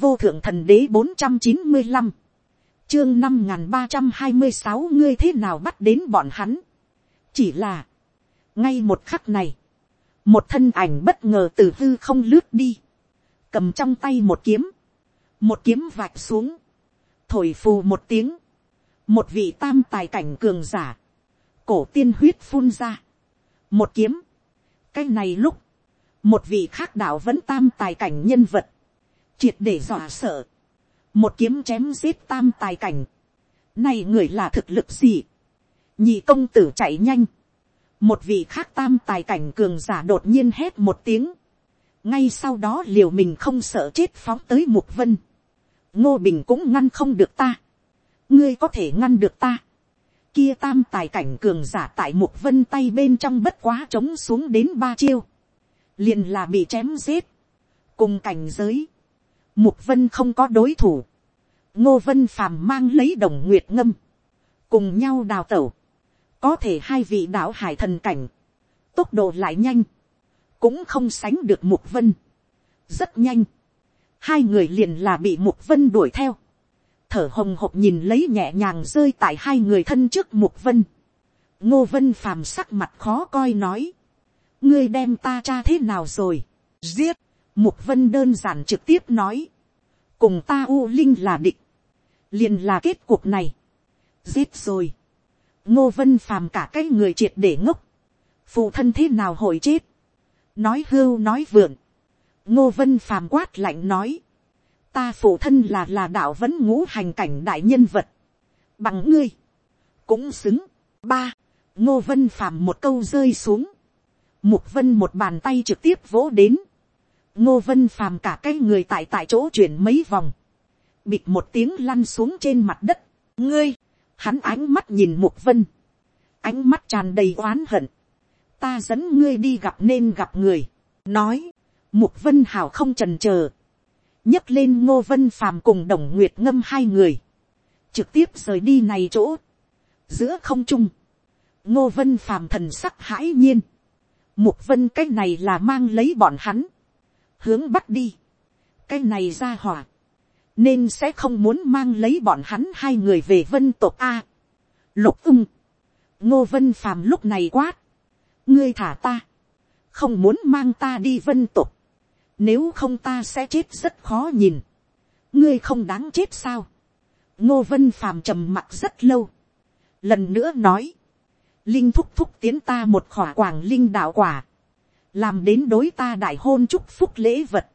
vô thượng thần đế bốn trăm chín mươi năm, chương năm n ba trăm hai mươi sáu ngươi thế nào bắt đến bọn hắn. chỉ là, ngay một khắc này, một thân ảnh bất ngờ từ hư không lướt đi, cầm trong tay một kiếm, một kiếm vạch xuống, thổi phù một tiếng, một vị tam tài cảnh cường giả, cổ tiên huyết phun ra, một kiếm, cái này lúc, một vị khác đạo vẫn tam tài cảnh nhân vật, triệt để dọa sợ, một kiếm chém giết tam tài cảnh, này người là thực lực gì, nhị công tử chạy nhanh, một vị khác tam tài cảnh cường giả đột nhiên hét một tiếng, ngay sau đó liều mình không sợ chết phóng tới mục vân, ngô bình cũng ngăn không được ta, ngươi có thể ngăn được ta, kia tam tài cảnh cường giả tại mục vân tay bên trong bất quá trống xuống đến ba chiêu, liền là bị chém giết, cùng cảnh giới, mục vân không có đối thủ, ngô vân phàm mang lấy đồng nguyệt ngâm, cùng nhau đào tẩu, có thể hai vị đạo hải thần cảnh, tốc độ lại nhanh, cũng không sánh được mục vân, rất nhanh, hai người liền là bị mục vân đuổi theo, thở hồng hộc nhìn lấy nhẹ nhàng rơi tại hai người thân trước mục vân, ngô vân phàm sắc mặt khó coi nói, ngươi đem ta cha thế nào rồi, giết, mục vân đơn giản trực tiếp nói, cùng ta u linh là định, liền là kết cuộc này, giết rồi, ngô vân phàm cả cái người triệt để ngốc, phụ thân thế nào hồi chết, nói hưu nói vượn, ngô vân phàm quát lạnh nói, ta phụ thân là là đạo vẫn ngũ hành cảnh đại nhân vật, bằng ngươi, cũng xứng, ba, ngô vân phàm một câu rơi xuống, mục vân một bàn tay trực tiếp vỗ đến, ngô vân phàm cả cái người tại tại chỗ chuyển mấy vòng, bịt một tiếng lăn xuống trên mặt đất, ngươi, hắn ánh mắt nhìn mục vân, ánh mắt tràn đầy oán hận, ta dẫn ngươi đi gặp nên gặp người, nói, mục vân hào không trần c h ờ nhấc lên ngô vân phàm cùng đồng nguyệt ngâm hai người, trực tiếp rời đi này chỗ, giữa không trung, ngô vân phàm thần sắc hãi nhiên, mục vân cái này là mang lấy bọn hắn, hướng bắt đi, cái này ra hỏa, nên sẽ không muốn mang lấy bọn hắn hai người về vân tộc a. lục ung, ngô vân phàm lúc này quát, ngươi thả ta, không muốn mang ta đi vân tộc, nếu không ta sẽ chết rất khó nhìn, ngươi không đáng chết sao, ngô vân phàm trầm mặc rất lâu, lần nữa nói, linh thúc thúc tiến ta một khỏa quảng linh đạo quả, làm đến đối ta đại hôn chúc phúc lễ vật,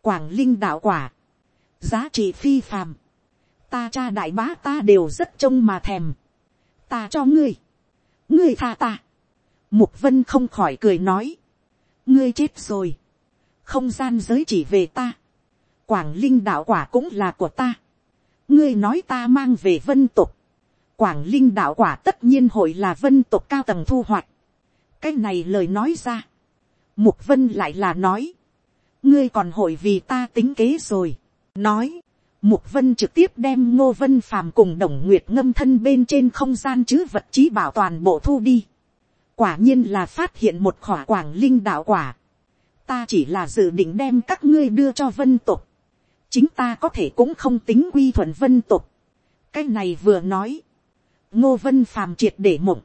quảng linh đạo quả, giá trị phi phàm, ta cha đại bá ta đều rất trông mà thèm, ta cho ngươi, ngươi tha ta, mục vân không khỏi cười nói, ngươi chết rồi, không gian giới chỉ về ta, quảng linh đạo quả cũng là của ta, ngươi nói ta mang về vân tục, quảng linh đạo quả tất nhiên hội là vân tục cao tầng thu hoạch, cái này lời nói ra, mục vân lại là nói, ngươi còn hội vì ta tính kế rồi, nói, Mục Vân trực tiếp đem Ngô Vân Phàm cùng Đồng Nguyệt ngâm thân bên trên không gian chứ vật trí bảo toàn bộ thu đi. Quả nhiên là phát hiện một khỏa quảng linh đạo quả. Ta chỉ là dự định đem các ngươi đưa cho vân tục. Chính ta có thể cũng không tính quy thuận vân tục. Cái này vừa nói. Ngô Vân Phàm triệt để mộng.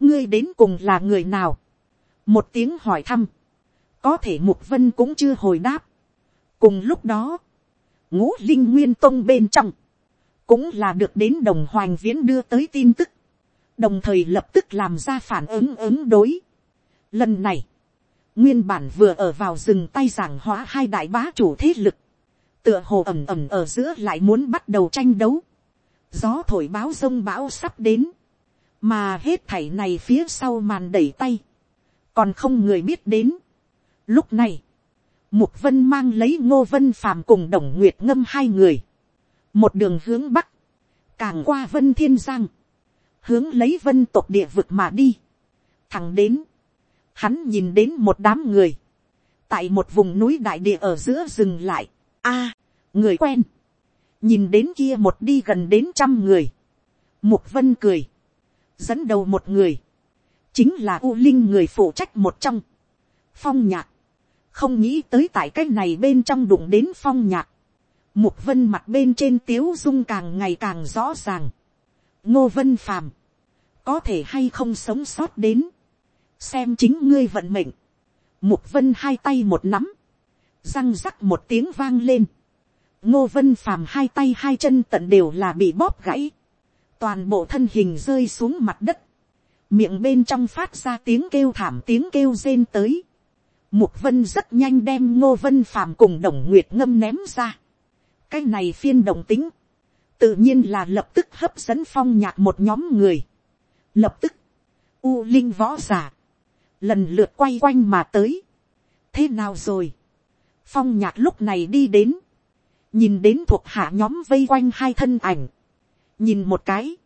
Ngươi đến cùng là người nào? Một tiếng hỏi thăm. Có thể Mục Vân cũng chưa hồi đáp. Cùng lúc đó ngũ linh nguyên tông bên trong, cũng là được đến đồng hoành viễn đưa tới tin tức, đồng thời lập tức làm ra phản ứng ứng đối. Lần này, nguyên bản vừa ở vào rừng tay giảng hóa hai đại bá chủ thế lực, tựa hồ ẩm ẩm ở giữa lại muốn bắt đầu tranh đấu, gió thổi báo sông bão sắp đến, mà hết thảy này phía sau màn đẩy tay, còn không người biết đến. Lúc này, Mục Vân mang lấy Ngô Vân Phàm cùng Đồng Nguyệt Ngâm hai người. Một đường hướng Bắc. Càng qua Vân Thiên Giang. Hướng lấy Vân tộc địa vực mà đi. Thẳng đến. Hắn nhìn đến một đám người. Tại một vùng núi đại địa ở giữa dừng lại. a người quen. Nhìn đến kia một đi gần đến trăm người. Mục Vân cười. Dẫn đầu một người. Chính là U Linh người phụ trách một trong. Phong nhạc không nghĩ tới tại cái này bên trong đụng đến phong nhạc. Mục vân mặt bên trên tiếu dung càng ngày càng rõ ràng. Ngô vân phàm. Có thể hay không sống sót đến. Xem chính ngươi vận mệnh. Mục vân hai tay một nắm. Răng rắc một tiếng vang lên. Ngô vân phàm hai tay hai chân tận đều là bị bóp gãy. Toàn bộ thân hình rơi xuống mặt đất. Miệng bên trong phát ra tiếng kêu thảm tiếng kêu rên tới. Mục vân rất nhanh đem ngô vân phàm cùng đồng nguyệt ngâm ném ra. Cái này phiên đồng tính, tự nhiên là lập tức hấp dẫn phong nhạc một nhóm người. Lập tức, u linh võ giả, lần lượt quay quanh mà tới. thế nào rồi, phong nhạc lúc này đi đến, nhìn đến thuộc hạ nhóm vây quanh hai thân ảnh, nhìn một cái,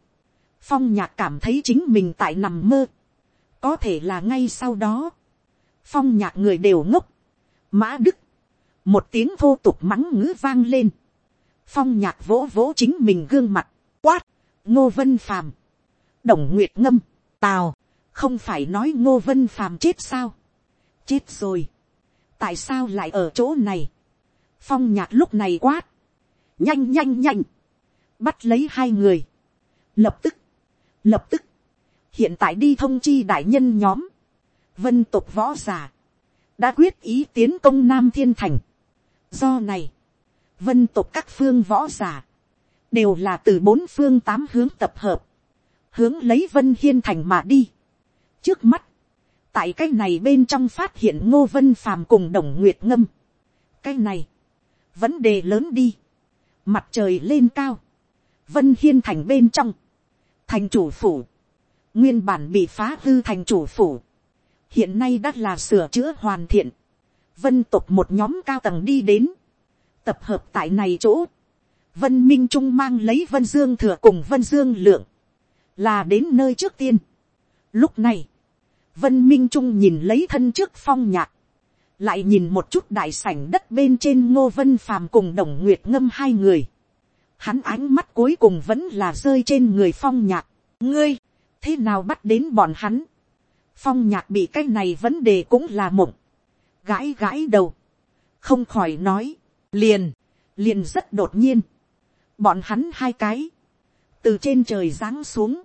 phong nhạc cảm thấy chính mình tại nằm mơ, có thể là ngay sau đó, phong nhạc người đều ngốc, mã đức, một tiếng thô tục mắng ngữ vang lên, phong nhạc vỗ vỗ chính mình gương mặt, quát, ngô vân phàm, đồng nguyệt ngâm, tào, không phải nói ngô vân phàm chết sao, chết rồi, tại sao lại ở chỗ này, phong nhạc lúc này quát, nhanh nhanh nhanh, bắt lấy hai người, lập tức, lập tức, hiện tại đi thông chi đại nhân nhóm, vân tục võ g i ả đã quyết ý tiến công nam thiên thành, do này, vân tộc các phương võ giả, đều là từ bốn phương tám hướng tập hợp, hướng lấy vân hiên thành mà đi. trước mắt, tại cái này bên trong phát hiện ngô vân phàm cùng đồng nguyệt ngâm. cái này, vấn đề lớn đi, mặt trời lên cao, vân hiên thành bên trong, thành chủ phủ, nguyên bản bị phá hư thành chủ phủ, hiện nay đã là sửa chữa hoàn thiện, vân tục một nhóm cao tầng đi đến, tập hợp tại này chỗ, vân minh trung mang lấy vân dương thừa cùng vân dương lượng, là đến nơi trước tiên. Lúc này, vân minh trung nhìn lấy thân trước phong nhạc, lại nhìn một chút đại sảnh đất bên trên ngô vân phàm cùng đồng nguyệt ngâm hai người. Hắn ánh mắt cuối cùng vẫn là rơi trên người phong nhạc. ngươi, thế nào bắt đến bọn hắn. phong nhạc bị cái này vấn đề cũng là mộng. gãi gãi đầu. không khỏi nói liền, liền rất đột nhiên, bọn hắn hai cái, từ trên trời giáng xuống,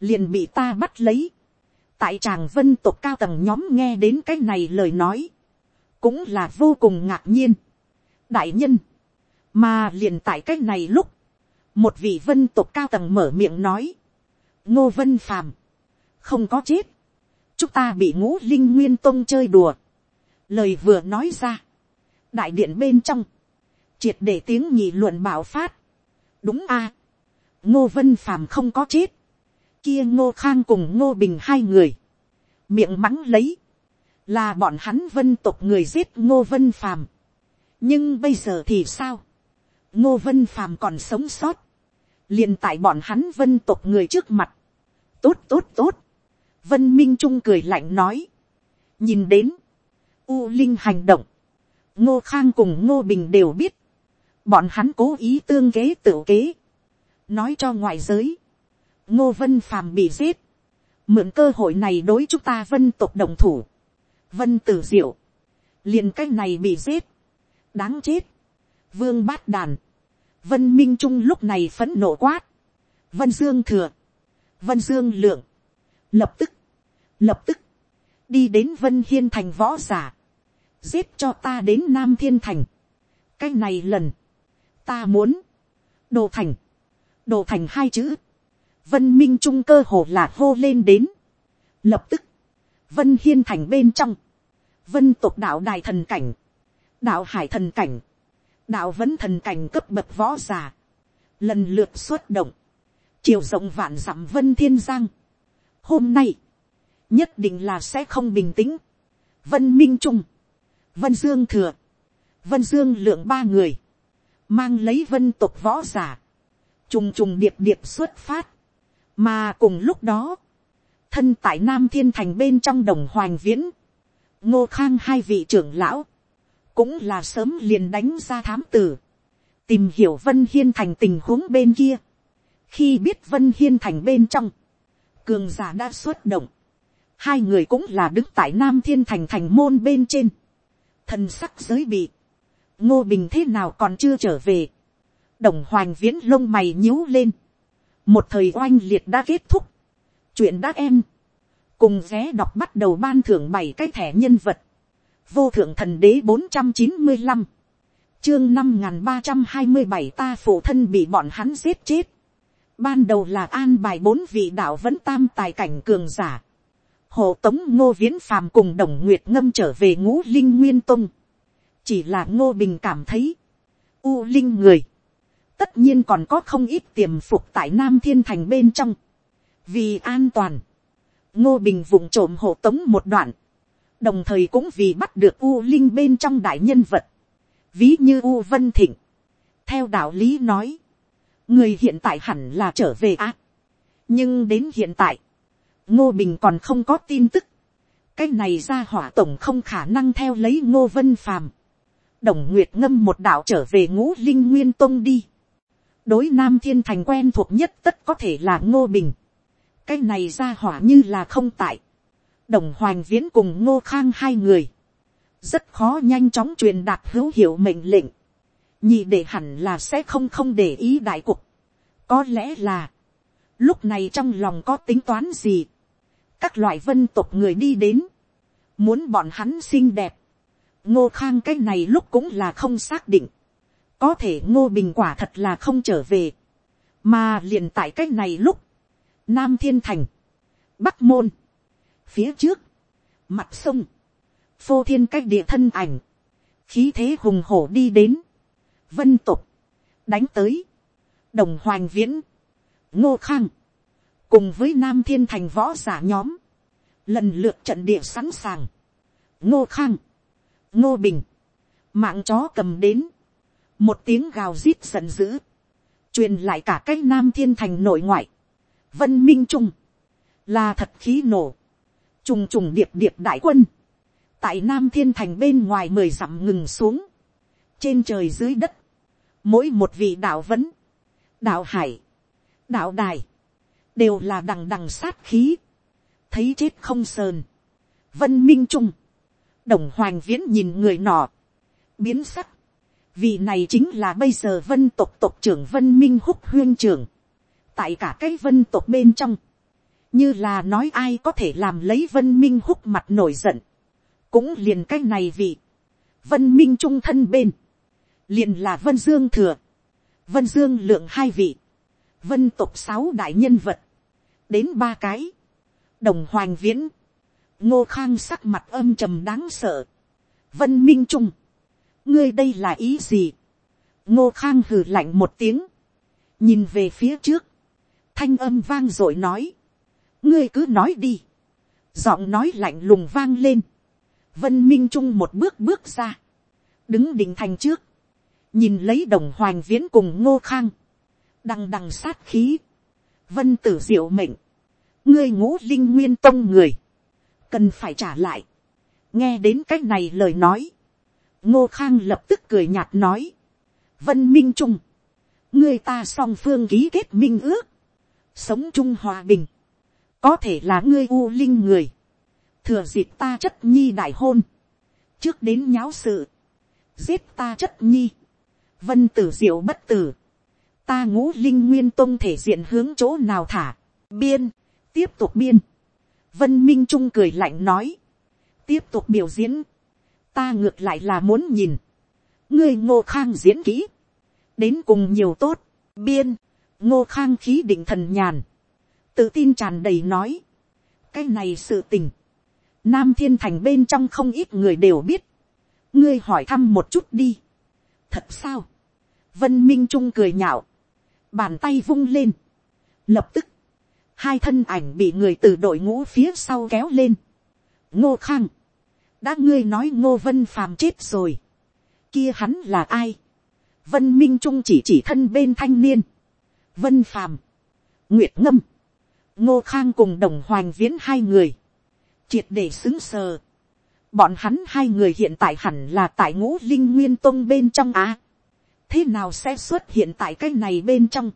liền bị ta bắt lấy, tại tràng vân tộc cao tầng nhóm nghe đến cái này lời nói, cũng là vô cùng ngạc nhiên. đại nhân, mà liền tại cái này lúc, một vị vân tộc cao tầng mở miệng nói, ngô vân phàm, không có chết, chúng ta bị ngũ linh nguyên tông chơi đùa, lời vừa nói ra, đại điện bên trong, triệt để tiếng nhị luận bảo phát. đúng a, ngô vân phàm không có chết, kia ngô khang cùng ngô bình hai người, miệng mắng lấy, là bọn hắn vân tộc người giết ngô vân phàm. nhưng bây giờ thì sao, ngô vân phàm còn sống sót, liền tại bọn hắn vân tộc người trước mặt, tốt tốt tốt, vân minh trung cười lạnh nói, nhìn đến, u linh hành động, ngô khang cùng ngô bình đều biết, bọn hắn cố ý tương kế tự kế, nói cho ngoại giới, ngô vân phàm bị giết, mượn cơ hội này đối chúng ta vân tộc đồng thủ, vân tử diệu, liền cái này bị giết, đáng chết, vương bát đàn, vân minh trung lúc này phấn nộ quát, vân dương thừa, vân dương lượng, lập tức, lập tức, đi đến vân hiên thành võ giả, giết cho ta đến nam thiên thành. cái này lần, ta muốn, đồ thành, đồ thành hai chữ, vân minh trung cơ hồ là hô lên đến. lập tức, vân hiên thành bên trong, vân tục đạo đài thần cảnh, đạo hải thần cảnh, đạo vẫn thần cảnh cấp bậc võ g i ả lần lượt xuất động, chiều rộng vạn dặm vân thiên giang. hôm nay, nhất định là sẽ không bình tĩnh. vân minh trung, vân dương thừa, vân dương lượng ba người, mang lấy vân tục võ giả, trùng trùng điệp điệp xuất phát, mà cùng lúc đó, thân tại nam thiên thành bên trong đồng hoành viễn, ngô khang hai vị trưởng lão, cũng là sớm liền đánh ra thám tử, tìm hiểu vân hiên thành tình huống bên kia, khi biết vân hiên thành bên trong, cường giả đã xuất động, hai người cũng là đứng tại nam thiên thành thành môn bên trên, thần sắc giới bị, ngô bình thế nào còn chưa trở về, đồng hoành viễn lông mày nhíu lên, một thời oanh liệt đã kết thúc, chuyện đã em, cùng ghé đọc bắt đầu ban thưởng bảy cái thẻ nhân vật, vô thượng thần đế bốn trăm chín mươi năm, chương năm n g h n ba trăm hai mươi bảy ta phụ thân bị bọn hắn giết chết, ban đầu là an bài bốn vị đạo vẫn tam tài cảnh cường giả, hộ tống ngô viễn phàm cùng đồng nguyệt ngâm trở về ngũ linh nguyên tung, chỉ là ngô bình cảm thấy, u linh người, tất nhiên còn có không ít tiềm phục tại nam thiên thành bên trong, vì an toàn, ngô bình vụng trộm hộ tống một đoạn, đồng thời cũng vì bắt được u linh bên trong đại nhân vật, ví như u vân thịnh. theo đạo lý nói, người hiện tại hẳn là trở về ác, nhưng đến hiện tại, ngô bình còn không có tin tức, cái này ra hỏa tổng không khả năng theo lấy ngô vân phàm, đồng nguyệt ngâm một đạo trở về ngũ linh nguyên tông đi, đối nam thiên thành quen thuộc nhất tất có thể là ngô bình, cái này ra hỏa như là không tại, đồng hoành viễn cùng ngô khang hai người, rất khó nhanh chóng truyền đạt hữu hiệu mệnh lệnh, nhị để hẳn là sẽ không không để ý đại cục, có lẽ là, lúc này trong lòng có tính toán gì, các loại vân tục người đi đến, muốn bọn hắn xinh đẹp, ngô khang cái này lúc cũng là không xác định, có thể ngô bình quả thật là không trở về, mà liền tại cái này lúc, nam thiên thành, bắc môn, phía trước, mặt sông, phô thiên cách địa thân ảnh, khí thế hùng hổ đi đến, vân tục, đánh tới, đồng hoành viễn, ngô khang, cùng với nam thiên thành võ giả nhóm, lần lượt trận địa sẵn sàng, ngô khang, ngô bình, mạng chó cầm đến, một tiếng gào rít giận dữ, truyền lại cả cái nam thiên thành nội ngoại, vân minh trung, là thật khí nổ, trùng trùng điệp điệp đại quân, tại nam thiên thành bên ngoài mười dặm ngừng xuống, trên trời dưới đất, mỗi một vị đạo vấn, đạo hải, đạo đài, đều là đằng đằng sát khí, thấy chết không sờn, vân minh trung, đồng hoàng viễn nhìn người nọ, biến sắc, vị này chính là bây giờ vân tộc tộc trưởng vân minh húc huyên trưởng, tại cả cái vân tộc bên trong, như là nói ai có thể làm lấy vân minh húc mặt nổi giận, cũng liền cái này vị, vân minh trung thân bên, liền là vân dương thừa, vân dương lượng hai vị, vân tục sáu đại nhân vật, đến ba cái, đồng hoàng viễn, ngô khang sắc mặt âm trầm đáng sợ, vân minh trung, ngươi đây là ý gì, ngô khang hừ lạnh một tiếng, nhìn về phía trước, thanh âm vang r ộ i nói, ngươi cứ nói đi, giọng nói lạnh lùng vang lên, vân minh trung một bước bước ra, đứng đỉnh thành trước, nhìn lấy đồng hoành viễn cùng ngô khang, đằng đằng sát khí, vân tử diệu mệnh, ngươi ngũ linh nguyên tông người, cần phải trả lại, nghe đến c á c h này lời nói, ngô khang lập tức cười nhạt nói, vân minh trung, ngươi ta song phương ký kết minh ước, sống chung hòa bình, có thể là ngươi u linh người, thừa dịp ta chất nhi đại hôn, trước đến nháo sự, giết ta chất nhi, vân tử diệu bất tử, ta ngũ linh nguyên tôn thể diện hướng chỗ nào thả, biên, tiếp tục biên, vân minh trung cười lạnh nói, tiếp tục biểu diễn, ta ngược lại là muốn nhìn, ngươi ngô khang diễn kỹ, đến cùng nhiều tốt, biên, ngô khang khí định thần nhàn, tự tin tràn đầy nói, cái này sự tình, nam thiên thành bên trong không ít người đều biết, ngươi hỏi thăm một chút đi, thật sao, vân minh trung cười nhạo, bàn tay vung lên, lập tức, hai thân ảnh bị người từ đội ngũ phía sau kéo lên, ngô khang, đã ngươi nói ngô vân phàm chết rồi, kia hắn là ai, vân minh trung chỉ chỉ thân bên thanh niên, vân phàm, nguyệt ngâm, ngô khang cùng đồng hoành viễn hai người, triệt để xứng sờ. bọn hắn hai người hiện tại hẳn là tại ngũ linh nguyên tông bên trong á. thế nào sẽ xuất hiện tại cái này bên trong.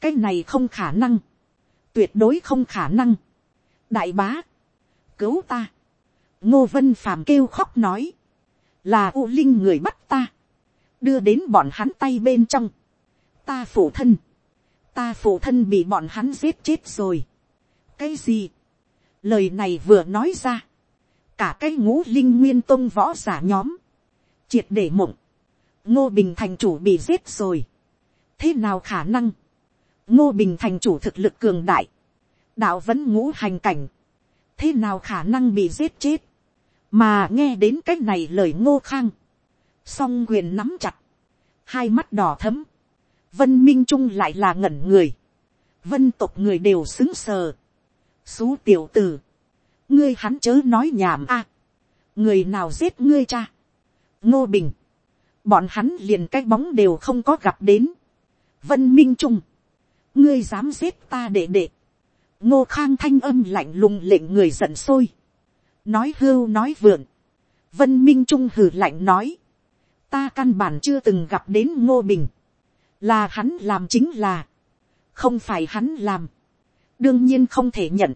cái này không khả năng. tuyệt đối không khả năng. đại bá, cứu ta. ngô vân phàm kêu khóc nói, là u linh người bắt ta. đưa đến bọn hắn tay bên trong, ta phụ thân, ta phụ thân bị bọn hắn giết chết rồi. cái gì, lời này vừa nói ra, cả cái ngũ linh nguyên tôn võ giả nhóm, triệt để mộng, ngô bình thành chủ bị giết rồi, thế nào khả năng, ngô bình thành chủ thực lực cường đại, đạo vẫn ngũ hành cảnh, thế nào khả năng bị giết chết, mà nghe đến cái này lời ngô khang, song quyền nắm chặt, hai mắt đỏ thấm, vân minh trung lại là ngẩn người, vân tộc người đều xứng sờ, xú tiểu tử, ngươi hắn chớ nói nhảm a, người nào giết ngươi cha, ngô bình, bọn hắn liền cái bóng đều không có gặp đến, vân minh trung, ngươi dám giết ta đệ đệ, ngô khang thanh âm lạnh lùng lệnh người giận sôi, nói hưu nói vượn, vân minh trung hừ lạnh nói, ta căn bản chưa từng gặp đến ngô bình, là hắn làm chính là, không phải hắn làm, đương nhiên không thể nhận.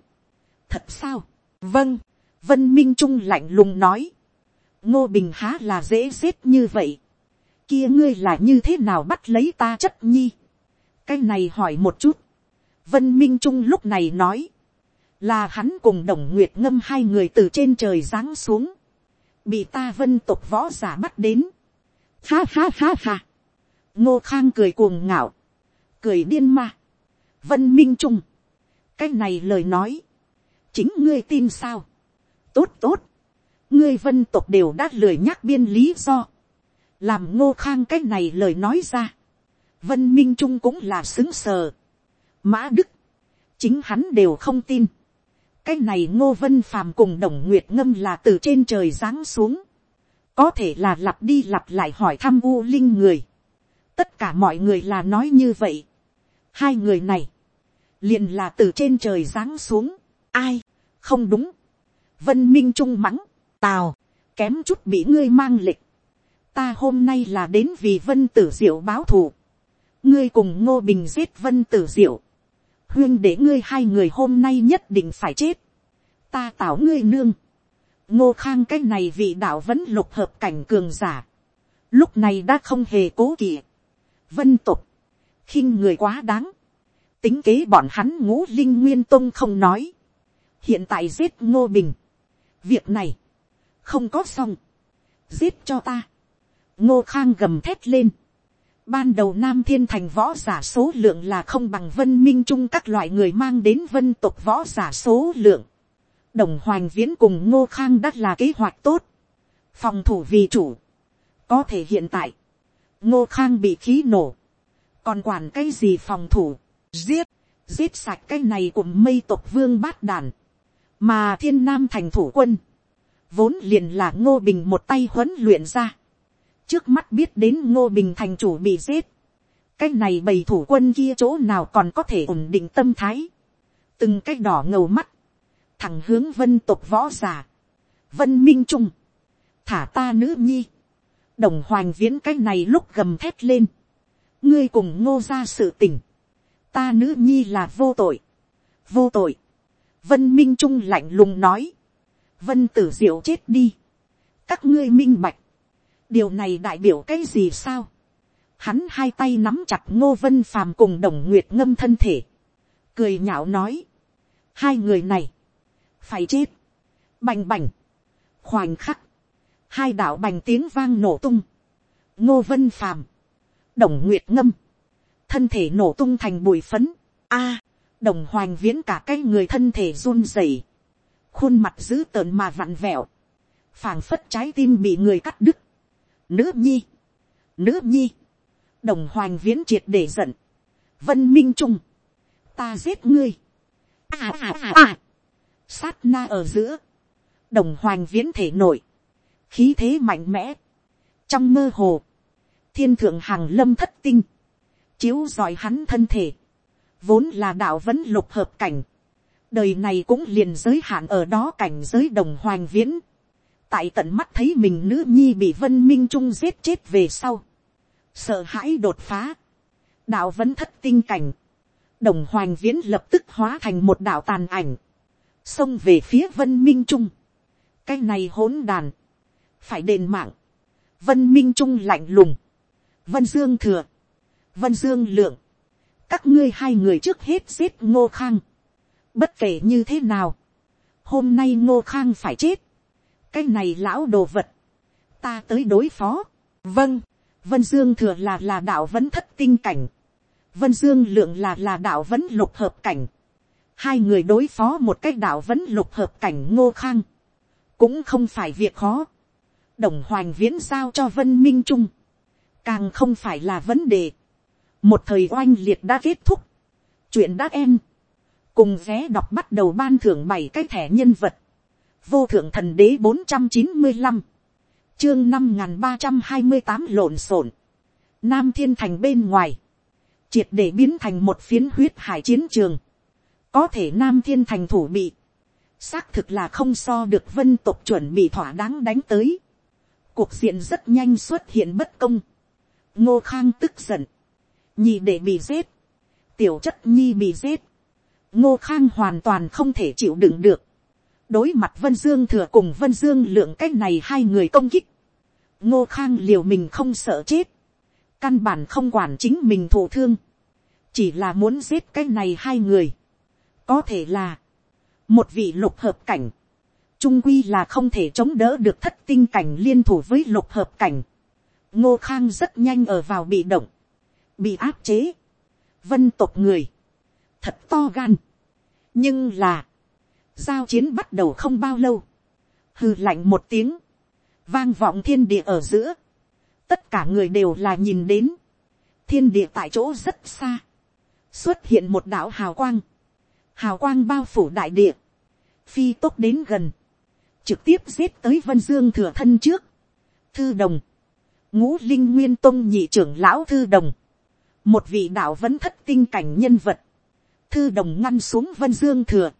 thật sao, vâng, vân minh trung lạnh lùng nói, ngô bình há là dễ xếp như vậy, kia ngươi là như thế nào bắt lấy ta chất nhi, cái này hỏi một chút, vân minh trung lúc này nói, là hắn cùng đồng nguyệt ngâm hai người từ trên trời giáng xuống, bị ta vân tục võ giả bắt đến, ha ha ha ha, ngô khang cười cuồng ngạo, cười điên ma, vân minh trung, cái này lời nói, chính ngươi tin sao, tốt tốt, ngươi vân tộc đều đã lười nhắc biên lý do, làm ngô khang cái này lời nói ra, vân minh trung cũng là xứng sờ, mã đức, chính hắn đều không tin, cái này ngô vân phàm cùng đồng nguyệt ngâm là từ trên trời giáng xuống, có thể là lặp đi lặp lại hỏi thăm u linh người, tất cả mọi người là nói như vậy, hai người này, liền là từ trên trời giáng xuống, ai, không đúng, vân minh trung mắng, tào, kém chút bị ngươi mang lịch, ta hôm nay là đến vì vân tử diệu báo thù, ngươi cùng ngô bình giết vân tử diệu, huyên để ngươi hai người hôm nay nhất định phải chết, ta tạo ngươi nương, ngô khang cái này vị đạo vẫn lục hợp cảnh cường giả, lúc này đã không hề cố kỵ, vân tục, khinh người quá đáng, tính kế bọn hắn ngũ linh nguyên tông không nói, hiện tại giết ngô bình, việc này, không có xong, giết cho ta, ngô khang gầm thét lên, ban đầu nam thiên thành võ giả số lượng là không bằng vân minh chung các loại người mang đến vân tục võ giả số lượng, đồng hoành viễn cùng ngô khang đã là kế hoạch tốt, phòng thủ vì chủ, có thể hiện tại, ngô khang bị khí nổ, còn quản cái gì phòng thủ, giết, giết sạch cái này của mây tộc vương bát đàn, mà thiên nam thành thủ quân, vốn liền là ngô bình một tay huấn luyện ra, trước mắt biết đến ngô bình thành chủ bị giết, cái này bầy thủ quân kia chỗ nào còn có thể ổn định tâm thái, từng cái đỏ ngầu mắt, thẳng hướng vân tộc võ giả, vân minh trung, thả ta nữ nhi, đồng hoành viễn cái này lúc gầm thét lên, ngươi cùng ngô ra sự tình, ta nữ nhi là vô tội, vô tội, vân minh trung lạnh lùng nói, vân tử diệu chết đi, các ngươi minh bạch, điều này đại biểu cái gì sao, hắn hai tay nắm chặt ngô vân phàm cùng đồng nguyệt ngâm thân thể, cười nhạo nói, hai người này, phải chết, bành bành, khoảnh khắc, hai đạo bành tiếng vang nổ tung, ngô vân phàm, đồng nguyệt ngâm, thân thể nổ tung thành bụi phấn, a, đồng hoành viễn cả cái người thân thể run rẩy, khuôn mặt dữ tợn mà vặn vẹo, phảng phất trái tim bị người cắt đứt, nữ nhi, nữ nhi, đồng hoành viễn triệt để giận, vân minh trung, ta giết ngươi, à à à à, sát na ở giữa, đồng hoành viễn thể nổi, khí thế mạnh mẽ, trong mơ hồ, thiên thượng hàng lâm thất tinh, chiếu dọi hắn thân thể, vốn là đạo vẫn lục hợp cảnh, đời này cũng liền giới hạn ở đó cảnh giới đồng hoàng viễn, tại tận mắt thấy mình nữ nhi bị vân minh trung giết chết về sau, sợ hãi đột phá, đạo vẫn thất tinh cảnh, đồng hoàng viễn lập tức hóa thành một đạo tàn ảnh, xông về phía vân minh trung, cái này hỗn đàn, phải đền mạng, vân minh trung lạnh lùng, vân dương thừa, vân dương lượng, các ngươi hai người trước hết giết ngô khang, bất kể như thế nào, hôm nay ngô khang phải chết, cái này lão đồ vật, ta tới đối phó, vâng, vân dương thừa là là đạo vẫn thất tinh cảnh, vân dương lượng là là đạo vẫn lục hợp cảnh, hai người đối phó một cái đạo vẫn lục hợp cảnh ngô khang, cũng không phải việc khó, đồng hoành viễn giao cho vân minh trung, càng không phải là vấn đề, một thời oanh liệt đã kết thúc, chuyện đã em, cùng vé đọc bắt đầu ban thưởng bảy cái thẻ nhân vật, vô thượng thần đế bốn trăm chín mươi năm, chương năm n ba trăm hai mươi tám lộn xộn, nam thiên thành bên ngoài, triệt để biến thành một phiến huyết hải chiến trường, có thể nam thiên thành thủ bị, xác thực là không so được vân tộc chuẩn bị thỏa đáng đánh tới, cuộc diện rất nhanh xuất hiện bất công, ngô khang tức giận, nhị để bị giết, tiểu chất nhi bị giết, ngô khang hoàn toàn không thể chịu đựng được, đối mặt vân dương thừa cùng vân dương lượng cách này hai người công kích, ngô khang liều mình không sợ chết, căn bản không quản chính mình thụ thương, chỉ là muốn giết cái này hai người, có thể là, một vị lục hợp cảnh, trung quy là không thể chống đỡ được thất tinh cảnh liên thủ với lục hợp cảnh, ngô khang rất nhanh ở vào bị động, bị áp chế, vân tộc người, thật to gan, nhưng là, giao chiến bắt đầu không bao lâu, hư lạnh một tiếng, vang vọng thiên địa ở giữa, tất cả người đều là nhìn đến, thiên địa tại chỗ rất xa, xuất hiện một đảo hào quang, hào quang bao phủ đại địa, phi tốt đến gần, trực tiếp giết tới vân dương thừa thân trước, thư đồng, ngũ linh nguyên tông nhị trưởng lão thư đồng, một vị đạo vẫn thất tinh cảnh nhân vật, thư đồng ngăn xuống vân dương thừa,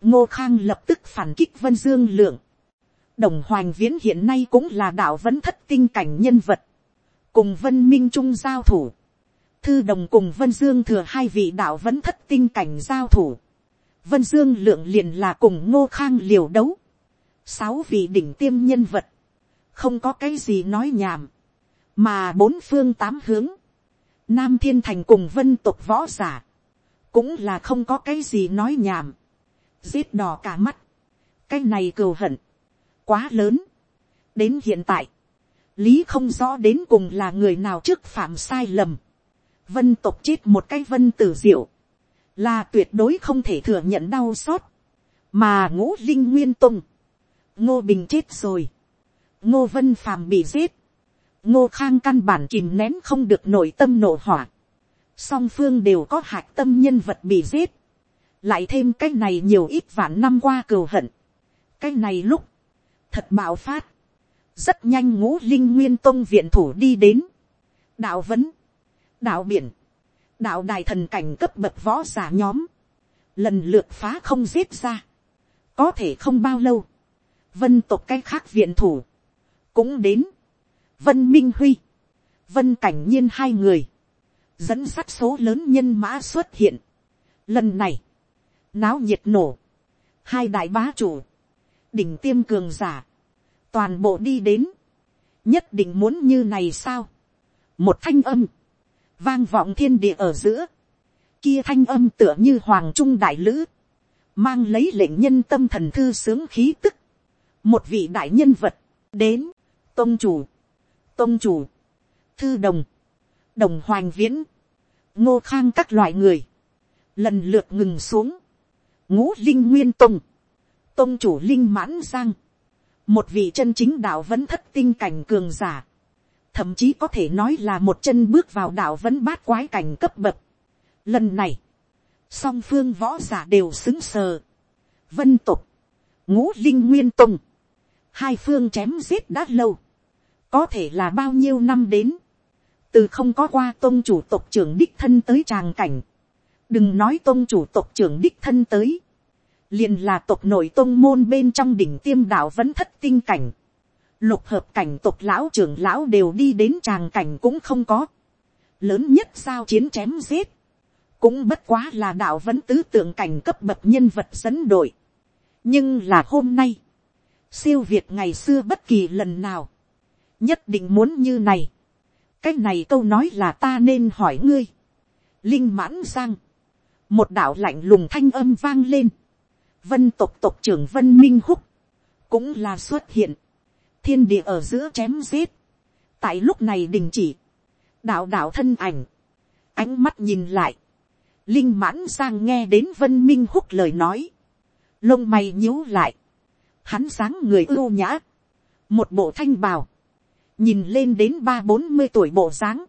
ngô khang lập tức phản kích vân dương lượng, đồng hoành viễn hiện nay cũng là đạo vẫn thất tinh cảnh nhân vật, cùng vân minh trung giao thủ, thư đồng cùng vân dương thừa hai vị đạo vẫn thất tinh cảnh giao thủ, vân dương lượng liền là cùng ngô khang liều đấu, sáu vị đỉnh tiêm nhân vật, không có cái gì nói nhảm, mà bốn phương tám hướng, nam thiên thành cùng vân tục võ giả, cũng là không có cái gì nói nhảm, giết đỏ cả mắt, cái này cừu hận, quá lớn, đến hiện tại, lý không rõ đến cùng là người nào trước phạm sai lầm, vân tục chết một cái vân tử diệu, là tuyệt đối không thể thừa nhận đau xót, mà ngũ linh nguyên tung, ngô bình chết rồi, ngô vân phàm bị giết, ngô khang căn bản kìm nén không được nội tâm nổ hỏa, song phương đều có hạc tâm nhân vật bị giết, lại thêm cái này nhiều ít vạn năm qua cừu hận, cái này lúc, thật bạo phát, rất nhanh ngũ linh nguyên tông viện thủ đi đến, đạo vấn, đạo biển, đạo đài thần cảnh cấp bậc võ giả nhóm, lần lượt phá không giết ra, có thể không bao lâu, vân tộc cái khác viện thủ, cũng đến, vân minh huy, vân cảnh nhiên hai người, dẫn sắt số lớn nhân mã xuất hiện. Lần này, náo nhiệt nổ, hai đại bá chủ, đỉnh tiêm cường giả, toàn bộ đi đến, nhất định muốn như này sao. một thanh âm, vang vọng thiên địa ở giữa, kia thanh âm tựa như hoàng trung đại lữ, mang lấy lệnh nhân tâm thần thư sướng khí tức, một vị đại nhân vật, đến, tôn chủ, tôn chủ, thư đồng, đồng hoành viễn, ngô khang các loại người, lần lượt ngừng xuống, ngũ linh nguyên tông, tôn chủ linh mãn giang, một vị chân chính đạo vẫn thất tinh cảnh cường giả, thậm chí có thể nói là một chân bước vào đạo vẫn bát quái cảnh cấp bậc. Lần này, song phương võ giả đều xứng sờ, vân tục, ngũ linh nguyên tông, hai phương chém giết đã lâu, có thể là bao nhiêu năm đến, từ không có qua tôn chủ tộc trưởng đích thân tới tràng cảnh, đừng nói tôn chủ tộc trưởng đích thân tới, liền là tộc nội tôn môn bên trong đỉnh tiêm đạo vẫn thất tinh cảnh, lục hợp cảnh tộc lão trưởng lão đều đi đến tràng cảnh cũng không có, lớn nhất sao chiến chém giết, cũng bất quá là đạo vẫn tứ tượng cảnh cấp bậc nhân vật dẫn đội, nhưng là hôm nay, siêu việt ngày xưa bất kỳ lần nào, nhất định muốn như này, cái này câu nói là ta nên hỏi ngươi. linh mãn sang. Một đạo lạnh lùng thanh âm vang lên, vân tộc tộc trưởng vân minh húc, cũng là xuất hiện, thiên địa ở giữa chém giết, tại lúc này đình chỉ, đạo đạo thân ảnh, ánh mắt nhìn lại, linh mãn sang nghe đến vân minh húc lời nói, lông mày nhíu lại, hắn sáng người ưu nhã, một bộ thanh bào, nhìn lên đến ba bốn mươi tuổi bộ dáng,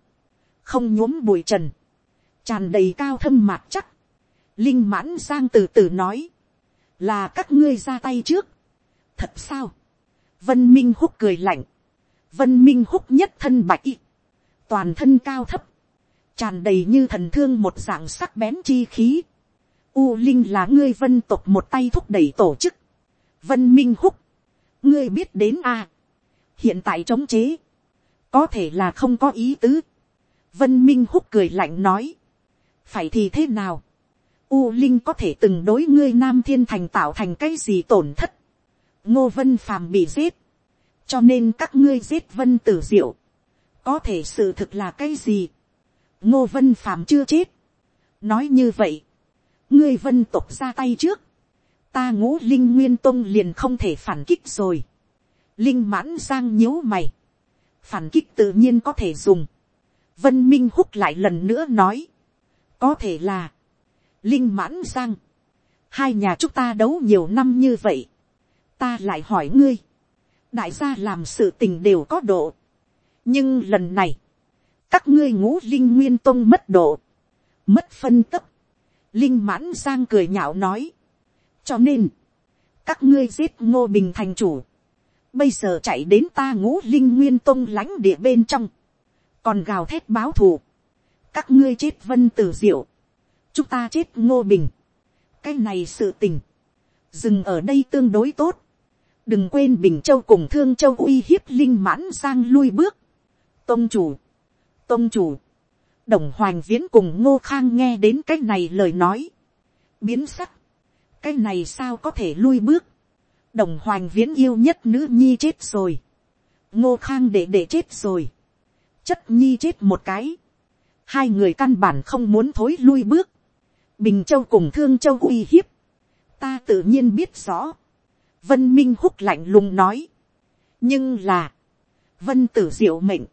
không nhuốm bụi trần, tràn đầy cao thâm mạc chắc, linh mãn sang từ từ nói, là các ngươi ra tay trước, thật sao, vân minh húc cười lạnh, vân minh húc nhất thân bạch y, toàn thân cao thấp, tràn đầy như thần thương một dạng sắc bén chi khí. U Linh là ngươi vân tộc một tay thúc đẩy tổ chức. Vân Minh Húc, ngươi biết đến a à? Hiện tại chống chế, có thể là không có ý tứ. Vân Minh Húc cười lạnh nói, phải thì thế nào? U Linh có thể từng đối ngươi Nam Thiên Thành tạo thành cái gì tổn thất? Ngô Vân Phàm bị giết, cho nên các ngươi giết Vân Tử Diệu. Có thể sự thực là cái gì? ngô vân phàm chưa chết. nói như vậy, ngươi vân tộc ra tay trước, ta ngũ linh nguyên tông liền không thể phản kích rồi. linh mãn giang nhíu mày, phản kích tự nhiên có thể dùng. vân minh húc lại lần nữa nói, có thể là, linh mãn giang, hai nhà chúng ta đấu nhiều năm như vậy, ta lại hỏi ngươi, đại gia làm sự tình đều có độ, nhưng lần này, các ngươi ngũ linh nguyên tông mất độ, mất phân cấp, linh mãn giang cười nhạo nói, cho nên, các ngươi giết ngô bình thành chủ, bây giờ chạy đến ta ngũ linh nguyên tông lãnh địa bên trong, còn gào thét báo thù, các ngươi chết vân tử diệu, chúng ta chết ngô bình, cái này sự tình, dừng ở đây tương đối tốt, đừng quên bình châu cùng thương châu uy hiếp linh mãn sang lui bước, tôn chủ, tôn chủ, đồng hoành viễn cùng ngô khang nghe đến cái này lời nói, biến sắc, cái này sao có thể lui bước, đồng hoành viễn yêu nhất nữ nhi chết rồi, ngô khang để để chết rồi, chất nhi chết một cái, hai người căn bản không muốn thối lui bước, bình châu cùng thương châu uy hiếp, ta tự nhiên biết rõ, vân minh húc lạnh lùng nói, nhưng là, vân tử diệu mệnh,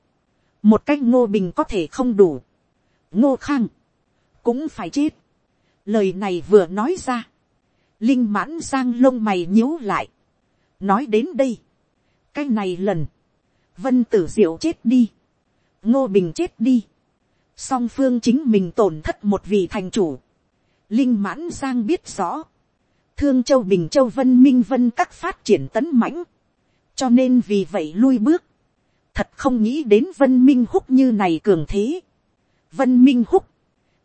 một cách ngô bình có thể không đủ, ngô khang, cũng phải chết. lời này vừa nói ra, linh mãn giang lông mày nhíu lại, nói đến đây, cái này lần, vân tử diệu chết đi, ngô bình chết đi, song phương chính mình tổn thất một vị thành chủ, linh mãn giang biết rõ, thương châu bình châu vân minh vân các phát triển tấn mãnh, cho nên vì vậy lui bước, thật không nghĩ đến vân minh húc như này cường thế. vân minh húc,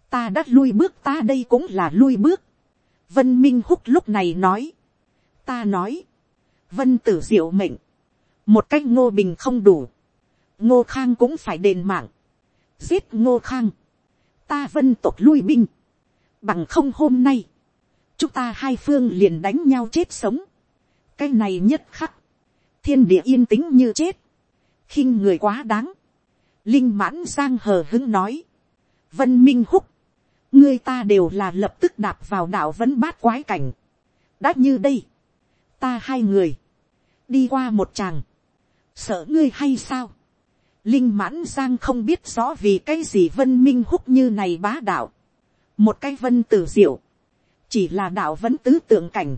ta đã lui bước ta đây cũng là lui bước vân minh húc lúc này nói, ta nói, vân tử diệu mệnh, một cách ngô bình không đủ, ngô khang cũng phải đền mạng, giết ngô khang, ta vân tộc lui binh, bằng không hôm nay, chúng ta hai phương liền đánh nhau chết sống, cái này nhất khắc, thiên địa yên tĩnh như chết, khinh người quá đáng. Linh mãn giang hờ hứng nói. Vân Minh Húc. Ngươi ta đều là lập tức đạp vào đạo vẫn bát quái cảnh. Đã như đây. Ta hai người. Đi qua một chàng. Sợ ngươi hay sao? Linh mãn giang không biết rõ vì cái gì vân minh húc như này bá đạo. Một cái vân tử diệu. Chỉ là đạo vẫn tứ tượng cảnh.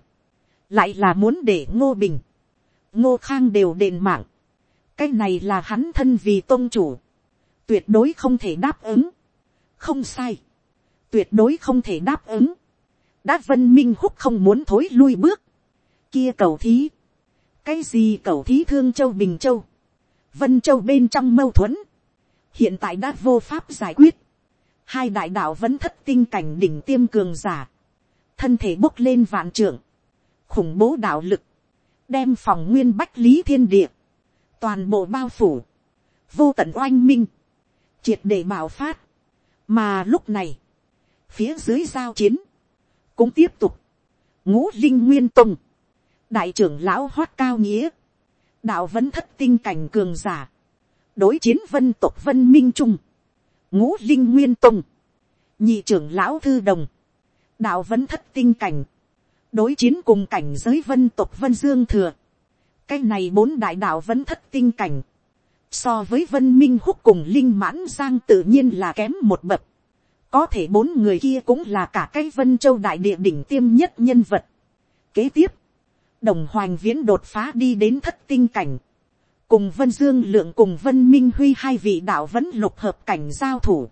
Lại là muốn để ngô bình. Ngô khang đều đền mạng cái này là hắn thân vì tôn chủ, tuyệt đối không thể đáp ứng, không sai, tuyệt đối không thể đáp ứng, đã vân minh húc không muốn thối lui bước, kia cầu thí, cái gì cầu thí thương châu bình châu, vân châu bên trong mâu thuẫn, hiện tại đã vô pháp giải quyết, hai đại đạo vẫn thất tinh cảnh đỉnh tiêm cường giả, thân thể bốc lên vạn trưởng, khủng bố đạo lực, đem phòng nguyên bách lý thiên địa, toàn bộ bao phủ, vô tận oanh minh, triệt để bảo phát, mà lúc này, phía dưới giao chiến, cũng tiếp tục, ngũ linh nguyên tùng, đại trưởng lão hoát cao nghĩa, đạo vẫn thất tinh cảnh cường giả, đối chiến vân tộc vân minh trung, ngũ linh nguyên tùng, nhị trưởng lão thư đồng, đạo vẫn thất tinh cảnh, đối chiến cùng cảnh giới vân tộc vân dương thừa, cái này bốn đại đạo vẫn thất tinh cảnh, so với vân minh húc cùng linh mãn giang tự nhiên là kém một bậc, có thể bốn người kia cũng là cả cái vân châu đại địa đỉnh tiêm nhất nhân vật. Kế tiếp, đồng hoành viễn đột phá đi đến thất tinh cảnh, cùng vân dương lượng cùng vân minh huy hai vị đạo vẫn lục hợp cảnh giao thủ,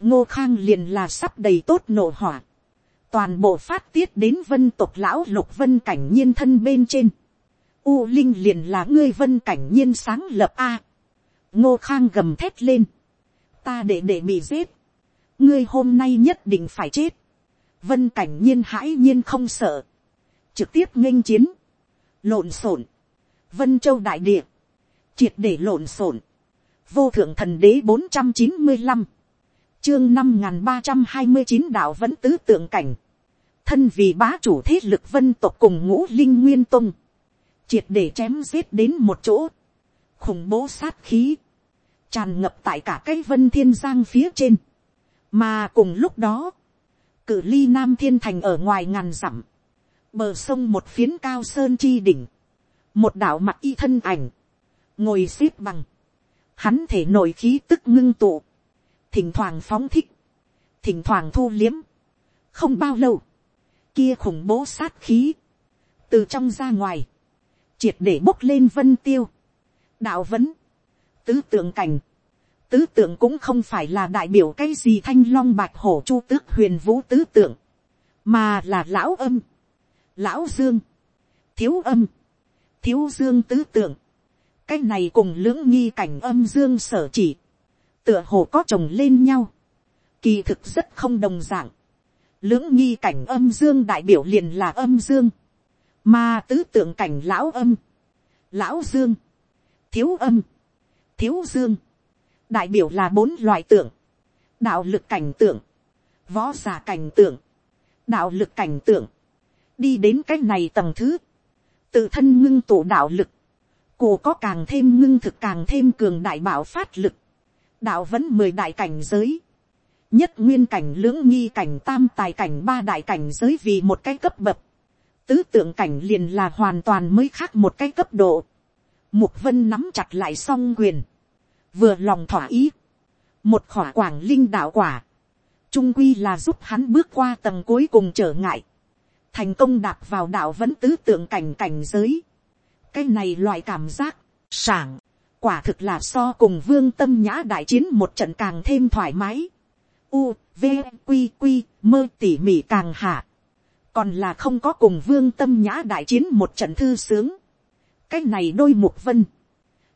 ngô khang liền là sắp đầy tốt nổ hỏa, toàn bộ phát tiết đến vân tộc lão lục vân cảnh nhiên thân bên trên, u linh liền là ngươi vân cảnh nhiên sáng lập a, ngô khang gầm thét lên, ta để để bị giết, ngươi hôm nay nhất định phải chết, vân cảnh nhiên hãi nhiên không sợ, trực tiếp nghênh chiến, lộn xộn, vân châu đại địa, triệt để lộn xộn, vô thượng thần đế bốn trăm chín mươi năm, chương năm n g h n ba trăm hai mươi chín đạo vẫn tứ tượng cảnh, thân vì bá chủ thế lực vân tộc cùng ngũ linh nguyên tung, triệt để chém giết đến một chỗ, khủng bố sát khí, tràn ngập tại cả cái vân thiên giang phía trên, mà cùng lúc đó, cử ly nam thiên thành ở ngoài ngàn dặm, bờ sông một phiến cao sơn chi đỉnh, một đạo mặt y thân ảnh, ngồi x ế p bằng, hắn thể nội khí tức ngưng tụ, thỉnh thoảng phóng thích, thỉnh thoảng thu liếm, không bao lâu, kia khủng bố sát khí, từ trong ra ngoài, triệt để bốc lên vân tiêu, đạo vấn, tứ tượng cảnh, tứ tượng cũng không phải là đại biểu cái gì thanh long bạch hổ chu tước huyền vũ tứ tượng, mà là lão âm, lão dương, thiếu âm, thiếu dương tứ tượng, cái này cùng lưỡng nghi cảnh âm dương sở chỉ, tựa hồ có chồng lên nhau, kỳ thực rất không đồng d ạ n g lưỡng nghi cảnh âm dương đại biểu liền là âm dương, mà tứ tượng cảnh lão âm, lão dương, thiếu âm, thiếu dương, đại biểu là bốn loại tượng, đạo lực cảnh tượng, võ giả cảnh tượng, đạo lực cảnh tượng, đi đến cái này tầng thứ, tự thân ngưng tụ đạo lực, cổ có càng thêm ngưng thực càng thêm cường đại bảo phát lực, đạo vẫn mười đại cảnh giới, nhất nguyên cảnh lưỡng nghi cảnh tam tài cảnh ba đại cảnh giới vì một cái cấp bậc, tứ tượng cảnh liền là hoàn toàn mới khác một cái cấp độ, mục vân nắm chặt lại song quyền, vừa lòng thỏa ý, một khỏa quảng linh đạo quả, trung quy là giúp hắn bước qua tầng cuối cùng trở ngại, thành công đạp vào đạo vẫn tứ tượng cảnh cảnh giới, cái này loại cảm giác, sảng, quả thực là so cùng vương tâm nhã đại chiến một trận càng thêm thoải mái, u, v, q q mơ tỉ mỉ càng hạ, còn là không có cùng vương tâm nhã đại chiến một trận thư sướng, cái này đôi mục vân,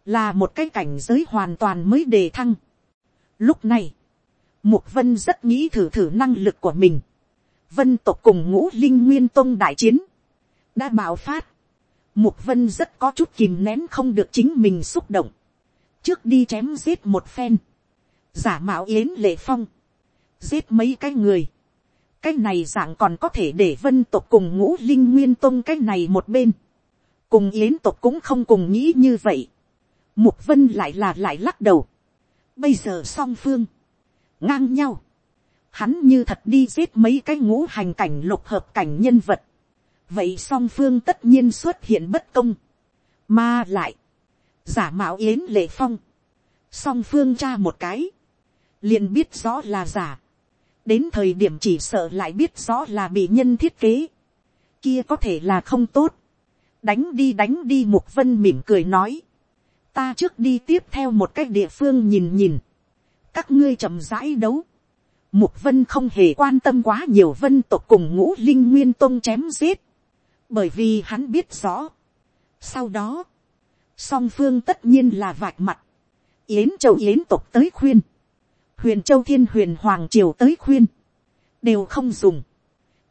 là một cái cảnh giới hoàn toàn mới đề thăng. Lúc này, Mục Vân rất nghĩ thử thử năng lực của mình. Vân tộc cùng ngũ linh nguyên tông đại chiến. Đã bạo phát. Mục Vân rất có chút kìm nén không được chính mình xúc động. Trước đi chém giết một phen. Giả mạo yến lệ phong. Giết mấy cái người. Cái này dạng còn có thể để vân tộc cùng ngũ linh nguyên tông cái này một bên. Cùng yến tộc cũng không cùng nghĩ như vậy Mục vân lại là lại lắc đầu. Bây giờ song phương. Ngang nhau. Hắn như thật đi giết mấy cái ngũ hành cảnh lục hợp cảnh nhân vật. Vậy song phương tất nhiên xuất hiện bất công. Mà lại. Giả mạo yến lệ phong. Song phương tra một cái. liền biết rõ là giả. Đến thời điểm chỉ sợ lại biết rõ là bị nhân thiết kế. Kia có thể là không tốt. Đánh đi đánh đi Mục Vân mỉm cười nói ta trước đi tiếp theo một cái địa phương nhìn nhìn, các ngươi chậm rãi đấu, mục vân không hề quan tâm quá nhiều vân tộc cùng ngũ linh nguyên tôn chém giết, bởi vì hắn biết rõ. sau đó, song phương tất nhiên là vạch mặt, yến châu yến tộc tới khuyên, huyền châu thiên huyền hoàng triều tới khuyên, đều không dùng,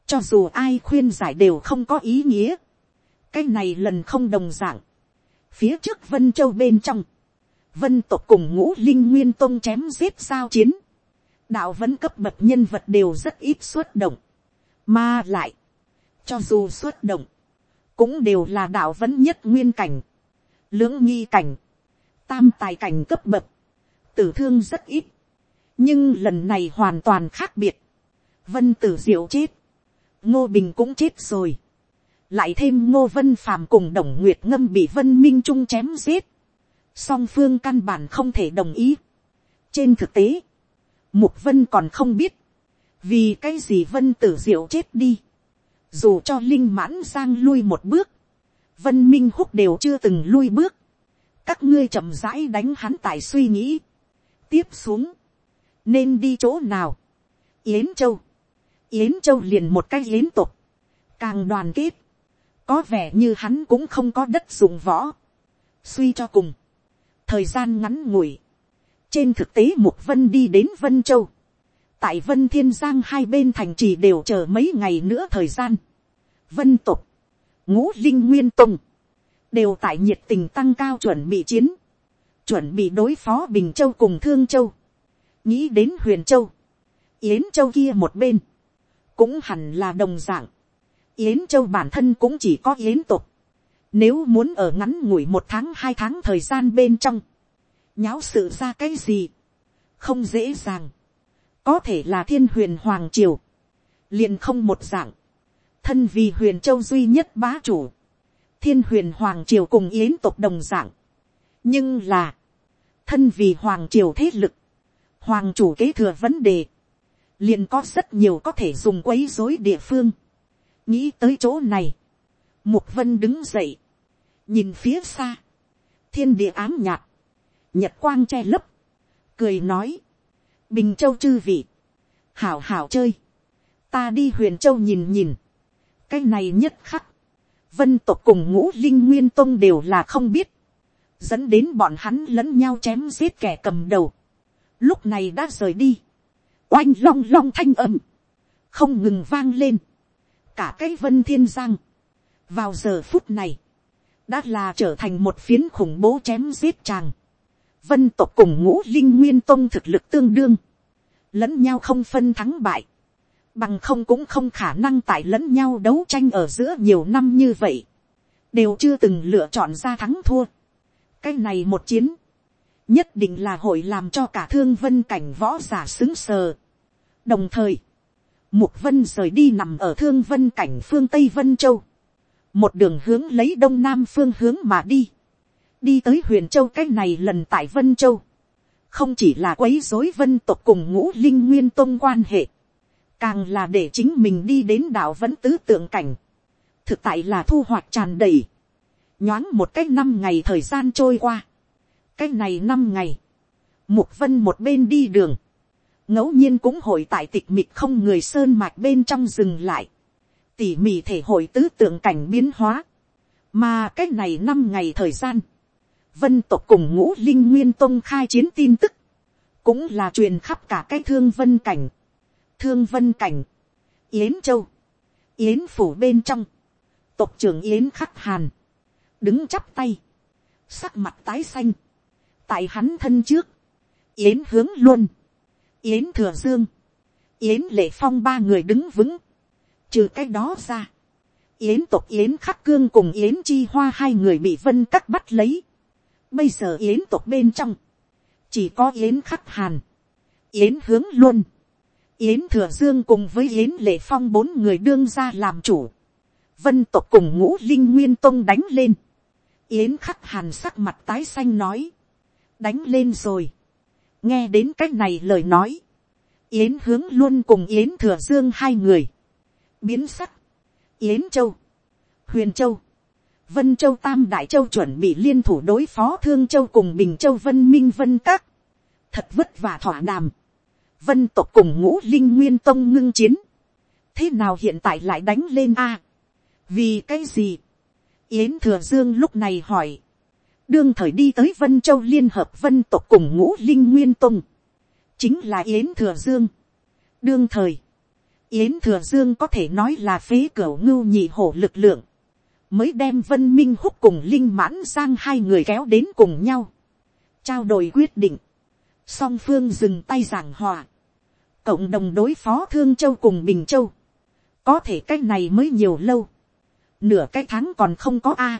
cho dù ai khuyên giải đều không có ý nghĩa, cái này lần không đồng d ạ n g Phía trước Vân Châu bên trong. Vân tộc cùng ngũ linh nguyên tông chém giết sao chiến. Đạo vẫn cấp bậc nhân vật đều rất ít xuất động. Mà lại. Cho dù xuất động. Cũng đều là đạo vẫn nhất nguyên cảnh. Lưỡng nghi cảnh. tam tài cảnh cấp bậc, tử thương rất ít, nhưng lần này hoàn toàn khác biệt, vân tử diệu chết, ngô bình cũng chết rồi, lại thêm ngô vân phàm cùng đồng nguyệt ngâm bị vân minh trung chém giết, song phương căn bản không thể đồng ý. trên thực tế, mục vân còn không biết, vì cái gì vân tử diệu chết đi, dù cho linh mãn sang lui một bước, vân minh húc đều chưa từng lui bước, các ngươi chậm rãi đánh hắn tại suy nghĩ, tiếp xuống, nên đi chỗ nào, yến châu, yến châu liền một cái yến tục, càng đoàn kết, có vẻ như hắn cũng không có đất dùng võ, suy cho cùng, thời gian ngắn ngủi, trên thực tế mục vân đi đến vân châu, tại vân thiên giang hai bên thành trì đều chờ mấy ngày nữa thời gian, vân tục, ngũ linh nguyên tùng, đều tại nhiệt tình tăng cao chuẩn bị chiến, chuẩn bị đối phó bình châu cùng thương châu, nghĩ đến huyền châu, yến châu kia một bên, cũng hẳn là đồng dạng, yến châu bản thân cũng chỉ có yến tục, nếu muốn ở ngắn ngủi một tháng hai tháng thời gian bên trong, nháo sự ra cái gì, không dễ dàng, có thể là thiên huyền hoàng triều, liền không một dạng, thân vì huyền châu duy nhất bá chủ, thiên huyền hoàng triều cùng yến tộc đồng dạng, nhưng là, thân vì hoàng triều thế lực, hoàng chủ kế thừa vấn đề, liền có rất nhiều có thể dùng quấy dối địa phương, nghĩ tới chỗ này, mục vân đứng dậy, nhìn phía xa, thiên địa ám nhạt, nhật quang che lấp, cười nói, bình châu chư vị, hảo hảo chơi, ta đi huyền châu nhìn nhìn, cái này nhất khắc, vân tộc cùng ngũ linh nguyên tông đều là không biết, dẫn đến bọn hắn lẫn nhau chém giết kẻ cầm đầu, lúc này đã rời đi, oanh long long thanh âm, không ngừng vang lên, cả cái vân thiên giang, vào giờ phút này, đã là trở thành một phiến khủng bố chém giết chàng vân tộc cùng ngũ linh nguyên tông thực lực tương đương, lẫn nhau không phân thắng bại, bằng không cũng không khả năng tại lẫn nhau đấu tranh ở giữa nhiều năm như vậy, đều chưa từng lựa chọn ra thắng thua. cái này một chiến, nhất định là hội làm cho cả thương vân cảnh võ giả xứng sờ. đồng thời, mục vân rời đi nằm ở thương vân cảnh phương tây vân châu, một đường hướng lấy đông nam phương hướng mà đi, đi tới huyền châu cái này lần tại vân châu, không chỉ là quấy rối vân tộc cùng ngũ linh nguyên tôn quan hệ, càng là để chính mình đi đến đảo vẫn tứ tượng cảnh, thực tại là thu hoạch tràn đầy, nhoáng một cách năm ngày thời gian trôi qua, cách này năm ngày, mục vân một bên đi đường, ngẫu nhiên cũng hội tại tịch mịch không người sơn mạch bên trong dừng lại, tỉ mỉ thể hội tứ tượng cảnh biến hóa, mà cái này năm ngày thời gian, vân tộc cùng ngũ linh nguyên tông khai chiến tin tức, cũng là truyền khắp cả cái thương vân cảnh, thương vân cảnh, yến châu, yến phủ bên trong, tộc trưởng yến khắc hàn, đứng chắp tay, sắc mặt tái xanh, tại hắn thân trước, yến hướng luôn, yến thừa dương, yến lệ phong ba người đứng vững, trừ cái đó ra, yến tộc yến khắc cương cùng yến chi hoa hai người bị vân cắt bắt lấy, bây giờ yến tộc bên trong, chỉ có yến khắc hàn, yến hướng luôn, yến thừa dương cùng với yến lệ phong bốn người đương ra làm chủ, vân tộc cùng ngũ linh nguyên tông đánh lên, yến khắc hàn sắc mặt tái xanh nói, đánh lên rồi, nghe đến c á c h này lời nói, yến hướng luôn cùng yến thừa dương hai người, biến sắc, yến châu, huyền châu, vân châu tam đại châu chuẩn bị liên thủ đối phó thương châu cùng bình châu vân minh vân các, thật vất vả thỏa đàm, vân tộc cùng ngũ linh nguyên tông ngưng chiến, thế nào hiện tại lại đánh lên a, vì cái gì, yến thừa dương lúc này hỏi, đương thời đi tới vân châu liên hợp vân tộc cùng ngũ linh nguyên tông, chính là yến thừa dương. đương thời, yến thừa dương có thể nói là phế cửa ngưu nhị hổ lực lượng, mới đem vân minh húc cùng linh mãn sang hai người kéo đến cùng nhau, trao đổi quyết định, song phương dừng tay giảng hòa, cộng đồng đối phó thương châu cùng bình châu, có thể cái này mới nhiều lâu, nửa cái tháng còn không có a,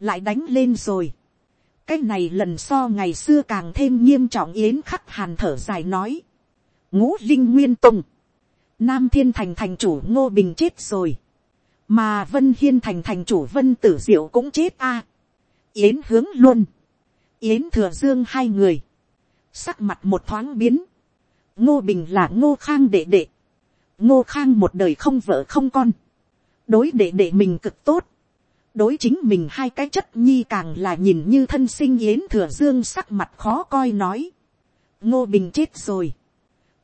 lại đánh lên rồi, cái này lần so ngày xưa càng thêm nghiêm trọng yến khắc hàn thở dài nói. ngũ linh nguyên tùng. nam thiên thành thành chủ ngô bình chết rồi. mà vân hiên thành thành chủ vân tử diệu cũng chết a. yến hướng luôn. yến thừa dương hai người. sắc mặt một thoáng biến. ngô bình là ngô khang đệ đệ. ngô khang một đời không vợ không con. đối đệ đệ mình cực tốt đối chính mình hai cái chất nhi càng là nhìn như thân sinh yến thừa dương sắc mặt khó coi nói. ngô bình chết rồi.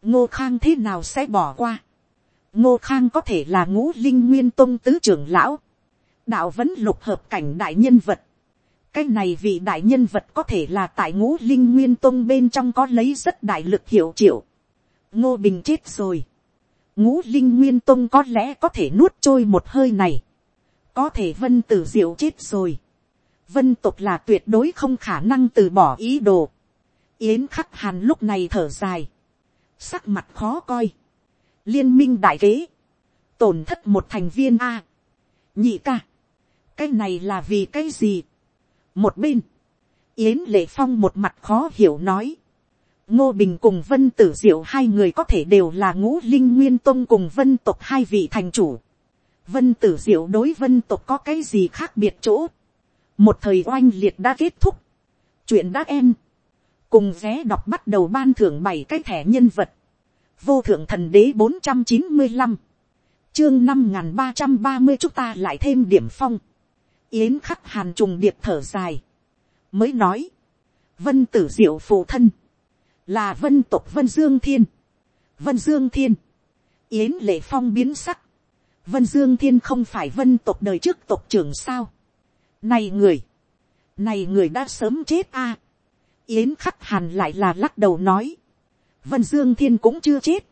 ngô khang thế nào sẽ bỏ qua. ngô khang có thể là ngũ linh nguyên tôn tứ trưởng lão. đạo vẫn lục hợp cảnh đại nhân vật. cái này vì đại nhân vật có thể là tại ngũ linh nguyên tôn bên trong có lấy rất đại lực hiệu triệu. ngô bình chết rồi. ngũ linh nguyên tôn có lẽ có thể nuốt trôi một hơi này có thể vân tử diệu chết rồi. vân tục là tuyệt đối không khả năng từ bỏ ý đồ. yến khắc hàn lúc này thở dài. sắc mặt khó coi. liên minh đại kế. tổn thất một thành viên a. nhị ca. cái này là vì cái gì. một bên. yến lệ phong một mặt khó hiểu nói. ngô bình cùng vân tử diệu hai người có thể đều là ngũ linh nguyên tôn cùng vân tục hai vị thành chủ vân tử diệu đối vân tộc có cái gì khác biệt chỗ. một thời oanh liệt đã kết thúc. chuyện đã em. cùng vé đọc bắt đầu ban thưởng bảy cái thẻ nhân vật. vô thượng thần đế bốn trăm chín mươi năm. chương năm n ba trăm ba mươi chúng ta lại thêm điểm phong. yến khắc hàn trùng điệp thở dài. mới nói. vân tử diệu phụ thân. là vân tộc vân dương thiên. vân dương thiên. yến lệ phong biến sắc Vân Dương Thiên không phải vân tộc đời trước tộc trưởng sao. Này người. Này người đã sớm chết a. Yến khắc hàn lại là lắc đầu nói. Vân Dương Thiên cũng chưa chết.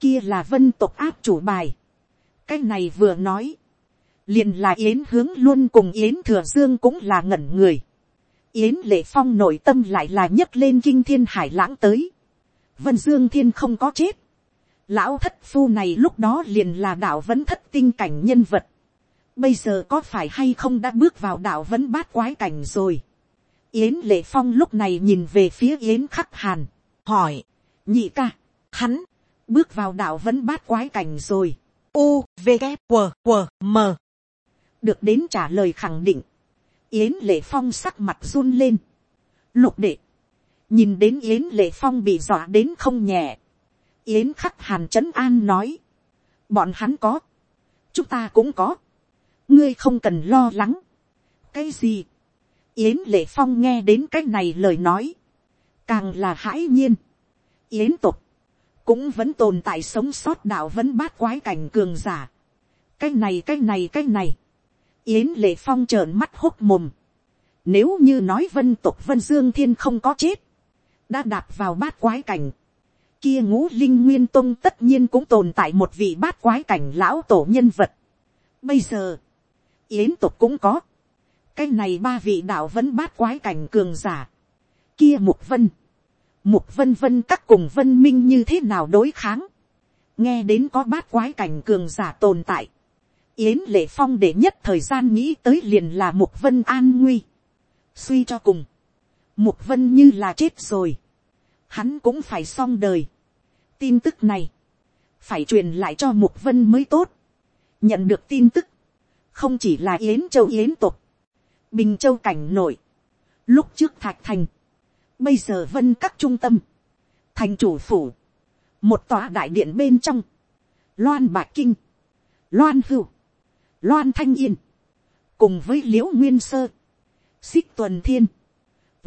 Kia là vân tộc áp chủ bài. Cái này vừa nói. liền là Yến hướng luôn cùng Yến thừa dương cũng là ngẩn người. Yến lệ phong nội tâm lại là nhấc lên kinh thiên hải lãng tới. Vân Dương Thiên không có chết Lão thất phu này lúc đó liền là đạo vẫn thất tinh cảnh nhân vật. Bây giờ có phải hay không đã bước vào đạo vẫn bát quái cảnh rồi. Yến Lệ Phong lúc này nhìn về phía Yến Khắc Hàn. Hỏi. Nhị ca. Hắn. Bước vào đạo vẫn bát quái cảnh rồi. U, V, K, W, W, M. Được đến trả lời khẳng định. Yến Lệ Phong sắc mặt run lên. Lục đệ. Nhìn đến Yến Lệ Phong bị dọa đến không nhẹ Yến khắc hàn trấn an nói. Bọn hắn có. Chúng ta cũng có. Ngươi không cần lo lắng. Cái gì? Yến lệ phong nghe đến cái này lời nói. Càng là hãi nhiên. Yến tục. Cũng vẫn tồn tại sống sót đạo vẫn bát quái cảnh cường giả. Cái này cái này cái này. Yến lệ phong trợn mắt hốc mồm. Nếu như nói vân tục vân dương thiên không có chết. Đã đạp vào bát quái cảnh kia ngũ linh nguyên tông tất nhiên cũng tồn tại một vị bát quái cảnh lão tổ nhân vật. Bây giờ, yến tục cũng có. cái này ba vị đạo vẫn bát quái cảnh cường giả. Kia mục vân. Mục vân vân các cùng vân minh như thế nào đối kháng. Nghe đến có bát quái cảnh cường giả tồn tại. Yến lệ phong để nhất thời gian nghĩ tới liền là mục vân an nguy. Suy cho cùng. Mục vân như là chết rồi. Hắn cũng phải xong đời tin tức này, phải truyền lại cho mục vân mới tốt. nhận được tin tức, không chỉ là yến châu yến tục, bình châu cảnh nổi, lúc trước thạch thành, bây giờ vân các trung tâm, thành chủ phủ, một tòa đại điện bên trong, loan bạc kinh, loan hưu, loan thanh yên, cùng với l i ễ u nguyên sơ, xích tuần thiên,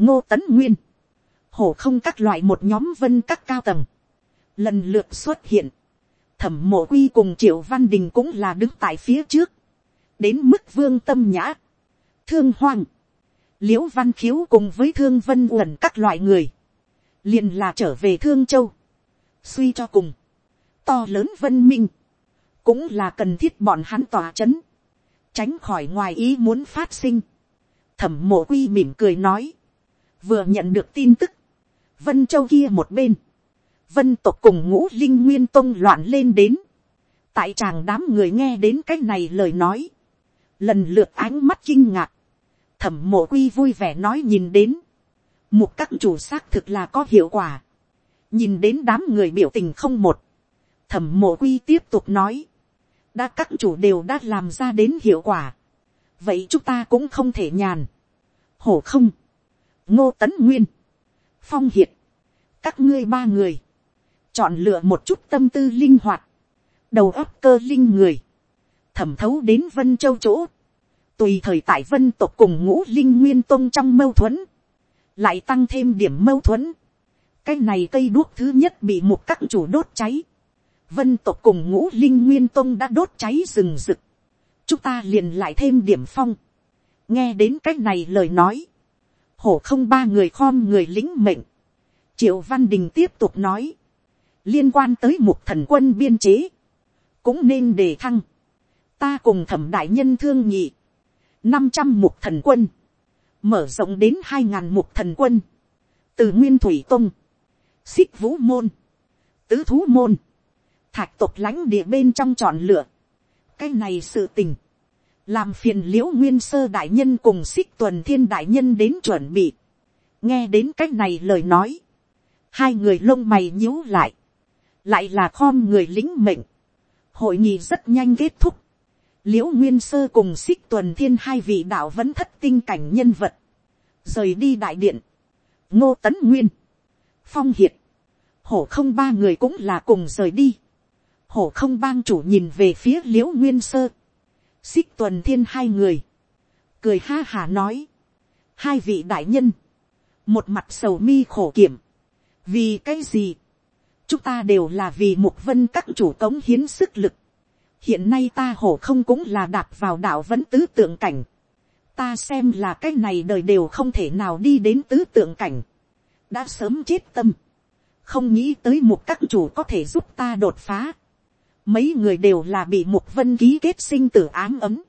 ngô tấn nguyên, hổ không các loại một nhóm vân các cao tầng, lần lượt xuất hiện, thẩm mộ quy cùng triệu văn đình cũng là đứng tại phía trước, đến mức vương tâm nhã, thương hoang, l i ễ u văn khiếu cùng với thương vân uẩn các loại người, liền là trở về thương châu, suy cho cùng, to lớn vân minh, cũng là cần thiết bọn hắn tòa c h ấ n tránh khỏi ngoài ý muốn phát sinh, thẩm mộ quy mỉm cười nói, vừa nhận được tin tức, vân châu kia một bên, vân tộc cùng ngũ linh nguyên tông loạn lên đến. tại chàng đám người nghe đến cái này lời nói. lần lượt ánh mắt kinh ngạc. thẩm mộ quy vui vẻ nói nhìn đến, mục các chủ xác thực là có hiệu quả, nhìn đến đám người biểu tình không một, thẩm mộ quy tiếp tục nói, đã các chủ đều đã làm ra đến hiệu quả, vậy chúng ta cũng không thể nhàn, hổ không, ngô tấn nguyên, phong hiệt, các ngươi ba người, chọn lựa một chút tâm tư linh hoạt, đầu óc cơ linh người, thẩm thấu đến vân châu chỗ, tùy thời tại vân tộc cùng ngũ linh nguyên tôn trong mâu thuẫn, lại tăng thêm điểm mâu thuẫn, cái này cây đuốc thứ nhất bị một các chủ đốt cháy, vân tộc cùng ngũ linh nguyên tôn đã đốt cháy rừng rực, chúng ta liền lại thêm điểm phong, nghe đến cái này lời nói, hổ không ba người khom người lính mệnh, triệu văn đình tiếp tục nói, liên quan tới một thần quân biên chế, cũng nên đề thăng, ta cùng thẩm đại nhân thương nhị, năm trăm mục thần quân, mở rộng đến hai ngàn mục thần quân, từ nguyên thủy tông, xích vũ môn, tứ thú môn, thạch tộc lãnh địa bên trong chọn lựa, cái này sự tình, làm phiền l i ễ u nguyên sơ đại nhân cùng xích tuần thiên đại nhân đến chuẩn bị, nghe đến cái này lời nói, hai người lông mày nhíu lại, lại là khom người lính mệnh, hội nghị rất nhanh kết thúc, l i ễ u nguyên sơ cùng xích tuần thiên hai vị đạo vẫn thất tinh cảnh nhân vật, rời đi đại điện, ngô tấn nguyên, phong hiệt, hổ không ba người cũng là cùng rời đi, hổ không bang chủ nhìn về phía l i ễ u nguyên sơ, xích tuần thiên hai người, cười ha hà nói, hai vị đại nhân, một mặt sầu mi khổ kiểm, vì cái gì, chúng ta đều là vì mục vân các chủ cống hiến sức lực, hiện nay ta hổ không cũng là đạp vào đạo vẫn tứ tượng cảnh. ta xem là cái này đời đều không thể nào đi đến tứ tượng cảnh. đã sớm chết tâm. không nghĩ tới một các chủ có thể giúp ta đột phá. mấy người đều là bị mục vân ký kết sinh tử ám ấm.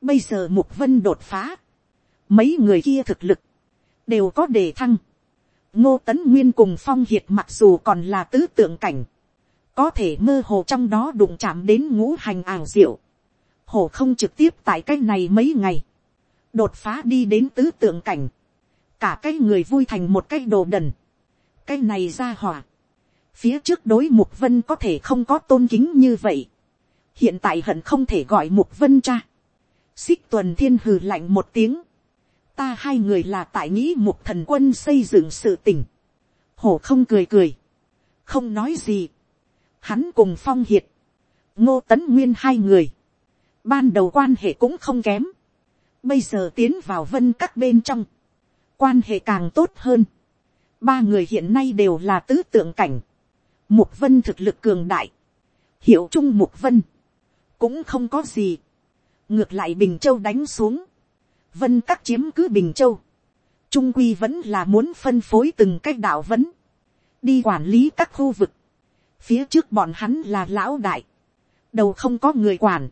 bây giờ mục vân đột phá. mấy người kia thực lực đều có đề thăng ngô tấn nguyên cùng phong hiệt mặc dù còn là tứ tượng cảnh có thể mơ hồ trong đó đụng chạm đến ngũ hành ảo diệu, hồ không trực tiếp tại cái này mấy ngày, đột phá đi đến tứ tượng cảnh, cả cái người vui thành một cái đồ đần, cái này ra hỏa, phía trước đối mục vân có thể không có tôn kính như vậy, hiện tại hận không thể gọi mục vân cha, xích tuần thiên hừ lạnh một tiếng, ta hai người là tại nghĩ mục thần quân xây dựng sự tình, hổ không cười cười, không nói gì, hắn cùng phong hiệt, ngô tấn nguyên hai người, ban đầu quan hệ cũng không kém, bây giờ tiến vào vân các bên trong, quan hệ càng tốt hơn, ba người hiện nay đều là tứ tượng cảnh, mục vân thực lực cường đại, hiệu chung mục vân, cũng không có gì, ngược lại bình châu đánh xuống, vân các chiếm cứ bình châu, trung quy vẫn là muốn phân phối từng cách đạo vấn, đi quản lý các khu vực, phía trước bọn hắn là lão đại, đầu không có người quản,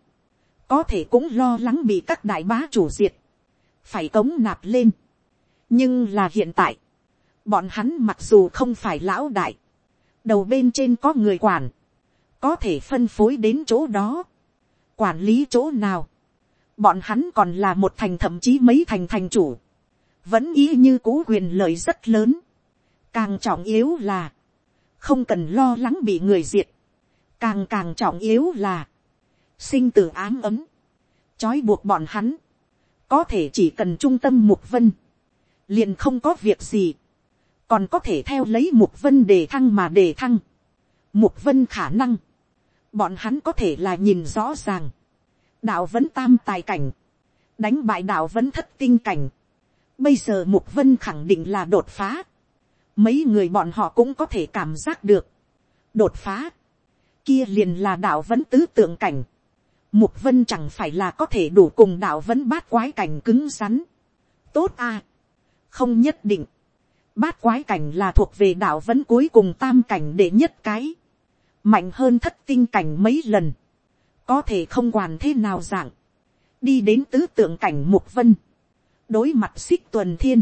có thể cũng lo lắng bị các đại bá chủ diệt, phải cống nạp lên. nhưng là hiện tại, bọn hắn mặc dù không phải lão đại, đầu bên trên có người quản, có thể phân phối đến chỗ đó, quản lý chỗ nào, bọn hắn còn là một thành thậm chí mấy thành thành chủ, vẫn ý như cũ quyền lợi rất lớn, càng trọng yếu là, không cần lo lắng bị người diệt, càng càng trọng yếu là, sinh tử ám ấm, trói buộc bọn hắn, có thể chỉ cần trung tâm mục vân, liền không có việc gì, còn có thể theo lấy mục vân đề thăng mà đề thăng, mục vân khả năng, bọn hắn có thể là nhìn rõ ràng, đạo vẫn tam tài cảnh, đánh bại đạo vẫn thất tinh cảnh, bây giờ mục vân khẳng định là đột phá, mấy người bọn họ cũng có thể cảm giác được, đột phá, kia liền là đạo vẫn tứ tượng cảnh, mục vân chẳng phải là có thể đủ cùng đạo vẫn bát quái cảnh cứng rắn, tốt à, không nhất định, bát quái cảnh là thuộc về đạo vẫn cuối cùng tam cảnh để nhất cái, mạnh hơn thất tinh cảnh mấy lần, có thể không quản thế nào dạng, đi đến tứ tượng cảnh mục vân, đối mặt xích tuần thiên,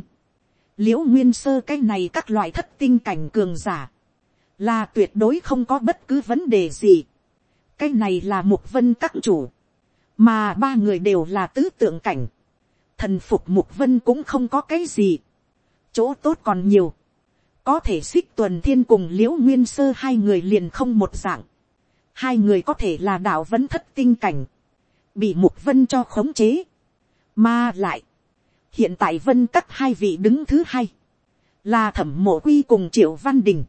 l i ễ u nguyên sơ cái này các loại thất tinh cảnh cường giả, là tuyệt đối không có bất cứ vấn đề gì. cái này là mục vân các chủ, mà ba người đều là tứ tượng cảnh, thần phục mục vân cũng không có cái gì, chỗ tốt còn nhiều, có thể xích tuần thiên cùng l i ễ u nguyên sơ hai người liền không một dạng, hai người có thể là đạo vẫn thất tinh cảnh, bị mục vân cho khống chế, mà lại, hiện tại vân các hai vị đứng thứ hai, là thẩm mộ quy cùng triệu văn đình,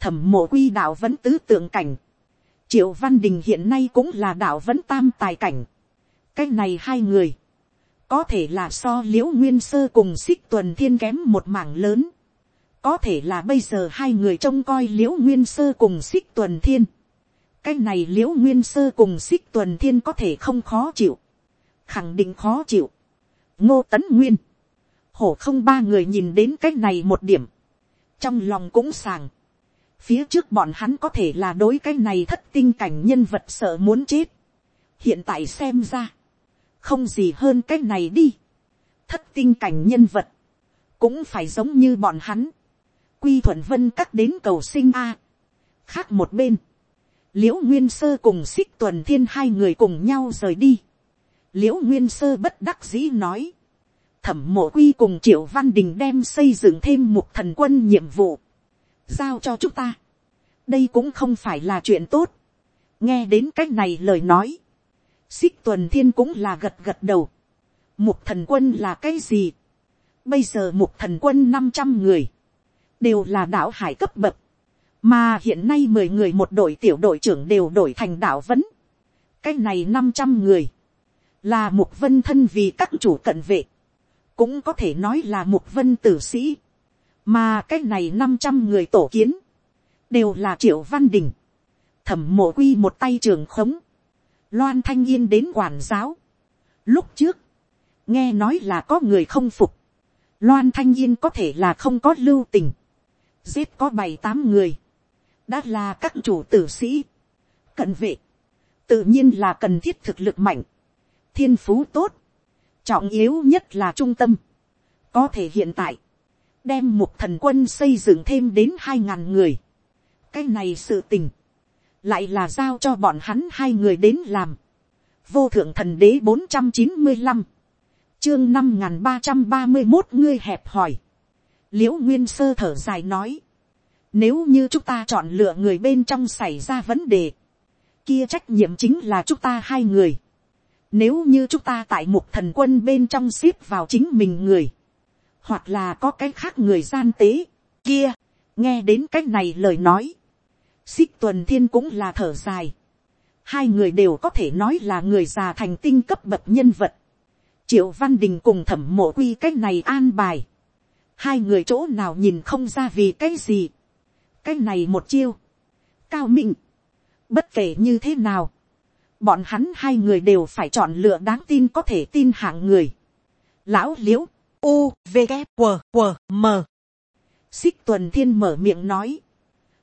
thẩm mộ quy đạo vẫn tứ tượng cảnh, triệu văn đình hiện nay cũng là đạo vẫn tam tài cảnh, cái này hai người, có thể là so l i ễ u nguyên sơ cùng xích tuần thiên kém một mảng lớn, có thể là bây giờ hai người trông coi l i ễ u nguyên sơ cùng xích tuần thiên, cái này l i ễ u nguyên sơ cùng xích tuần thiên có thể không khó chịu, khẳng định khó chịu, ngô tấn nguyên, hổ không ba người nhìn đến cái này một điểm, trong lòng cũng sàng, phía trước bọn hắn có thể là đối cái này thất tinh cảnh nhân vật sợ muốn chết, hiện tại xem ra, không gì hơn cái này đi. thất tinh cảnh nhân vật, cũng phải giống như bọn hắn, quy thuận vân cắt đến cầu sinh a. khác một bên, l i ễ u nguyên sơ cùng xích tuần thiên hai người cùng nhau rời đi. l i ễ u nguyên sơ bất đắc dĩ nói, thẩm mộ quy cùng triệu văn đình đem xây dựng thêm một thần quân nhiệm vụ, giao cho chúng ta. đây cũng không phải là chuyện tốt. nghe đến c á c h này lời nói, xích tuần thiên cũng là gật gật đầu. Một thần quân là cái gì. bây giờ một thần quân năm trăm người, đều là đạo hải cấp bậc, mà hiện nay mười người một đội tiểu đội trưởng đều đổi thành đạo vấn. cái này năm trăm người, là mục vân thân vì các chủ cận vệ, cũng có thể nói là mục vân tử sĩ, mà cái này năm trăm người tổ kiến, đều là triệu văn đình, thẩm mộ quy một tay trường khống, loan thanh yên đến quản giáo. Lúc trước, nghe nói là có người không phục, loan thanh yên có thể là không có lưu tình, giết có bảy tám người, đã là các chủ tử sĩ, cận vệ, tự nhiên là cần thiết thực lực mạnh, thiên phú tốt, trọng yếu nhất là trung tâm, có thể hiện tại, đem một thần quân xây dựng thêm đến hai ngàn người, cái này sự tình, lại là giao cho bọn hắn hai người đến làm. vô thượng thần đế bốn trăm chín mươi năm, chương năm n g h n ba trăm ba mươi một ngươi hẹp hỏi. l i ễ u nguyên sơ thở dài nói, nếu như chúng ta chọn lựa người bên trong xảy ra vấn đề, kia trách nhiệm chính là chúng ta hai người. Nếu như chúng ta tại một thần quân bên trong ship vào chính mình người, hoặc là có cái khác người gian tế, kia, nghe đến cái này lời nói, xích tuần thiên cũng là thở dài. hai người đều có thể nói là người già thành tinh cấp bậc nhân vật. triệu văn đình cùng thẩm mộ quy cái này an bài. hai người chỗ nào nhìn không ra vì cái gì cái này một chiêu. cao minh. bất kể như thế nào. bọn hắn hai người đều phải chọn lựa đáng tin có thể tin hạng người. lão l i ễ u u v g q q m xích tuần thiên mở miệng nói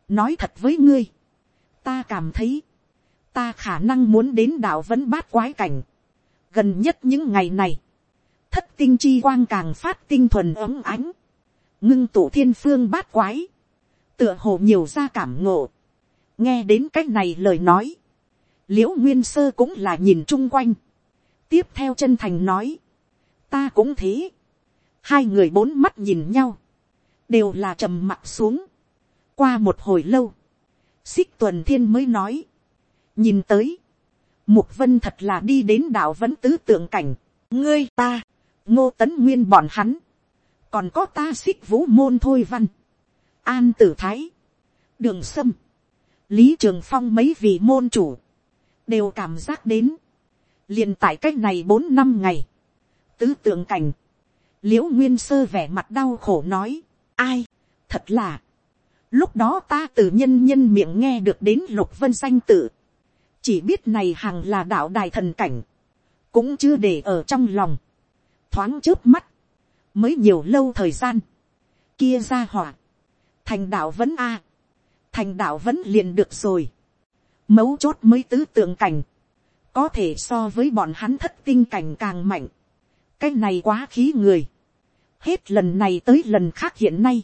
nói thật với ngươi, ta cảm thấy, ta khả năng muốn đến đạo vẫn bát quái cảnh. gần nhất những ngày này, thất tinh chi quang càng phát tinh thuần ấm ánh, ngưng tụ thiên phương bát quái, tựa hồ nhiều ra cảm ngộ, nghe đến c á c h này lời nói, l i ễ u nguyên sơ cũng là nhìn chung quanh, tiếp theo chân thành nói, ta cũng thế, hai người bốn mắt nhìn nhau, đều là trầm mặt xuống, qua một hồi lâu, xích tuần thiên mới nói, nhìn tới, mục vân thật là đi đến đảo vẫn tứ tượng cảnh, ngươi ta, ngô tấn nguyên bọn hắn, còn có ta xích vũ môn thôi văn, an tử thái, đường sâm, lý trường phong mấy vị môn chủ, đều cảm giác đến, liền tại c á c h này bốn năm ngày, tứ tượng cảnh, l i ễ u nguyên sơ vẻ mặt đau khổ nói, ai, thật là, Lúc đó ta từ nhân nhân miệng nghe được đến lục vân danh tự. Chỉ biết này hằng là đạo đài thần cảnh. Cũng chưa để ở trong lòng. Thoáng trước mắt. Mới nhiều lâu thời gian. Kia ra hỏa. Thành đạo vẫn a Thành đạo vẫn liền được rồi. Mấu chốt mới tứ tượng cảnh. Có thể so với bọn hắn thất tinh cảnh càng mạnh. Cái này quá khí người. Hết lần này tới lần khác hiện nay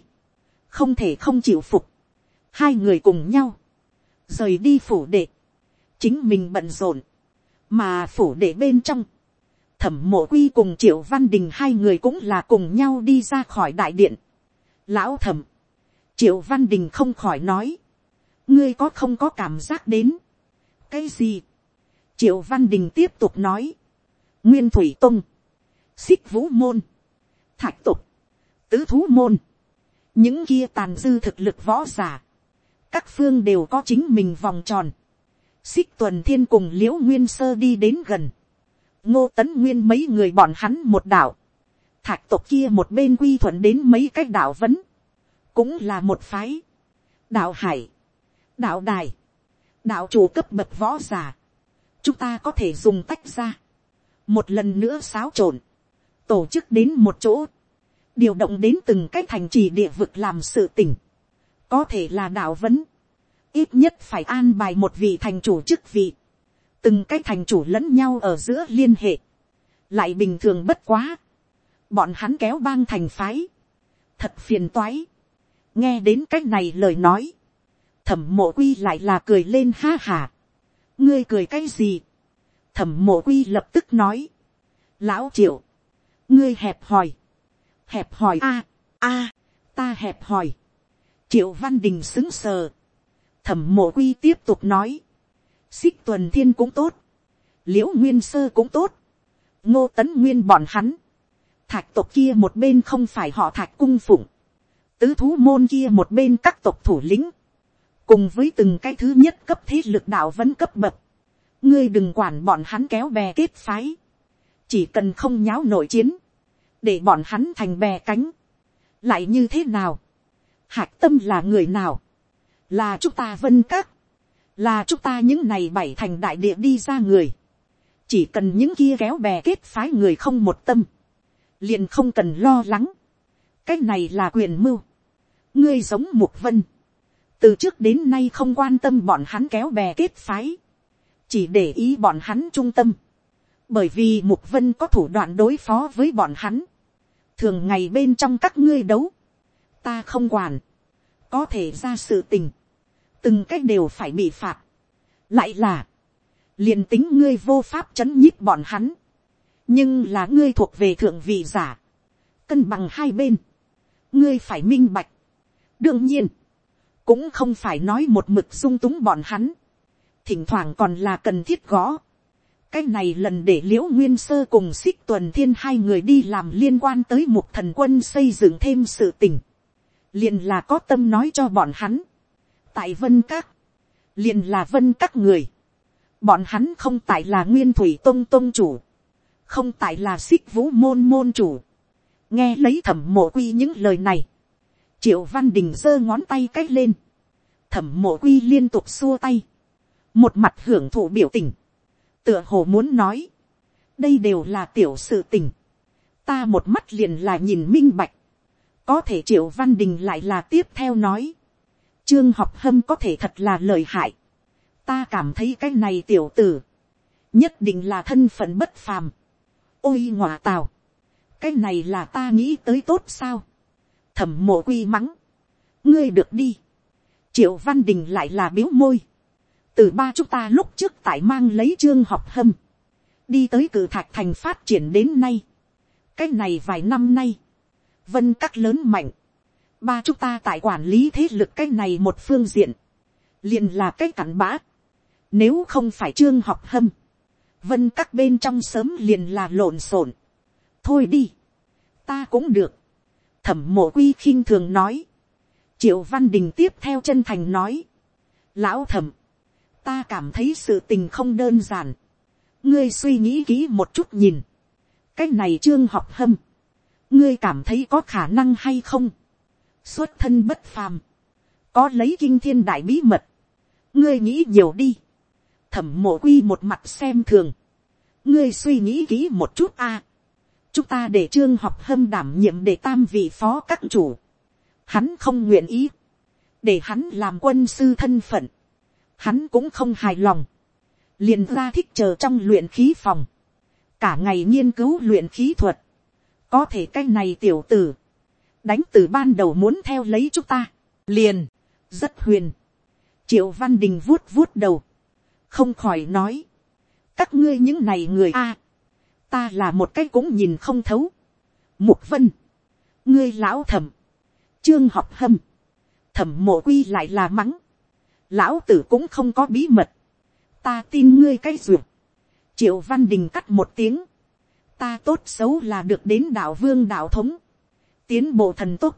không thể không chịu phục, hai người cùng nhau, rời đi phủ đệ, chính mình bận rộn, mà phủ đệ bên trong, thẩm mộ quy cùng triệu văn đình hai người cũng là cùng nhau đi ra khỏi đại điện. lão thẩm, triệu văn đình không khỏi nói, ngươi có không có cảm giác đến, cái gì, triệu văn đình tiếp tục nói, nguyên thủy tông, xích vũ môn, thạch tục, tứ thú môn, những kia tàn dư thực lực võ giả, các phương đều có chính mình vòng tròn, xích tuần thiên cùng l i ễ u nguyên sơ đi đến gần, ngô tấn nguyên mấy người bọn hắn một đảo, thạch tộc kia một bên quy thuận đến mấy cái đảo vấn, cũng là một phái, đạo hải, đạo đài, đạo chủ cấp bậc võ giả, chúng ta có thể dùng tách ra, một lần nữa xáo trộn, tổ chức đến một chỗ, điều động đến từng cái thành trì địa vực làm sự tỉnh, có thể là đạo vấn, ít nhất phải an bài một vị thành chủ chức vị, từng cái thành chủ lẫn nhau ở giữa liên hệ, lại bình thường bất quá, bọn hắn kéo bang thành phái, thật phiền toái, nghe đến cái này lời nói, thẩm mộ quy lại là cười lên ha hà, ngươi cười cái gì, thẩm mộ quy lập tức nói, lão triệu, ngươi hẹp hòi, hẹp hòi a, a, ta hẹp hòi, triệu văn đình xứng sờ, thẩm mộ quy tiếp tục nói, xích tuần thiên cũng tốt, l i ễ u nguyên sơ cũng tốt, ngô tấn nguyên bọn hắn, thạch tộc kia một bên không phải họ thạch cung phụng, tứ thú môn kia một bên các tộc thủ lĩnh, cùng với từng cái thứ nhất cấp thế lực đạo vẫn cấp bậc, ngươi đừng quản bọn hắn kéo bè kết phái, chỉ cần không nháo nội chiến, để bọn hắn thành bè cánh, lại như thế nào, hạc tâm là người nào, là chúng ta vân các, là chúng ta những này bảy thành đại địa đi ra người, chỉ cần những kia kéo bè kết phái người không một tâm, liền không cần lo lắng, cái này là quyền mưu, ngươi giống mục vân, từ trước đến nay không quan tâm bọn hắn kéo bè kết phái, chỉ để ý bọn hắn trung tâm, bởi vì mục vân có thủ đoạn đối phó với bọn hắn, thường ngày bên trong các ngươi đấu, ta không quản, có thể ra sự tình, từng cách đều phải bị phạt. lại là, liền tính ngươi vô pháp c h ấ n nhích bọn hắn, nhưng là ngươi thuộc về thượng vị giả, cân bằng hai bên, ngươi phải minh bạch đương nhiên, cũng không phải nói một mực sung túng bọn hắn, thỉnh thoảng còn là cần thiết gõ. cái này lần để l i ễ u nguyên sơ cùng xích tuần thiên hai người đi làm liên quan tới một thần quân xây dựng thêm sự tình. Liền là có tâm nói cho bọn hắn, tại vân các, liền là vân các người, bọn hắn không tại là nguyên thủy tôn tôn chủ, không tại là xích vũ môn môn chủ, nghe lấy thẩm mộ quy những lời này, triệu văn đình giơ ngón tay c á c h lên, thẩm mộ quy liên tục xua tay, một mặt hưởng thụ biểu tình, tựa hồ muốn nói, đây đều là tiểu sự tình, ta một mắt liền là nhìn minh bạch, có thể triệu văn đình lại là tiếp theo nói. trương học hâm có thể thật là lời hại. ta cảm thấy cái này tiểu tử. nhất định là thân phận bất phàm. ôi ngọa tào. cái này là ta nghĩ tới tốt sao thẩm mộ quy mắng. ngươi được đi. triệu văn đình lại là biếu môi. từ ba chúng ta lúc trước tại mang lấy trương học hâm. đi tới cử thạch thành phát triển đến nay. cái này vài năm nay vân các lớn mạnh, ba chúng ta tại quản lý thế lực cái này một phương diện, liền là cái cặn bã. Nếu không phải trương học hâm, vân các bên trong sớm liền là lộn xộn. thôi đi, ta cũng được thẩm mộ quy khinh thường nói. triệu văn đình tiếp theo chân thành nói. lão thẩm, ta cảm thấy sự tình không đơn giản. ngươi suy nghĩ kỹ một chút nhìn. cái này trương học hâm, ngươi cảm thấy có khả năng hay không, xuất thân bất phàm, có lấy kinh thiên đại bí mật, ngươi nghĩ nhiều đi, thẩm mộ quy một mặt xem thường, ngươi suy nghĩ kỹ một chút a, chúng ta để trương học hâm đảm nhiệm để tam vị phó các chủ, hắn không nguyện ý, để hắn làm quân sư thân phận, hắn cũng không hài lòng, liền ra thích chờ trong luyện khí phòng, cả ngày nghiên cứu luyện khí thuật, có thể cái này tiểu tử, đánh từ ban đầu muốn theo lấy chúng ta, liền, rất huyền. triệu văn đình vuốt vuốt đầu, không khỏi nói, các ngươi những này người a, ta là một cái cũng nhìn không thấu. mục vân, ngươi lão thẩm, trương học hâm, thẩm mộ quy lại là mắng, lão tử cũng không có bí mật, ta tin ngươi cái ruột, triệu văn đình cắt một tiếng, ta tốt xấu là được đến đạo vương đạo thống, tiến bộ thần tốt,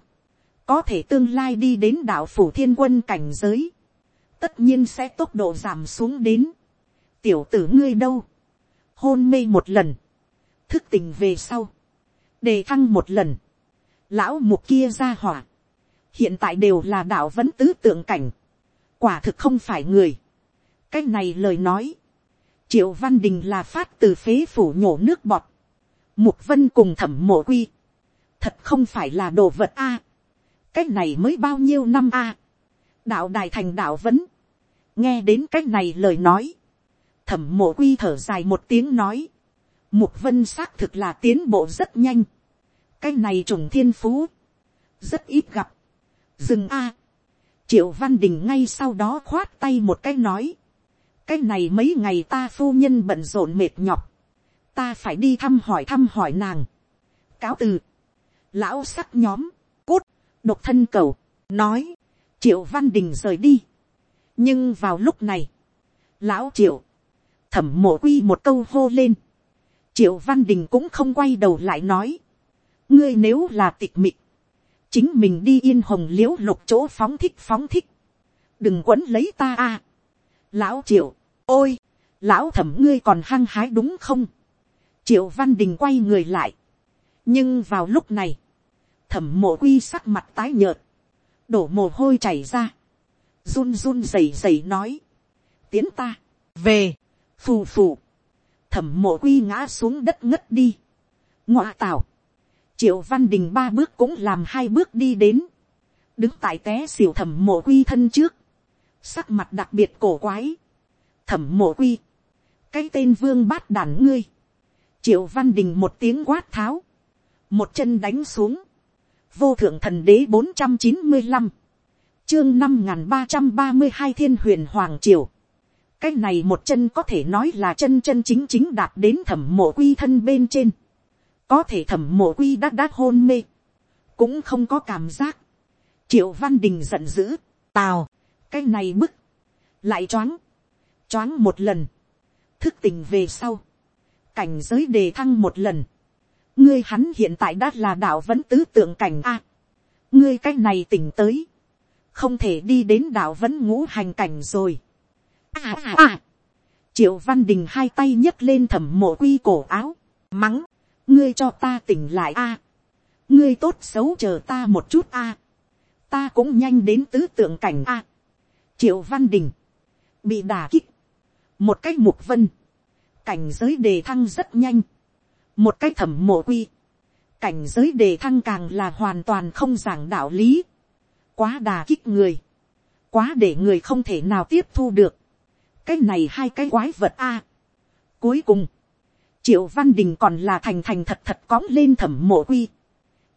có thể tương lai đi đến đạo phủ thiên quân cảnh giới, tất nhiên sẽ tốc độ giảm xuống đến, tiểu tử ngươi đâu, hôn mê một lần, thức tỉnh về sau, đề thăng một lần, lão mục kia ra hỏa, hiện tại đều là đạo vẫn tứ tượng cảnh, quả thực không phải người. cái này lời nói, triệu văn đình là phát từ phế phủ nhổ nước bọt, mục vân cùng thẩm mộ quy, thật không phải là đồ vật a, cái này mới bao nhiêu năm a, đạo đài thành đạo vẫn, nghe đến cái này lời nói, thẩm mộ quy thở dài một tiếng nói, mục vân xác thực là tiến bộ rất nhanh, cái này trùng thiên phú, rất ít gặp, dừng a, triệu văn đình ngay sau đó khoát tay một cái nói, cái này mấy ngày ta phu nhân bận rộn mệt nhọc, ta phải đi thăm hỏi thăm hỏi nàng, cáo từ, lão sắc nhóm, cút, độc thân cầu, nói, triệu văn đình rời đi, nhưng vào lúc này, lão triệu, thẩm mộ quy một câu hô lên, triệu văn đình cũng không quay đầu lại nói, ngươi nếu là tịch mịch, chính mình đi yên hồng l i ễ u lục chỗ phóng thích phóng thích, đừng quấn lấy ta a. lão triệu, ôi, lão thẩm ngươi còn hăng hái đúng không, triệu văn đình quay người lại, nhưng vào lúc này, thẩm mộ quy sắc mặt tái nhợt, đổ mồ hôi chảy ra, run run rẩy rẩy nói, tiến ta, về, phù phù, thẩm mộ quy ngã xuống đất ngất đi. ngoa tào, triệu văn đình ba bước cũng làm hai bước đi đến, đứng tại té xỉu thẩm mộ quy thân trước, sắc mặt đặc biệt cổ quái, thẩm mộ quy, cái tên vương bát đàn ngươi, triệu văn đình một tiếng quát tháo, một chân đánh xuống, vô thượng thần đế bốn trăm chín mươi năm, chương năm n g h n ba trăm ba mươi hai thiên huyền hoàng triều, cái này một chân có thể nói là chân chân chính chính đạt đến thẩm mộ quy thân bên trên. có thể thẩm mộ quy đã đã hôn mê. cũng không có cảm giác. triệu văn đình giận dữ. tào, cái này bức. lại choáng. choáng một lần. thức tỉnh về sau. cảnh giới đề thăng một lần. ngươi hắn hiện tại đã là đạo vẫn tứ tượng cảnh a. ngươi cái này tỉnh tới. không thể đi đến đạo vẫn ngũ hành cảnh rồi À, à, à. Triệu Văn Đình hai tay nhấc lên thẩm mộ quy cổ áo. Mắng. Ngươi cho ta tỉnh lại a. Ngươi tốt xấu chờ ta một chút a. Ta cũng nhanh đến tứ tượng cảnh a. Triệu Văn Đình. Bị đả kích. Một cái mục vân. Cảnh giới đề thăng rất nhanh. Một cái thẩm mộ quy. Cảnh giới đề thăng càng là hoàn toàn không giảng đạo lý. Quá đà kích người. Quá để người không thể nào tiếp thu được cái này hai cái quái vật a. cuối cùng, triệu văn đình còn là thành thành thật thật cóng lên thẩm mộ quy,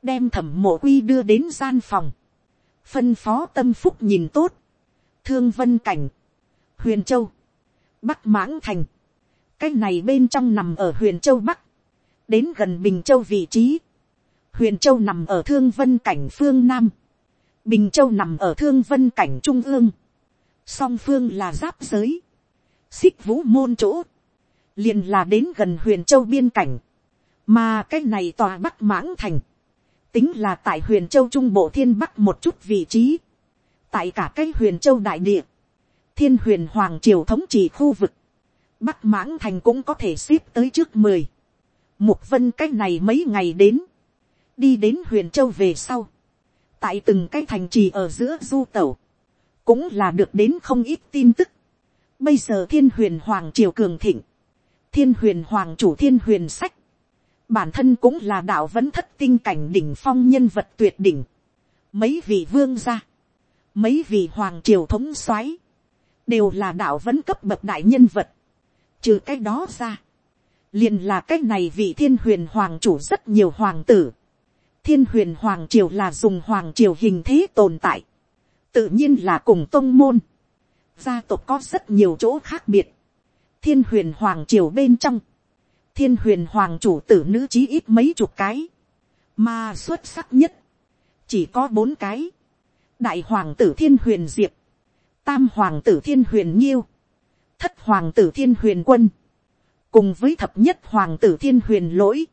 đem thẩm mộ quy đưa đến gian phòng, phân phó tâm phúc nhìn tốt, thương vân cảnh, huyền châu, bắc mãng thành, cái này bên trong nằm ở huyền châu bắc, đến gần bình châu vị trí, huyền châu nằm ở thương vân cảnh phương nam, bình châu nằm ở thương vân cảnh trung ương, song phương là giáp giới, xích vũ môn chỗ, liền là đến gần huyền châu biên cảnh, mà cái này tòa bắc mãng thành, tính là tại huyền châu trung bộ thiên bắc một chút vị trí, tại cả cái huyền châu đại địa, thiên huyền hoàng triều thống trị khu vực, bắc mãng thành cũng có thể xếp tới trước mười, mục vân cái này mấy ngày đến, đi đến huyền châu về sau, tại từng cái thành trì ở giữa du tẩu, cũng là được đến không ít tin tức, Bây giờ thiên huyền hoàng triều cường thịnh. Thiên huyền hoàng chủ thiên huyền sách. Bản thân cũng là đạo vẫn thất tinh cảnh đỉnh phong nhân vật tuyệt đỉnh. Mấy vị vương gia. Mấy vị hoàng triều thống soái Đều là đạo vẫn cấp bậc đại nhân vật. Trừ cái đó ra. liền là cái này vị thiên huyền hoàng chủ rất nhiều hoàng tử. Thiên huyền hoàng triều là dùng hoàng triều hình thế tồn tại. Tự nhiên là cùng tông môn gia tộc có rất nhiều chỗ khác biệt. thiên huyền hoàng triều bên trong, thiên huyền hoàng chủ tử nữ chí ít mấy chục cái, mà xuất sắc nhất, chỉ có bốn cái, đại hoàng tử thiên huyền diệp, tam hoàng tử thiên huyền nhiêu, thất hoàng tử thiên huyền quân, cùng với thập nhất hoàng tử thiên huyền lỗi,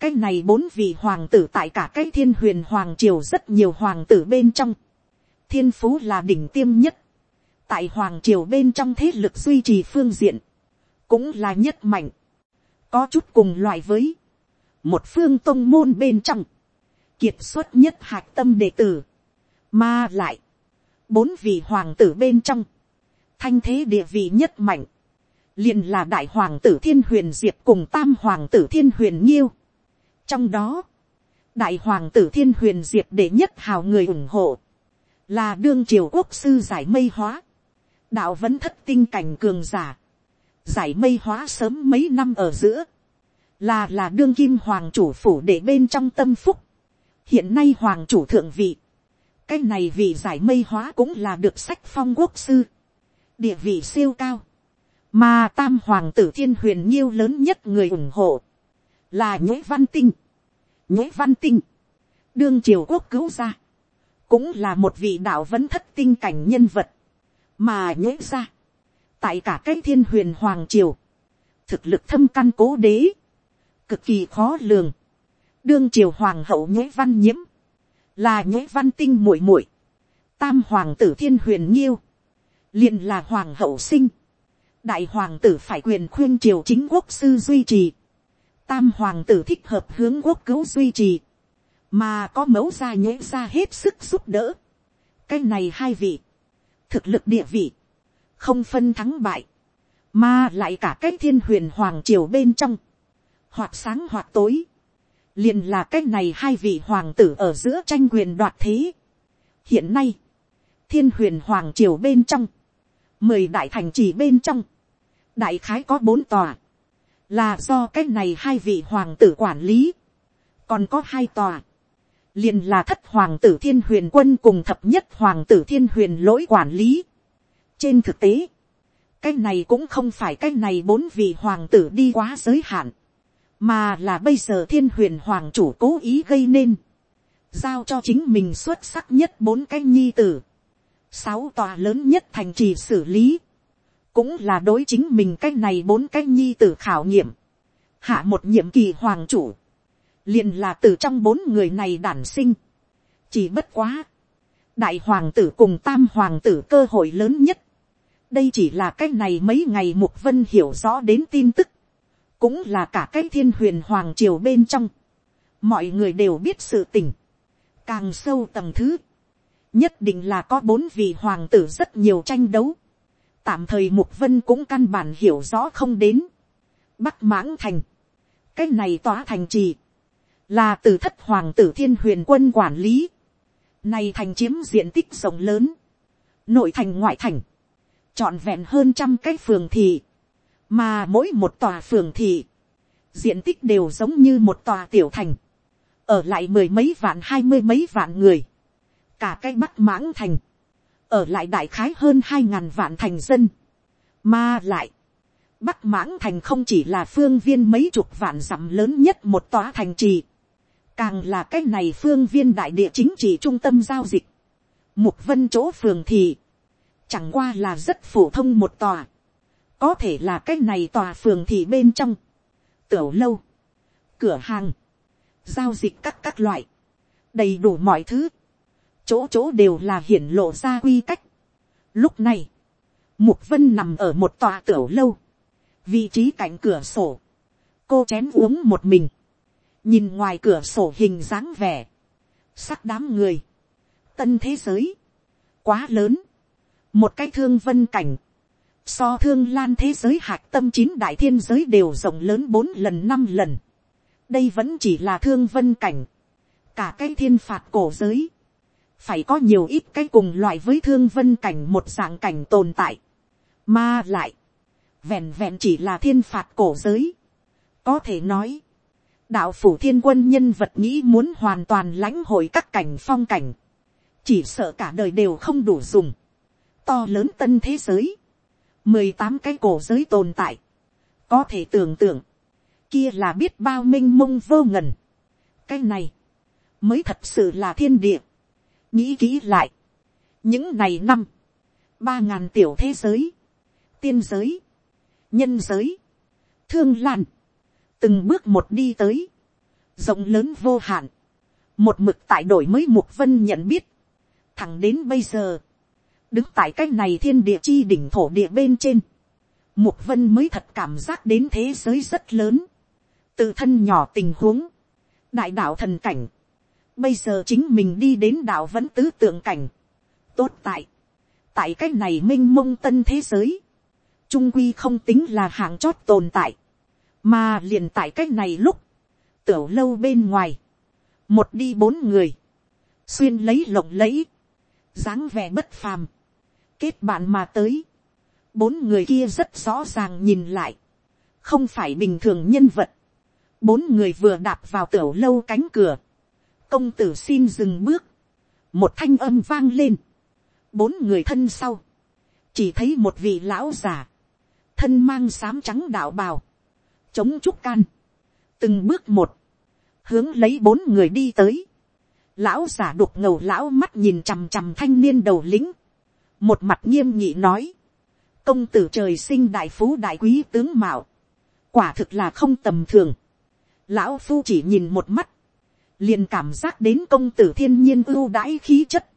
cái này bốn vị hoàng tử tại cả cái thiên huyền hoàng triều rất nhiều hoàng tử bên trong, thiên phú là đỉnh tiêm nhất, tại hoàng triều bên trong thế lực duy trì phương diện, cũng là nhất mạnh, có chút cùng loại với một phương tông môn bên trong, kiệt xuất nhất hạc tâm đệ tử, mà lại, bốn vị hoàng tử bên trong, thanh thế địa vị nhất mạnh, liền là đại hoàng tử thiên huyền diệp cùng tam hoàng tử thiên huyền nhiêu. trong đó, đại hoàng tử thiên huyền diệp đệ nhất hào người ủng hộ, là đương triều quốc sư giải mây hóa, đạo vẫn thất tinh cảnh cường giả, giải mây hóa sớm mấy năm ở giữa, là là đương kim hoàng chủ phủ để bên trong tâm phúc, hiện nay hoàng chủ thượng vị, cái này vị giải mây hóa cũng là được sách phong quốc sư, địa vị siêu cao, mà tam hoàng tử thiên huyền nhiêu lớn nhất người ủng hộ, là nhế văn tinh, nhế văn tinh, đương triều quốc cứu ra, cũng là một vị đạo vẫn thất tinh cảnh nhân vật, mà nhễ ra, tại cả cái thiên huyền hoàng triều, thực lực thâm căn cố đế, cực kỳ khó lường, đương triều hoàng hậu nhễ văn nhiễm, là nhễ văn tinh muội muội, tam hoàng tử thiên huyền nhiêu, liền là hoàng hậu sinh, đại hoàng tử phải quyền khuyên triều chính quốc sư duy trì, tam hoàng tử thích hợp hướng quốc cứu duy trì, mà có mẫu ra nhễ ra hết sức giúp đỡ. cái này hai vị, thực lực địa vị, không phân thắng bại, mà lại cả cái thiên huyền hoàng triều bên trong, hoặc sáng hoặc tối, liền là cái này hai vị hoàng tử ở giữa tranh quyền đoạt thế. hiện nay, thiên huyền hoàng triều bên trong, mười đại thành trì bên trong, đại khái có bốn tòa, là do cái này hai vị hoàng tử quản lý, còn có hai tòa, liền là thất hoàng tử thiên huyền quân cùng thập nhất hoàng tử thiên huyền lỗi quản lý. trên thực tế, cái này cũng không phải cái này bốn vị hoàng tử đi quá giới hạn, mà là bây giờ thiên huyền hoàng chủ cố ý gây nên, giao cho chính mình xuất sắc nhất bốn cái nhi tử, sáu tòa lớn nhất thành trì xử lý, cũng là đối chính mình cái này bốn cái nhi tử khảo nghiệm, hạ một nhiệm kỳ hoàng chủ, liền là từ trong bốn người này đản sinh, chỉ bất quá, đại hoàng tử cùng tam hoàng tử cơ hội lớn nhất, đây chỉ là cái này mấy ngày mục vân hiểu rõ đến tin tức, cũng là cả cái thiên huyền hoàng triều bên trong, mọi người đều biết sự tình, càng sâu tầng thứ, nhất định là có bốn vị hoàng tử rất nhiều tranh đấu, tạm thời mục vân cũng căn bản hiểu rõ không đến, bắc mãng thành, cái này tỏa thành trì, là từ thất hoàng tử thiên huyền quân quản lý, nay thành chiếm diện tích rộng lớn, nội thành ngoại thành, trọn vẹn hơn trăm cái phường thị, mà mỗi một tòa phường thị, diện tích đều giống như một tòa tiểu thành, ở lại mười mấy vạn hai mươi mấy vạn người, cả cái bắc mãng thành, ở lại đại khái hơn hai ngàn vạn thành dân, mà lại, bắc mãng thành không chỉ là phương viên mấy chục vạn dặm lớn nhất một tòa thành trì, càng là cái này phương viên đại địa chính trị trung tâm giao dịch, mục vân chỗ phường thì, chẳng qua là rất phổ thông một tòa, có thể là cái này tòa phường thì bên trong, tiểu lâu, cửa hàng, giao dịch các các loại, đầy đủ mọi thứ, chỗ chỗ đều là hiển lộ ra quy cách. Lúc này, mục vân nằm ở một tòa tiểu lâu, vị trí cạnh cửa sổ, cô chén uống một mình, nhìn ngoài cửa sổ hình dáng vẻ, sắc đám người, tân thế giới, quá lớn, một cái thương vân cảnh, so thương lan thế giới hạc tâm chín đại thiên giới đều rộng lớn bốn lần năm lần, đây vẫn chỉ là thương vân cảnh, cả cái thiên phạt cổ giới, phải có nhiều ít cái cùng loại với thương vân cảnh một dạng cảnh tồn tại, mà lại, vẹn vẹn chỉ là thiên phạt cổ giới, có thể nói, đạo phủ thiên quân nhân vật nghĩ muốn hoàn toàn lãnh hội các cảnh phong cảnh, chỉ sợ cả đời đều không đủ dùng, to lớn tân thế giới, mười tám cái cổ giới tồn tại, có thể tưởng tượng, kia là biết bao m i n h mông vô ngần, cái này, mới thật sự là thiên địa, nghĩ kỹ lại, những ngày năm, ba ngàn tiểu thế giới, tiên giới, nhân giới, thương lan, từng bước một đi tới, rộng lớn vô hạn, một mực tại đổi mới mục vân nhận biết, thẳng đến bây giờ, đứng tại cái này thiên địa chi đỉnh thổ địa bên trên, Mục vân mới thật cảm giác đến thế giới rất lớn. Tự thân nhỏ tình huống. Đại đạo thần cảnh. Bây giờ chính mình đi đến đạo vẫn tứ tượng cảnh. Tốt tại. Tại cái này minh mông tân thế giới. Trung quy không tính là hạng chót tồn tại. Mà liền tại cái này lúc. Tiểu lâu bên ngoài. Một đi bốn người. Xuyên lấy lộng lẫy. dáng vẻ bất phàm. Kết bạn mà tới, Bốn người kia rất rõ ràng nhìn lại. Không phải bình thường nhân vật. Bốn người vừa đạp vào tiểu lâu cánh cửa. Công tử xin dừng bước. Một thanh âm vang lên. Bốn người thân sau. Chỉ thấy một vị lão già. Thân mang sám trắng đạo bào. Chống trúc can. Từng bước một. Hướng lấy bốn người đi tới. Lão giả đục ngầu lão mắt nhìn chằm chằm thanh niên đầu lính. Một mặt nghiêm nghị nói công tử trời sinh đại phú đại quý tướng mạo, quả thực là không tầm thường. Lão phu chỉ nhìn một mắt, liền cảm giác đến công tử thiên nhiên ưu đãi khí chất.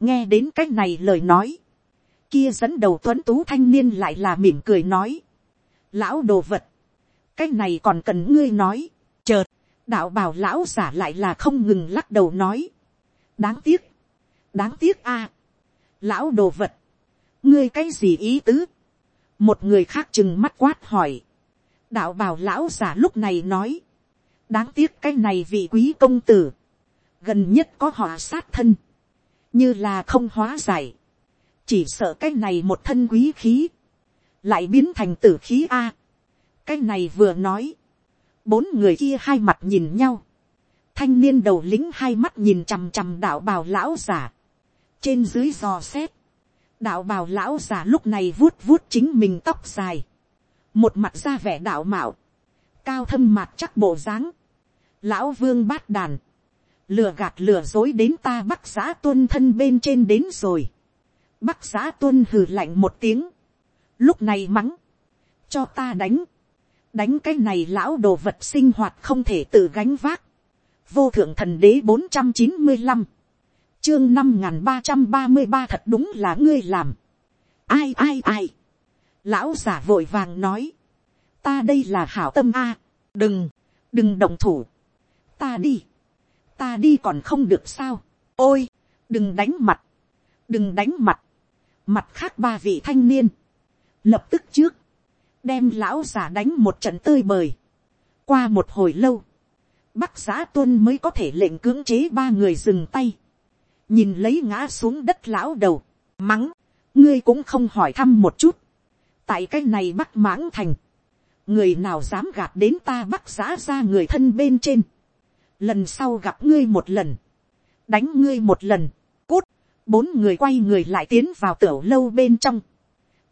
nghe đến cái này lời nói, kia dẫn đầu tuấn tú thanh niên lại là mỉm cười nói. lão đồ vật, cái này còn cần ngươi nói, chợt, đạo bảo lão giả lại là không ngừng lắc đầu nói. đáng tiếc, đáng tiếc a, lão đồ vật, ngươi cái gì ý tứ, một người khác chừng mắt quát hỏi, đạo bảo lão giả lúc này nói, đáng tiếc cái này vị quý công tử, gần nhất có họ sát thân, như là không hóa giải, chỉ sợ cái này một thân quý khí, lại biến thành tử khí a cái này vừa nói, bốn người kia hai mặt nhìn nhau, thanh niên đầu lính hai mắt nhìn chằm chằm đạo bào lão giả, trên dưới dò xét, đạo bào lão già lúc này vuốt vuốt chính mình tóc dài, một mặt ra vẻ đạo mạo, cao thâm mặt chắc bộ dáng, lão vương bát đàn, lừa gạt lừa dối đến ta bắc giã tuân thân bên trên đến rồi, bắc giã tuân hừ lạnh một tiếng, lúc này mắng, cho ta đánh, đánh cái này lão đồ vật sinh hoạt không thể tự gánh vác, vô thượng thần đế bốn trăm chín mươi năm, chương năm n ba trăm ba mươi ba thật đúng là ngươi làm. ai ai ai. lão giả vội vàng nói. ta đây là hảo tâm a. đừng, đừng động thủ. ta đi. ta đi còn không được sao. ôi, đừng đánh mặt. đừng đánh mặt. mặt khác ba vị thanh niên. lập tức trước đem lão giả đánh một trận tơi bời. qua một hồi lâu. Bắc giá tuân mới có thể lệnh cưỡng chế ba người dừng tay nhìn lấy ngã xuống đất lão đầu, mắng, ngươi cũng không hỏi thăm một chút, tại cái này bắc mãng thành, người nào dám gạt đến ta bắc giã ra người thân bên trên, lần sau gặp ngươi một lần, đánh ngươi một lần, cút, bốn người quay người lại tiến vào tiểu lâu bên trong,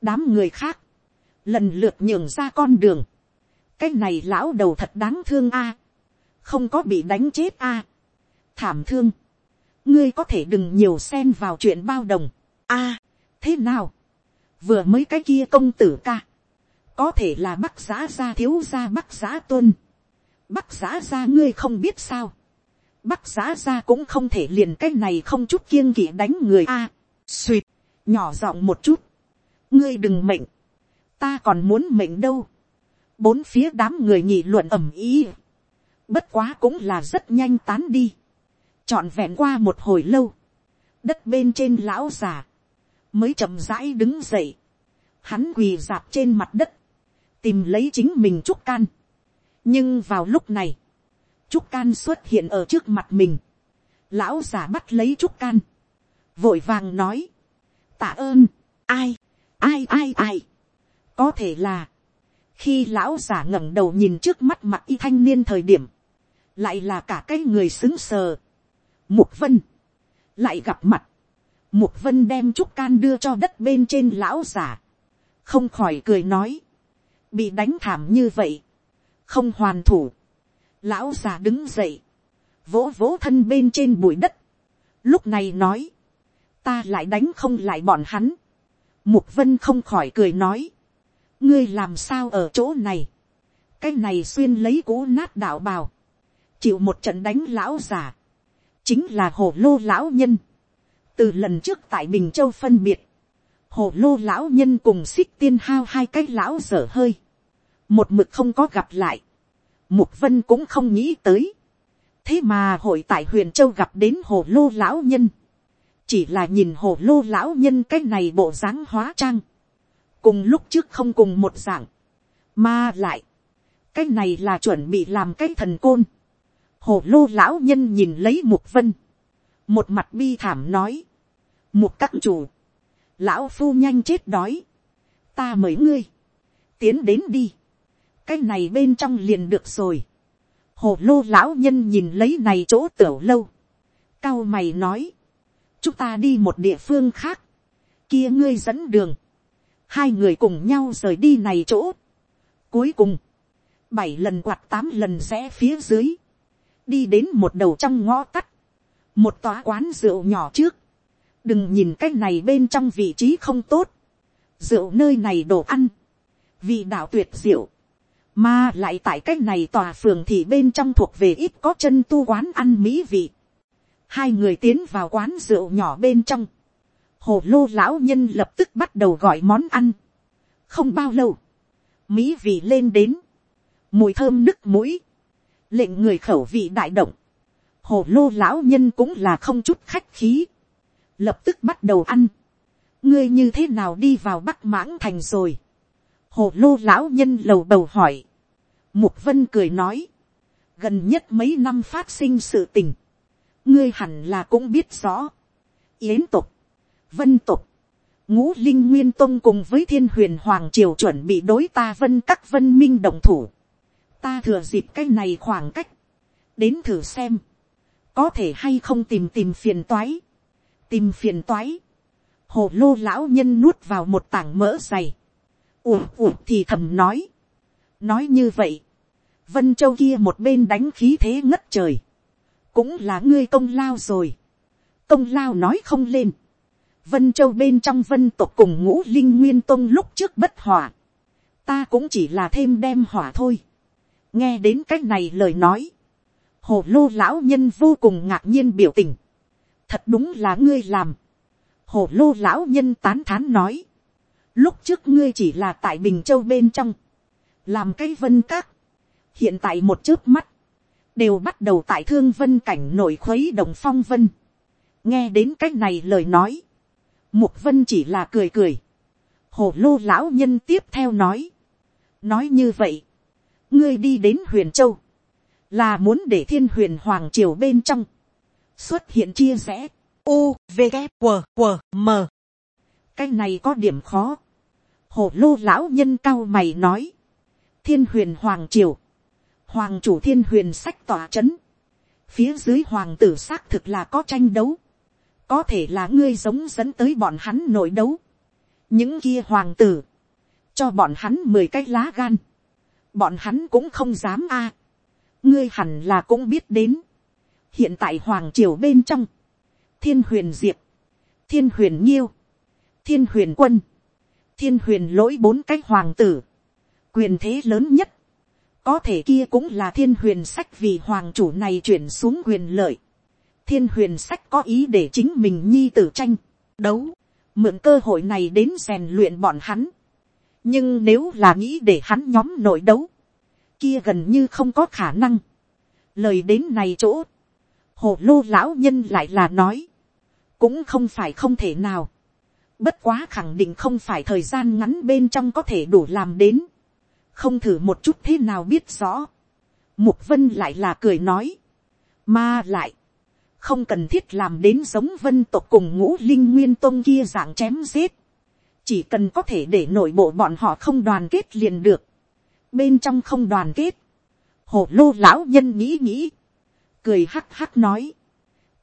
đám người khác, lần lượt nhường ra con đường, cái này lão đầu thật đáng thương a, không có bị đánh chết a, thảm thương, ngươi có thể đừng nhiều xen vào chuyện bao đồng. a, thế nào, vừa mới cái kia công tử ca, có thể là bắc giá gia thiếu gia bắc giá tuân, bắc giá gia ngươi không biết sao, bắc giá gia cũng không thể liền cái này không chút kiêng kỵ đánh người a, suỵt, nhỏ giọng một chút, ngươi đừng mệnh, ta còn muốn mệnh đâu, bốn phía đám người nhị luận ẩm ý, bất quá cũng là rất nhanh tán đi, trọn vẹn qua một hồi lâu, đất bên trên lão già, mới chậm rãi đứng dậy, hắn quỳ dạp trên mặt đất, tìm lấy chính mình trúc can. nhưng vào lúc này, trúc can xuất hiện ở trước mặt mình, lão già bắt lấy trúc can, vội vàng nói, tạ ơn, ai, ai? Ai? Ai, có thể là, khi lão già ngẩng đầu nhìn trước mắt mặt y thanh niên thời điểm, lại là cả cái người xứng sờ, Mục vân. Lại gặp mặt. Mục vân đem chút can đưa cho đất bên trên lão giả. Không khỏi cười nói. Bị đánh thảm như vậy. không hoàn thủ, lão già đứng dậy, vỗ vỗ thân bên trên bụi đất, lúc này nói, ta lại đánh không lại bọn hắn, mục vân không khỏi cười nói, ngươi làm sao ở chỗ này, cái này xuyên lấy cú nát đạo bào, chịu một trận đánh lão già, chính là hồ lô lão nhân, từ lần trước tại bình châu phân biệt, hồ lô lão nhân cùng xích tiên hao hai cái lão dở hơi, một mực không có gặp lại, mục vân cũng không nghĩ tới, thế mà hội tại huyền châu gặp đến hồ lô lão nhân, chỉ là nhìn hồ lô lão nhân cái này bộ dáng hóa trang, cùng lúc trước không cùng một dạng, mà lại, cái này là chuẩn bị làm cái thần côn, hồ lô lão nhân nhìn lấy mục vân, một mặt bi thảm nói, mục các chủ, lão phu nhanh chết đói, ta mời ngươi, tiến đến đi, cái này bên trong liền được rồi, hồ lô lão nhân nhìn lấy này chỗ tiểu lâu, cao mày nói, chúng ta đi một địa phương khác, kia ngươi dẫn đường, hai người cùng nhau rời đi này chỗ, cuối cùng, bảy lần quạt tám lần rẽ phía dưới, đi đến một đầu trong ngõ tắt, một tòa quán rượu nhỏ trước, đừng nhìn cái này bên trong vị trí không tốt, rượu nơi này đồ ăn, vị đạo tuyệt diệu, mà lại tại cái này tòa phường thì bên trong thuộc về ít có chân tu quán ăn mỹ vị, hai người tiến vào quán rượu nhỏ bên trong, hồ lô lão nhân lập tức bắt đầu gọi món ăn, không bao lâu, mỹ vị lên đến, mùi thơm nức mũi, lệnh người khẩu vị đại động, hồ lô lão nhân cũng là không chút khách khí, lập tức bắt đầu ăn, ngươi như thế nào đi vào bắc mãng thành rồi, hồ lô lão nhân lầu bầu hỏi, mục vân cười nói, gần nhất mấy năm phát sinh sự tình, ngươi hẳn là cũng biết rõ, yến tục, vân tục, ngũ linh nguyên tông cùng với thiên huyền hoàng triều chuẩn bị đối ta vân các vân minh đồng thủ, ta thừa dịp cái này khoảng cách, đến thử xem, có thể hay không tìm tìm phiền toái, tìm phiền toái, hồ lô lão nhân nuốt vào một tảng mỡ dày, ùm ùm thì thầm nói, nói như vậy, vân châu kia một bên đánh khí thế ngất trời, cũng là ngươi công lao rồi, công lao nói không lên, vân châu bên trong vân tộc cùng ngũ linh nguyên tông lúc trước bất hòa, ta cũng chỉ là thêm đem hỏa thôi, nghe đến c á c h này lời nói, hồ lô lão nhân vô cùng ngạc nhiên biểu tình, thật đúng là ngươi làm, hồ lô lão nhân tán thán nói, lúc trước ngươi chỉ là tại bình châu bên trong, làm cái vân các, hiện tại một chớp mắt, đều bắt đầu tại thương vân cảnh nổi khuấy đồng phong vân, nghe đến cái này lời nói, mục vân chỉ là cười cười, hồ lô lão nhân tiếp theo nói, nói như vậy, ngươi đi đến huyền châu, là muốn để thiên huyền hoàng triều bên trong, xuất hiện chia rẽ, u, v, K, q, q, m. cái này có điểm khó, hồ lô lão nhân cao mày nói, thiên huyền hoàng triều, hoàng chủ thiên huyền sách tỏa chấn, phía dưới hoàng tử xác thực là có tranh đấu, có thể là ngươi giống dẫn tới bọn hắn nội đấu, những kia hoàng tử, cho bọn hắn mười cái lá gan, bọn hắn cũng không dám a. ngươi hẳn là cũng biết đến. hiện tại hoàng triều bên trong, thiên huyền diệp, thiên huyền nhiêu, thiên huyền quân, thiên huyền lỗi bốn cái hoàng tử, quyền thế lớn nhất, có thể kia cũng là thiên huyền sách vì hoàng chủ này chuyển xuống quyền lợi thiên huyền sách có ý để chính mình nhi tử tranh, đấu, mượn cơ hội này đến rèn luyện bọn hắn nhưng nếu là nghĩ để hắn nhóm nội đấu, kia gần như không có khả năng. lời đến này chỗ, hồ lô lão nhân lại là nói, cũng không phải không thể nào. bất quá khẳng định không phải thời gian ngắn bên trong có thể đủ làm đến. không thử một chút thế nào biết rõ. mục vân lại là cười nói, mà lại, không cần thiết làm đến giống vân tộc cùng ngũ linh nguyên tôn kia dạng chém giết. Chỉ cần có thể để nội bộ bọn họ không đoàn kết liền được, bên trong không đoàn kết, hồ lô lão nhân nghĩ nghĩ, cười hắc hắc nói,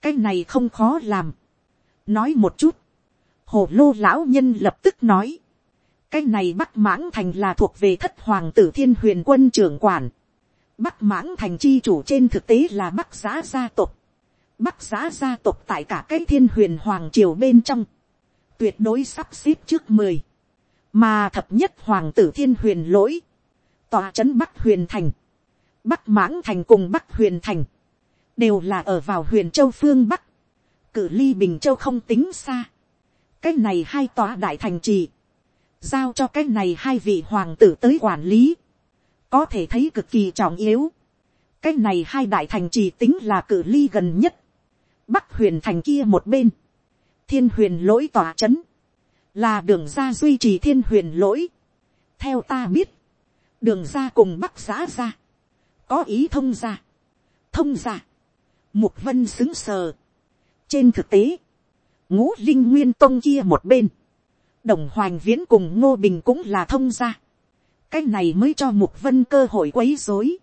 cái này không khó làm, nói một chút, hồ lô lão nhân lập tức nói, cái này bắc mãng thành là thuộc về thất hoàng tử thiên huyền quân trưởng quản, Bắc mãng thành chi chủ trên thực tế là Bắc giá gia tộc. Bắc giá gia tộc tại cả cái thiên huyền hoàng triều bên trong. Tuyệt đối sắp xếp trước mười Mà thập nhất hoàng tử thiên huyền lỗi. Tòa trấn Bắc huyền thành. Bắc mãng thành cùng Bắc huyền thành. Đều là ở vào huyền châu phương Bắc. Cử ly Bình Châu không tính xa. Cái này hai tòa đại thành trì. Giao cho cái này hai vị hoàng tử tới quản lý có thể thấy cực kỳ trọng yếu. cái này hai đại thành trì tính là cử ly gần nhất bắc huyền thành kia một bên, thiên huyền lỗi tỏa c h ấ n là đường ra duy trì thiên huyền lỗi. theo ta biết, đường ra cùng bắc giã ra, có ý thông ra, thông ra, mục vân xứng sờ. trên thực tế, ngũ linh nguyên tông kia một bên, đồng hoành viễn cùng ngô bình cũng là thông ra cái này mới cho mục vân cơ hội quấy rối.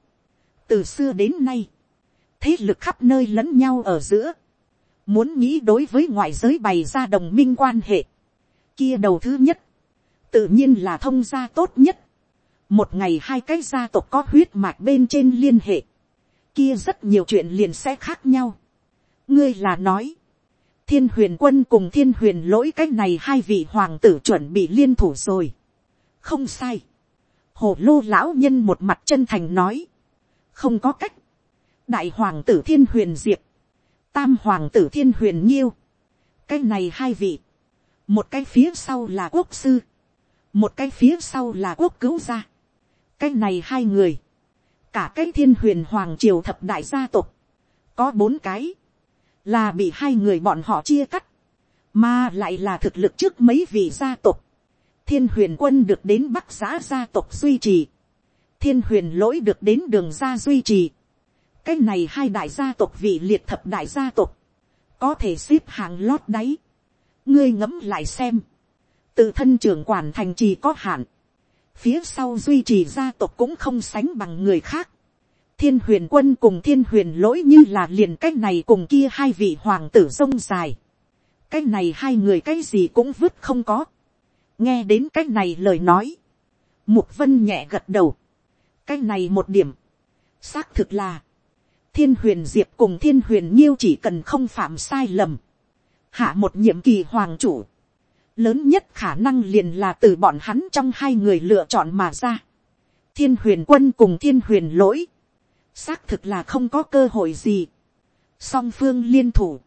từ xưa đến nay, thế lực khắp nơi lẫn nhau ở giữa, muốn nghĩ đối với ngoại giới bày ra đồng minh quan hệ, kia đầu thứ nhất, tự nhiên là thông gia tốt nhất, một ngày hai cái gia tộc có huyết mạch bên trên liên hệ, kia rất nhiều chuyện liền sẽ khác nhau. ngươi là nói, thiên huyền quân cùng thiên huyền lỗi cái này hai vị hoàng tử chuẩn bị liên thủ rồi. không sai. Hồ lô lão nhân một mặt chân thành nói, không có cách, đại hoàng tử thiên huyền diệp, tam hoàng tử thiên huyền nhiêu, cái này hai vị, một cái phía sau là quốc sư, một cái phía sau là quốc cứu gia, cái này hai người, cả cái thiên huyền hoàng triều thập đại gia tộc, có bốn cái, là bị hai người bọn họ chia cắt, mà lại là thực lực trước mấy vị gia tộc, thiên huyền quân được đến bắc giã gia tộc duy trì, thiên huyền lỗi được đến đường gia duy trì, cái này hai đại gia tộc vị liệt thập đại gia tộc, có thể xếp hàng lót đáy, ngươi ngẫm lại xem, tự thân trưởng quản thành trì có hạn, phía sau duy trì gia tộc cũng không sánh bằng người khác, thiên huyền quân cùng thiên huyền lỗi như là liền cái này cùng kia hai vị hoàng tử sông dài, cái này hai người cái gì cũng vứt không có, nghe đến cái này lời nói, mục vân nhẹ gật đầu, cái này một điểm, xác thực là, thiên huyền diệp cùng thiên huyền nhiêu chỉ cần không phạm sai lầm, hạ một nhiệm kỳ hoàng chủ, lớn nhất khả năng liền là từ bọn hắn trong hai người lựa chọn mà ra, thiên huyền quân cùng thiên huyền lỗi, xác thực là không có cơ hội gì, song phương liên thủ,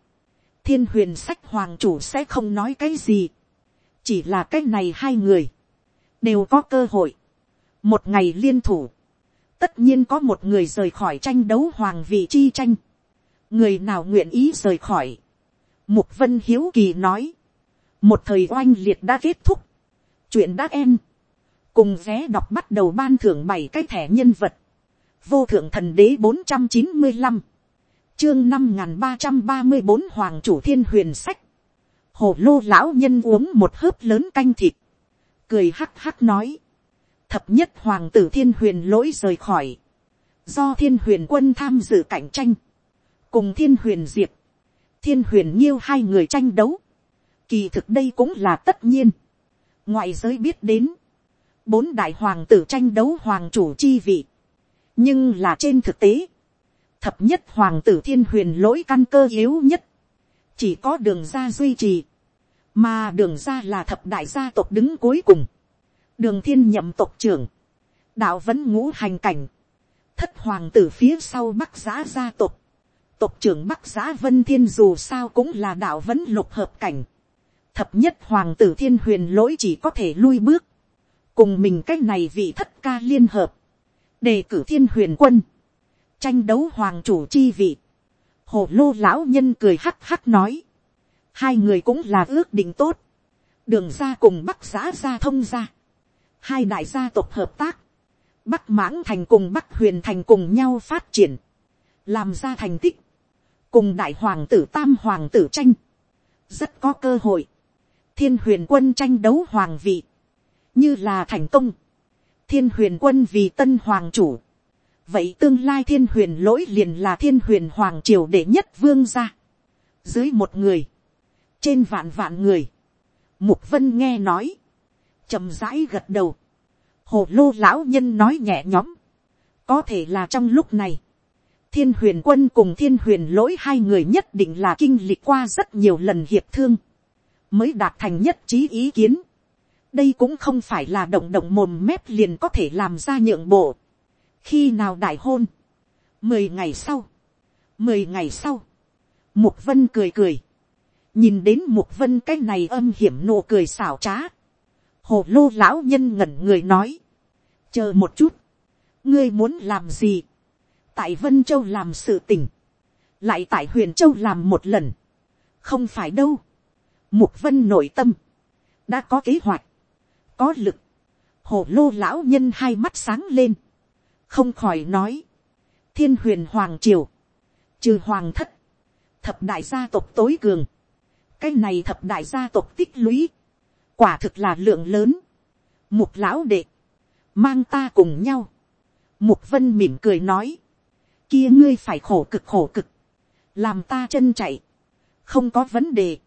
thiên huyền sách hoàng chủ sẽ không nói cái gì, chỉ là cái này hai người, đều có cơ hội, một ngày liên thủ, tất nhiên có một người rời khỏi tranh đấu hoàng vị chi tranh, người nào nguyện ý rời khỏi, mục vân hiếu kỳ nói, một thời oanh liệt đã kết thúc, chuyện đã em, cùng vé đọc bắt đầu ban thưởng bảy cái thẻ nhân vật, vô thượng thần đế bốn trăm chín mươi năm, chương năm n ba trăm ba mươi bốn hoàng chủ thiên huyền sách, hồ lô lão nhân uống một hớp lớn canh thịt, cười hắc hắc nói, thập nhất hoàng tử thiên huyền lỗi rời khỏi, do thiên huyền quân tham dự cạnh tranh, cùng thiên huyền diệp, thiên huyền nhiêu hai người tranh đấu, kỳ thực đây cũng là tất nhiên, ngoại giới biết đến, bốn đại hoàng tử tranh đấu hoàng chủ chi vị, nhưng là trên thực tế, thập nhất hoàng tử thiên huyền lỗi căn cơ yếu nhất, chỉ có đường ra duy trì, mà đường ra là thập đại gia tộc đứng cuối cùng, đường thiên nhậm tộc trưởng, đạo vẫn ngũ hành cảnh, thất hoàng tử phía sau bắc giá gia tộc, tộc trưởng bắc giá vân thiên dù sao cũng là đạo vẫn lục hợp cảnh, thập nhất hoàng tử thiên huyền lỗi chỉ có thể lui bước, cùng mình cái này vị thất ca liên hợp, đề cử thiên huyền quân, tranh đấu hoàng chủ chi vị, hồ lô lão nhân cười hắc hắc nói, hai người cũng là ước định tốt, đường ra cùng bắc giá ra thông ra, hai đại gia tộc hợp tác, bắc mãng thành cùng bắc huyền thành cùng nhau phát triển, làm ra thành tích, cùng đại hoàng tử tam hoàng tử tranh, rất có cơ hội, thiên huyền quân tranh đấu hoàng vị, như là thành công, thiên huyền quân vì tân hoàng chủ, vậy tương lai thiên huyền lỗi liền là thiên huyền hoàng triều đệ nhất vương gia, dưới một người, trên vạn vạn người, mục vân nghe nói, chậm rãi gật đầu, hồ lô lão nhân nói nhẹ nhõm, có thể là trong lúc này, thiên huyền quân cùng thiên huyền lỗi hai người nhất định là kinh lịch qua rất nhiều lần hiệp thương, mới đạt thành nhất trí ý kiến. đây cũng không phải là động động mồm mép liền có thể làm ra nhượng bộ. khi nào đại hôn, mười ngày sau, mười ngày sau, mục vân cười cười, nhìn đến mục vân cái này âm hiểm nụ cười xảo trá, hồ lô lão nhân ngẩn người nói, chờ một chút, ngươi muốn làm gì, tại vân châu làm sự tình, lại tại huyền châu làm một lần, không phải đâu, mục vân nội tâm, đã có kế hoạch, có lực, hồ lô lão nhân hai mắt sáng lên, không khỏi nói, thiên huyền hoàng triều, trừ hoàng thất, thập đại gia tộc tối cường, cái này thập đại gia tộc tích lũy, quả thực là lượng lớn, mục lão đệ, mang ta cùng nhau, mục vân mỉm cười nói, kia ngươi phải khổ cực khổ cực, làm ta chân chạy, không có vấn đề,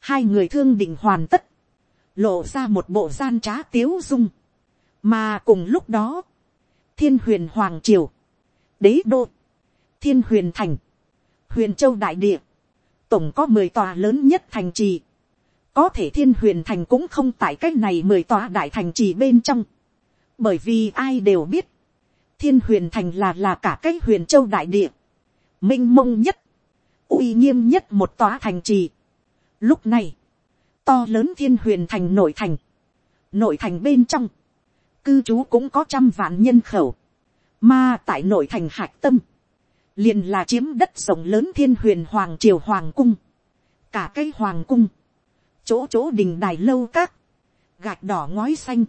hai người thương định hoàn tất, lộ ra một bộ gian trá tiếu dung, mà cùng lúc đó, thiên huyền hoàng triều, đế đô, thiên huyền thành, huyền châu đại địa, tổng có mười tòa lớn nhất thành trì, có thể thiên huyền thành cũng không tại cái này mười tòa đại thành trì bên trong, bởi vì ai đều biết, thiên huyền thành là là cả cái huyền châu đại địa, m i n h mông nhất, uy nghiêm nhất một tòa thành trì. Lúc này, to lớn thiên huyền thành nội thành, nội thành bên trong, cư trú cũng có trăm vạn nhân khẩu, mà tại nội thành hạc tâm, liền là chiếm đất rộng lớn thiên huyền hoàng triều hoàng cung, cả cái hoàng cung, chỗ chỗ đình đài lâu các, gạch đỏ ngói xanh,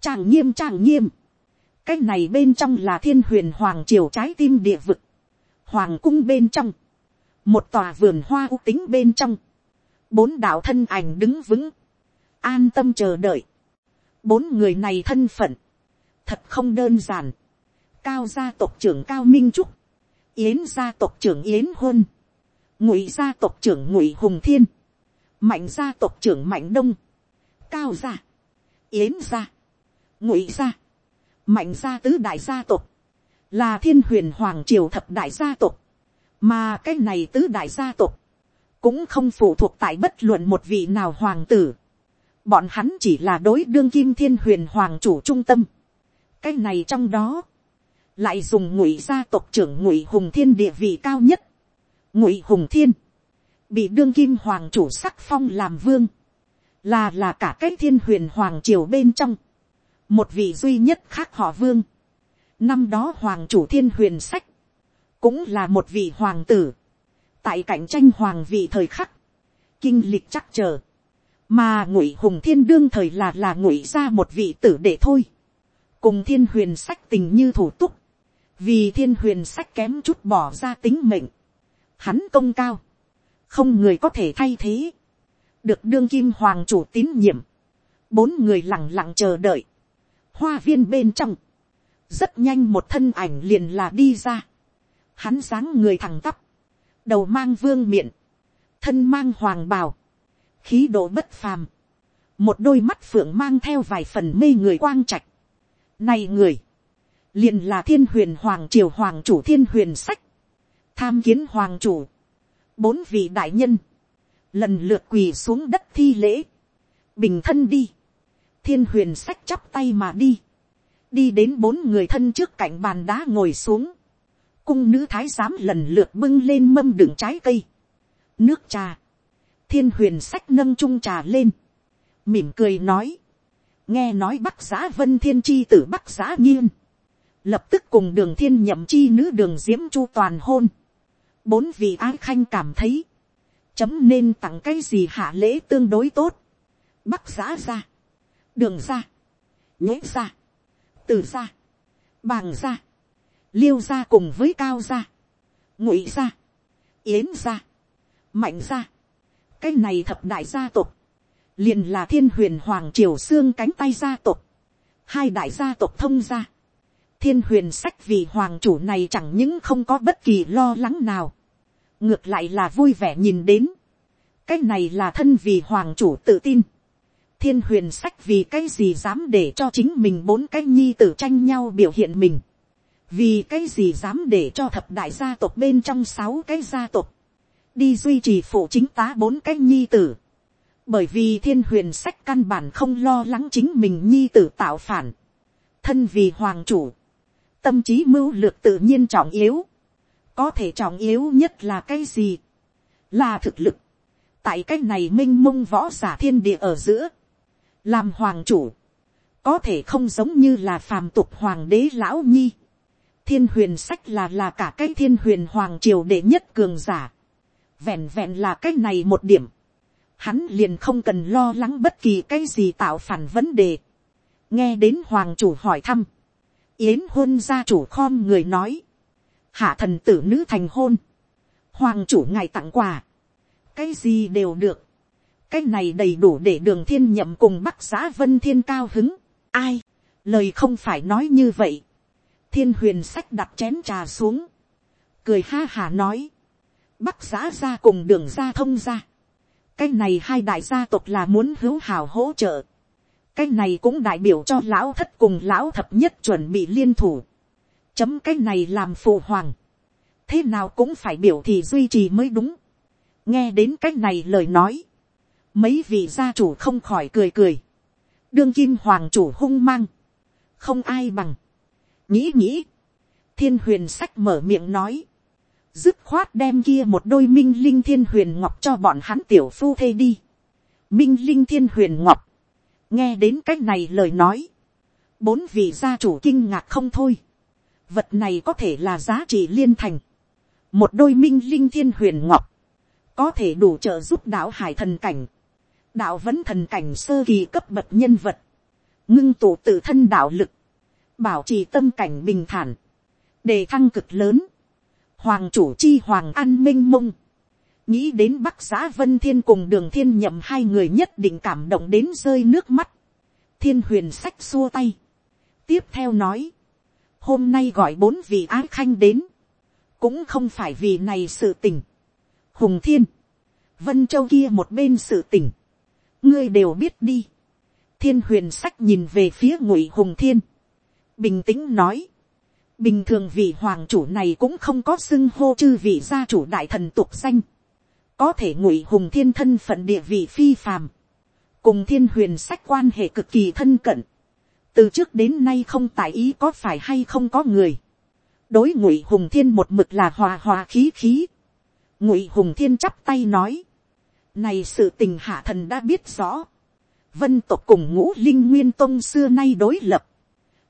tràng nghiêm tràng nghiêm, cái này bên trong là thiên huyền hoàng triều trái tim địa vực, hoàng cung bên trong, một tòa vườn hoa u tính bên trong, bốn đạo thân ảnh đứng vững, an tâm chờ đợi, bốn người này thân phận, thật không đơn giản, cao gia tộc trưởng cao minh trúc, yến gia tộc trưởng yến huân, ngụy gia tộc trưởng ngụy hùng thiên, mạnh gia tộc trưởng mạnh đông, cao gia, yến gia, ngụy gia, mạnh gia tứ đại gia tộc, là thiên huyền hoàng triều thập đại gia tộc, mà cái này tứ đại gia tộc, cũng không phụ thuộc tại bất luận một vị nào hoàng tử, bọn hắn chỉ là đối đương kim thiên huyền hoàng chủ trung tâm, cái này trong đó, lại dùng ngụy gia tộc trưởng ngụy hùng thiên địa vị cao nhất, ngụy hùng thiên, bị đương kim hoàng chủ sắc phong làm vương, là là cả cái thiên huyền hoàng triều bên trong, một vị duy nhất khác họ vương, năm đó hoàng chủ thiên huyền sách, cũng là một vị hoàng tử, tại cạnh tranh hoàng vị thời khắc, kinh lịch chắc chờ, mà ngụy hùng thiên đương thời là là ngụy ra một vị tử để thôi, cùng thiên huyền sách tình như thủ túc, vì thiên huyền sách kém chút bỏ ra tính mệnh, hắn công cao, không người có thể thay thế, được đương kim hoàng chủ tín nhiệm, bốn người lẳng lặng chờ đợi, hoa viên bên trong, rất nhanh một thân ảnh liền là đi ra, hắn dáng người thẳng tắp, đầu mang vương miệng, thân mang hoàng bào, khí độ bất phàm, một đôi mắt phượng mang theo vài phần mê người quang trạch. Này người, liền là thiên huyền hoàng triều hoàng chủ thiên huyền sách, tham kiến hoàng chủ, bốn vị đại nhân, lần lượt quỳ xuống đất thi lễ, bình thân đi, thiên huyền sách chắp tay mà đi, đi đến bốn người thân trước cạnh bàn đá ngồi xuống, cung nữ thái giám lần lượt bưng lên mâm đựng trái cây, nước trà, thiên huyền sách nâng trung trà lên, mỉm cười nói, nghe nói bắc giá vân thiên chi tử bắc giá nhiên, lập tức cùng đường thiên nhậm chi nữ đường diễm chu toàn hôn, bốn vị ái khanh cảm thấy, chấm nên tặng cái gì hạ lễ tương đối tốt, bắc giã ra, đường ra, nhễ ra, từ ra, bàng ra, liêu ra cùng với cao ra, ngụy ra, yến ra, mạnh ra, cái này thập đại gia tộc, liền là thiên huyền hoàng triều xương cánh tay gia tộc, hai đại gia tộc thông gia, thiên huyền sách vì hoàng chủ này chẳng những không có bất kỳ lo lắng nào, ngược lại là vui vẻ nhìn đến, cái này là thân vì hoàng chủ tự tin, thiên huyền sách vì cái gì dám để cho chính mình bốn cái nhi tử tranh nhau biểu hiện mình. vì cái gì dám để cho thập đại gia tộc bên trong sáu cái gia tộc, đi duy trì phụ chính tá bốn cái nhi tử, bởi vì thiên huyền sách căn bản không lo lắng chính mình nhi tử tạo phản, thân vì hoàng chủ, tâm trí mưu lược tự nhiên trọng yếu, có thể trọng yếu nhất là cái gì, là thực lực, tại cái này minh mông võ giả thiên địa ở giữa, làm hoàng chủ, có thể không giống như là phàm tục hoàng đế lão nhi, thiên huyền sách là là cả cái thiên huyền hoàng triều đệ nhất cường giả, vẹn vẹn là cái này một điểm, hắn liền không cần lo lắng bất kỳ cái gì tạo phản vấn đề, nghe đến hoàng chủ hỏi thăm, yến hôn gia chủ khom người nói, hạ thần tử nữ thành hôn, hoàng chủ ngài tặng quà, cái gì đều được, cái này đầy đủ để đường thiên nhậm cùng bắc giã vân thiên cao hứng, ai, lời không phải nói như vậy, thiên huyền sách đặt chén trà xuống, cười ha hà nói, bắc giã ra cùng đường ra thông ra, cái này hai đại gia tộc là muốn hữu hảo hỗ trợ, cái này cũng đại biểu cho lão thất cùng lão thập nhất chuẩn bị liên thủ, chấm cái này làm phụ hoàng, thế nào cũng phải biểu thì duy trì mới đúng, nghe đến cái này lời nói, mấy vị gia chủ không khỏi cười cười, đương kim hoàng chủ hung mang, không ai bằng, nghĩ nghĩ, thiên huyền sách mở miệng nói, dứt khoát đem kia một đôi minh linh thiên huyền ngọc cho bọn hắn tiểu phu thê đi, minh linh thiên huyền ngọc, nghe đến cái này lời nói, bốn vị gia chủ kinh ngạc không thôi, vật này có thể là giá trị liên thành, một đôi minh linh thiên huyền ngọc, có thể đủ trợ giúp đạo hải thần cảnh, đạo vẫn thần cảnh sơ kỳ cấp bậc nhân vật, ngưng tụ tự thân đạo lực, bảo trì tâm cảnh bình thản, đề thăng cực lớn, hoàng chủ chi hoàng an minh mông, nghĩ đến bắc xã vân thiên cùng đường thiên nhậm hai người nhất định cảm động đến rơi nước mắt, thiên huyền sách xua tay, tiếp theo nói, hôm nay gọi bốn vị ái khanh đến, cũng không phải vì này sự tình, hùng thiên, vân châu kia một bên sự tình. Ngươi đều biết đi. thiên huyền sách nhìn về phía ngụy hùng thiên, bình tĩnh nói, bình thường vị hoàng chủ này cũng không có xưng hô chư vị gia chủ đại thần tục danh, có thể ngụy hùng thiên thân phận địa vị phi phàm, cùng thiên huyền sách quan hệ cực kỳ thân cận, từ trước đến nay không tại ý có phải hay không có người, đối ngụy hùng thiên một mực là hòa hòa khí khí, ngụy hùng thiên chắp tay nói, này sự tình hạ thần đã biết rõ, vân tộc cùng ngũ linh nguyên tông xưa nay đối lập,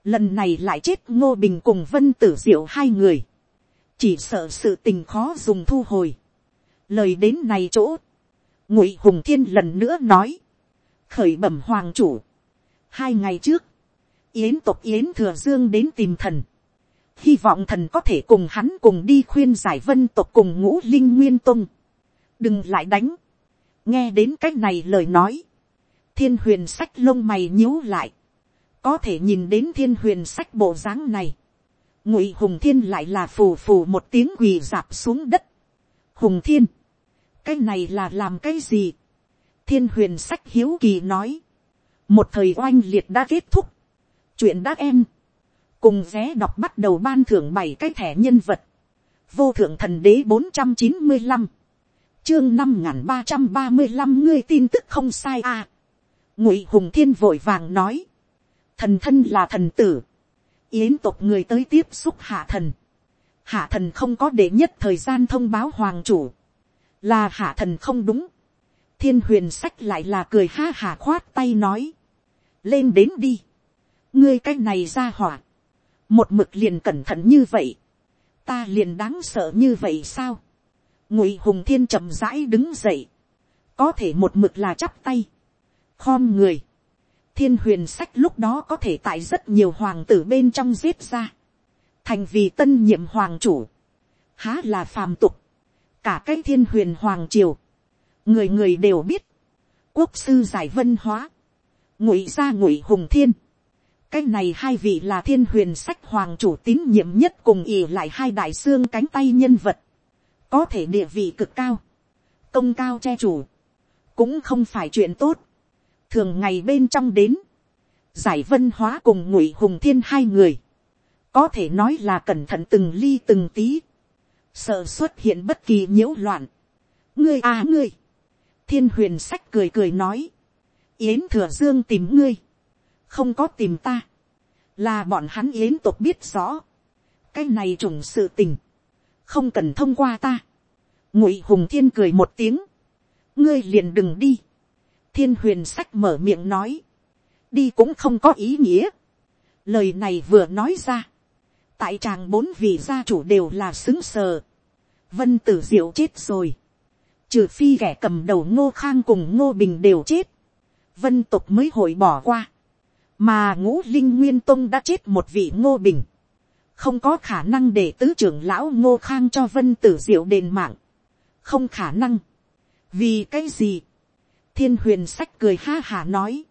lần này lại chết ngô bình cùng vân tử diệu hai người, chỉ sợ sự tình khó dùng thu hồi, lời đến này chỗ, ngụy hùng thiên lần nữa nói, khởi bẩm hoàng chủ, hai ngày trước, yến tộc yến thừa dương đến tìm thần, hy vọng thần có thể cùng hắn cùng đi khuyên giải vân tộc cùng ngũ linh nguyên tung. đừng lại đánh. nghe đến c á c h này lời nói. thiên huyền sách lông mày nhíu lại. có thể nhìn đến thiên huyền sách bộ dáng này. ngụy hùng thiên lại là phù phù một tiếng quỳ dạp xuống đất. hùng thiên, cái này là làm cái gì. thiên huyền sách hiếu kỳ nói. một thời oanh liệt đã kết thúc. chuyện đã em cùng vé đọc bắt đầu ban thưởng bảy cái thẻ nhân vật, vô thượng thần đế bốn trăm chín mươi năm, chương năm n g h n ba trăm ba mươi năm ngươi tin tức không sai à. ngụy hùng thiên vội vàng nói, thần thân là thần tử, yến tộc người tới tiếp xúc hạ thần, hạ thần không có để nhất thời gian thông báo hoàng chủ, là hạ thần không đúng, thiên huyền sách lại là cười ha hà khoát tay nói, lên đến đi, ngươi cái này ra hỏa, một mực liền cẩn thận như vậy, ta liền đáng sợ như vậy sao, ngụy hùng thiên chậm rãi đứng dậy, có thể một mực là chắp tay, khom người, thiên huyền sách lúc đó có thể tại rất nhiều hoàng tử bên trong giết ra, thành vì tân nhiệm hoàng chủ, há là phàm tục, cả cái thiên huyền hoàng triều, người người đều biết, quốc sư giải vân hóa, ngụy gia ngụy hùng thiên, cái này hai vị là thiên huyền sách hoàng chủ tín nhiệm nhất cùng ỉ lại hai đại xương cánh tay nhân vật, có thể địa vị cực cao, công cao che chủ, cũng không phải chuyện tốt, thường ngày bên trong đến, giải vân hóa cùng ngụy hùng thiên hai người, có thể nói là cẩn thận từng ly từng tí, sợ xuất hiện bất kỳ nhiễu loạn. ngươi à ngươi, thiên huyền sách cười cười nói, yến thừa dương tìm ngươi, không có tìm ta, là bọn hắn yến tộc biết rõ, cái này trùng sự tình, không cần thông qua ta. ngụy hùng thiên cười một tiếng, ngươi liền đừng đi. thiên huyền sách mở miệng nói, đi cũng không có ý nghĩa. lời này vừa nói ra, tại tràng bốn vị gia chủ đều là xứng sờ. vân tử diệu chết rồi. trừ phi kẻ cầm đầu ngô khang cùng ngô bình đều chết. vân tục mới hội bỏ qua. mà ngũ linh nguyên tông đã chết một vị ngô bình. không có khả năng để tứ trưởng lão ngô khang cho vân tử diệu đền mạng. không khả năng. vì cái gì. thiên huyền sách cười ha hà nói.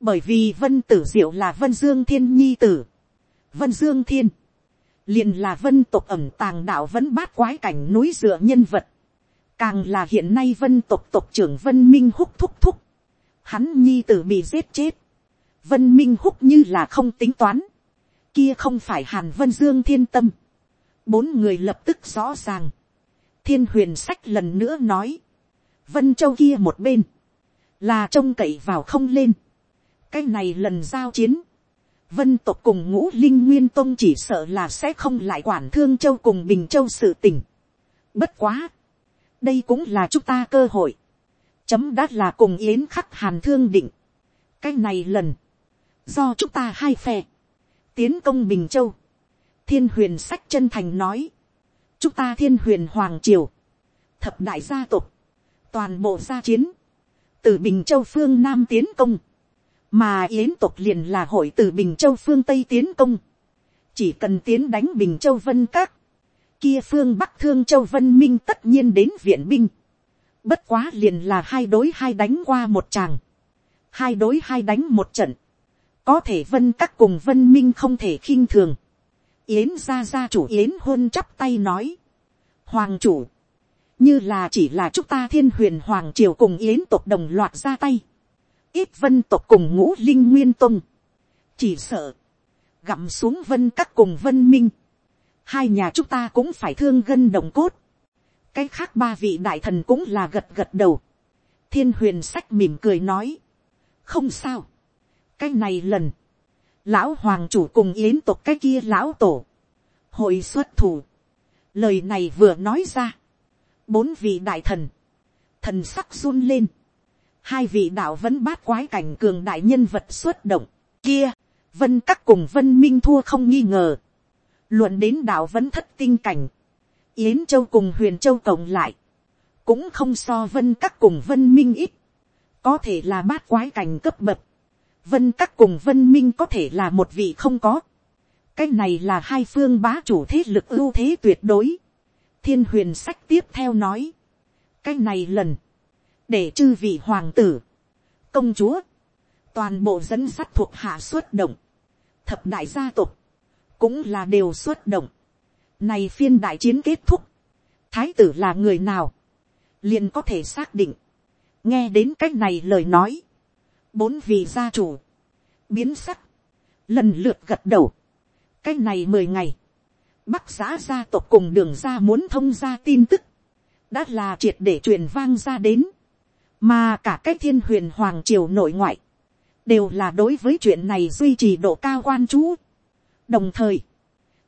bởi vì vân tử diệu là vân dương thiên nhi tử. vân dương thiên liền là vân tộc ẩm tàng đạo vẫn bát quái cảnh núi dựa nhân vật, càng là hiện nay vân tộc tộc trưởng vân minh húc thúc thúc, hắn nhi tử bị giết chết, vân minh húc như là không tính toán, kia không phải hàn vân dương thiên tâm, bốn người lập tức rõ ràng, thiên huyền sách lần nữa nói, vân châu kia một bên, là trông cậy vào không lên, cái này lần giao chiến, vân tộc cùng ngũ linh nguyên tông chỉ sợ là sẽ không lại quản thương châu cùng bình châu sự tình. bất quá, đây cũng là chúng ta cơ hội. chấm đát là cùng yến khắc hàn thương định. cái này lần, do chúng ta hai phe, tiến công bình châu, thiên huyền sách chân thành nói, chúng ta thiên huyền hoàng triều, thập đại gia tộc, toàn bộ gia chiến, từ bình châu phương nam tiến công, mà yến tộc liền là hội từ bình châu phương tây tiến công, chỉ cần tiến đánh bình châu vân các, kia phương bắc thương châu vân minh tất nhiên đến viện binh, bất quá liền là hai đối hai đánh qua một tràng, hai đối hai đánh một trận, có thể vân các cùng vân minh không thể khinh thường, yến gia gia chủ yến hôn chắp tay nói, hoàng chủ, như là chỉ là chúng ta thiên huyền hoàng triều cùng yến tộc đồng loạt ra tay, ít vân tộc cùng ngũ linh nguyên tông. Chỉ sợ. Gặm xuống vân các cùng vân minh. Hai nhà chúng ta cũng phải thương gân đồng cốt. Cái khác ba vị đại thần cũng là gật gật đầu. Thiên huyền sách mỉm cười nói. Không sao. Cái này lần. Lão hoàng chủ cùng yến tộc cái kia lão tổ. Hội xuất thủ. Lời này vừa nói ra. Bốn vị đại thần. Thần sắc run lên hai vị đạo vẫn bát quái cảnh cường đại nhân vật xuất động, kia, vân các cùng vân minh thua không nghi ngờ, luận đến đạo vẫn thất tinh cảnh, yến châu cùng huyền châu cộng lại, cũng không so vân các cùng vân minh ít, có thể là bát quái cảnh cấp bậc, vân các cùng vân minh có thể là một vị không có, cái này là hai phương bá chủ thế lực ưu thế tuyệt đối, thiên huyền sách tiếp theo nói, cái này lần, để chư vị hoàng tử, công chúa, toàn bộ dẫn sắt thuộc hạ xuất động, thập đại gia tộc, cũng là đều xuất động. Này phiên đại chiến kết thúc, thái tử là người nào, liền có thể xác định, nghe đến c á c h này lời nói, bốn vị gia chủ, biến sắc, lần lượt gật đầu, cái này mười ngày, bắc giã gia tộc cùng đường ra muốn thông ra tin tức, đã là triệt để truyền vang ra đến, mà cả cái thiên huyền hoàng triều nội ngoại, đều là đối với chuyện này duy trì độ cao quan chú. đồng thời,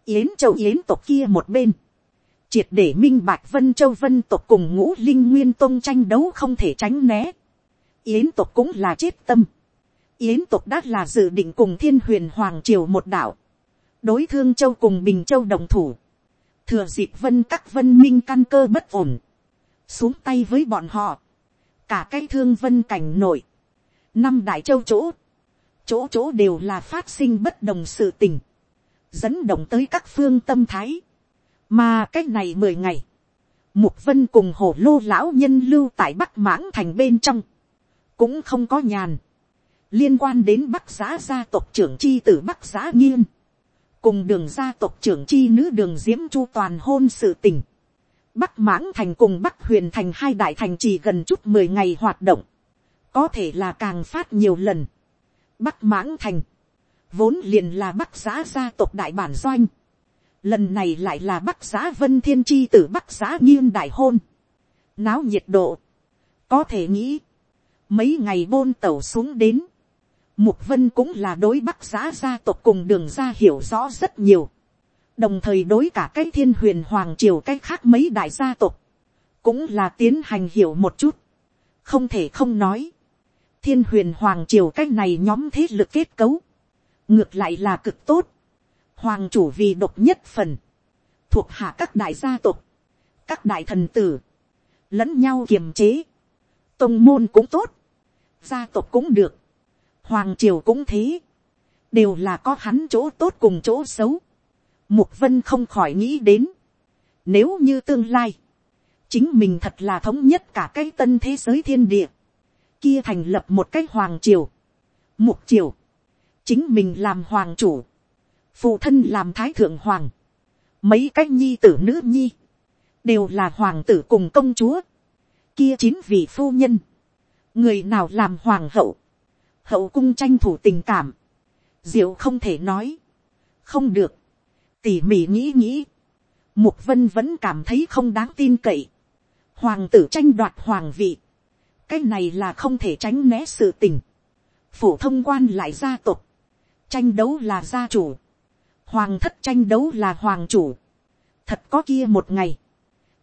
yến châu yến tộc kia một bên, triệt để minh bạch vân châu vân tộc cùng ngũ linh nguyên tôn tranh đấu không thể tránh né. yến tộc cũng là chết tâm. yến tộc đã là dự định cùng thiên huyền hoàng triều một đạo, đối thương châu cùng bình châu đồng thủ, thừa dịp vân các vân minh căn cơ bất ổn, xuống tay với bọn họ cả cái thương vân cảnh nội, năm đại châu chỗ, chỗ chỗ đều là phát sinh bất đồng sự tình, dẫn động tới các phương tâm thái, mà cái này mười ngày, mục vân cùng hổ lô lão nhân lưu tại bắc mãng thành bên trong, cũng không có nhàn, liên quan đến bắc giá gia tộc trưởng chi t bắc giá nghiên, cùng đường gia tộc trưởng chi nữ đường diễm chu toàn hôn sự tình, Bắc mãng thành cùng Bắc huyền thành hai đại thành chỉ gần chút mười ngày hoạt động. Có thể là càng phát nhiều lần. Bắc mãng thành. vốn liền là bắc giá gia tộc đại bản doanh, lần này lại là bắc giá vân thiên chi tử bắc giá nghiên đại hôn, náo nhiệt độ, có thể nghĩ, mấy ngày bôn tẩu xuống đến, mục vân cũng là đối bắc giá gia tộc cùng đường ra hiểu rõ rất nhiều, đồng thời đối cả cái thiên huyền hoàng triều cái khác mấy đại gia tộc, cũng là tiến hành hiểu một chút, không thể không nói, thiên huyền hoàng triều cái này nhóm thế lực kết cấu, ngược lại là cực tốt, hoàng chủ vì độc nhất phần, thuộc hạ các đại gia tộc, các đại thần tử, lẫn nhau kiềm chế, tông môn cũng tốt, gia tộc cũng được, hoàng triều cũng thế, đều là có hắn chỗ tốt cùng chỗ xấu. Mục vân không khỏi nghĩ đến, nếu như tương lai, chính mình thật là thống nhất cả cái tân thế giới thiên địa, kia thành lập một cái hoàng triều, mục triều, chính mình làm hoàng chủ, phụ thân làm thái thượng hoàng, mấy cái nhi tử nữ nhi, đều là hoàng tử cùng công chúa, kia chín vị phu nhân, người nào làm hoàng hậu, hậu cung tranh thủ tình cảm, diệu không thể nói, không được, tỉ mỉ nghĩ nghĩ, mục vân vẫn cảm thấy không đáng tin cậy, hoàng tử tranh đoạt hoàng vị, cái này là không thể tránh né sự tình, phổ thông quan lại gia tộc, tranh đấu là gia chủ, hoàng thất tranh đấu là hoàng chủ, thật có kia một ngày,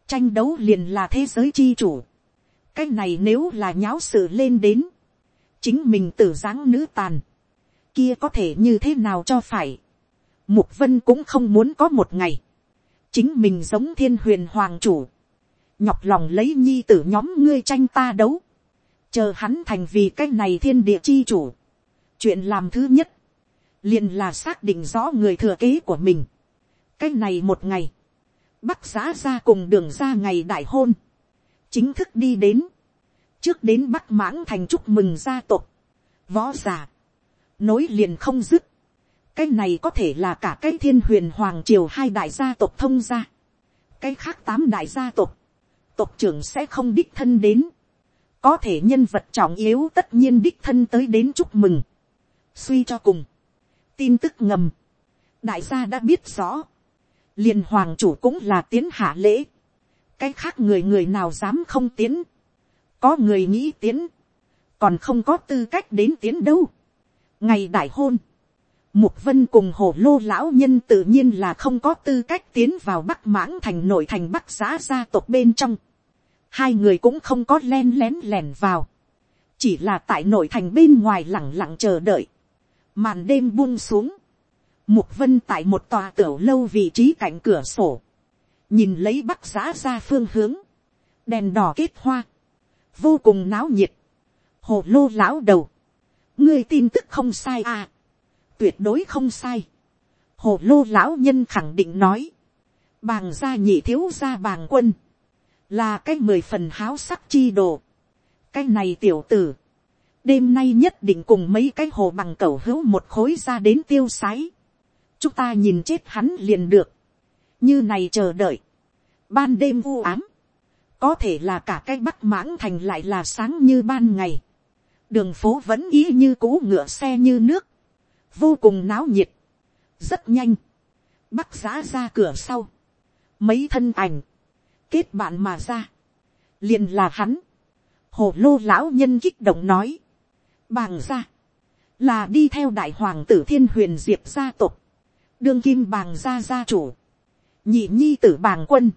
tranh đấu liền là thế giới chi chủ, cái này nếu là nháo sự lên đến, chính mình tử dáng nữ tàn, kia có thể như thế nào cho phải. Mục vân cũng không muốn có một ngày, chính mình giống thiên huyền hoàng chủ, nhọc lòng lấy nhi tử nhóm ngươi tranh ta đấu, chờ hắn thành vì cái này thiên địa chi chủ. chuyện làm thứ nhất, liền là xác định rõ người thừa kế của mình. cái này một ngày, bắc giá ra cùng đường ra ngày đại hôn, chính thức đi đến, trước đến bắc mãng thành chúc mừng gia tộc, võ giả, nối liền không dứt, cái này có thể là cả cái thiên huyền hoàng triều hai đại gia tộc thông gia, cái khác tám đại gia tộc, tộc trưởng sẽ không đích thân đến, có thể nhân vật trọng yếu tất nhiên đích thân tới đến chúc mừng, suy cho cùng, tin tức ngầm, đại gia đã biết rõ, liền hoàng chủ cũng là tiến hạ lễ, cái khác người người nào dám không tiến, có người nghĩ tiến, còn không có tư cách đến tiến đâu. ngày đại hôn, mục vân cùng hồ lô lão nhân tự nhiên là không có tư cách tiến vào bắc mãng thành nội thành bắc giá gia tộc bên trong. hai người cũng không có len lén lèn vào, chỉ là tại nội thành bên ngoài lẳng lặng chờ đợi. màn đêm buông xuống, mục vân tại một tòa tiểu lâu vị trí cạnh cửa sổ, nhìn lấy bắc giá ra phương hướng, đèn đỏ kết hoa, vô cùng náo nhiệt, hồ lô lão đầu, ngươi tin tức không sai à, tuyệt đối không sai, hồ lô lão nhân khẳng định nói, bàng gia nhị thiếu gia bàng quân, là cái mười phần háo sắc chi đồ, cái này tiểu tử, đêm nay nhất định cùng mấy cái hồ bằng cẩu hữu một khối ra đến tiêu sái, chúng ta nhìn chết hắn liền được, như này chờ đợi, ban đêm u ám, có thể là cả cái bắc mãng thành lại là sáng như ban ngày, đường phố vẫn ý như cũ ngựa xe như nước, vô cùng náo nhiệt, rất nhanh, bắc giã ra cửa sau, mấy thân ảnh, kết bạn mà ra, liền là hắn, hồ lô lão nhân kích động nói, bàng ra, là đi theo đại hoàng tử thiên huyền diệp gia tộc, đương kim bàng gia gia chủ, nhị nhi tử bàng quân,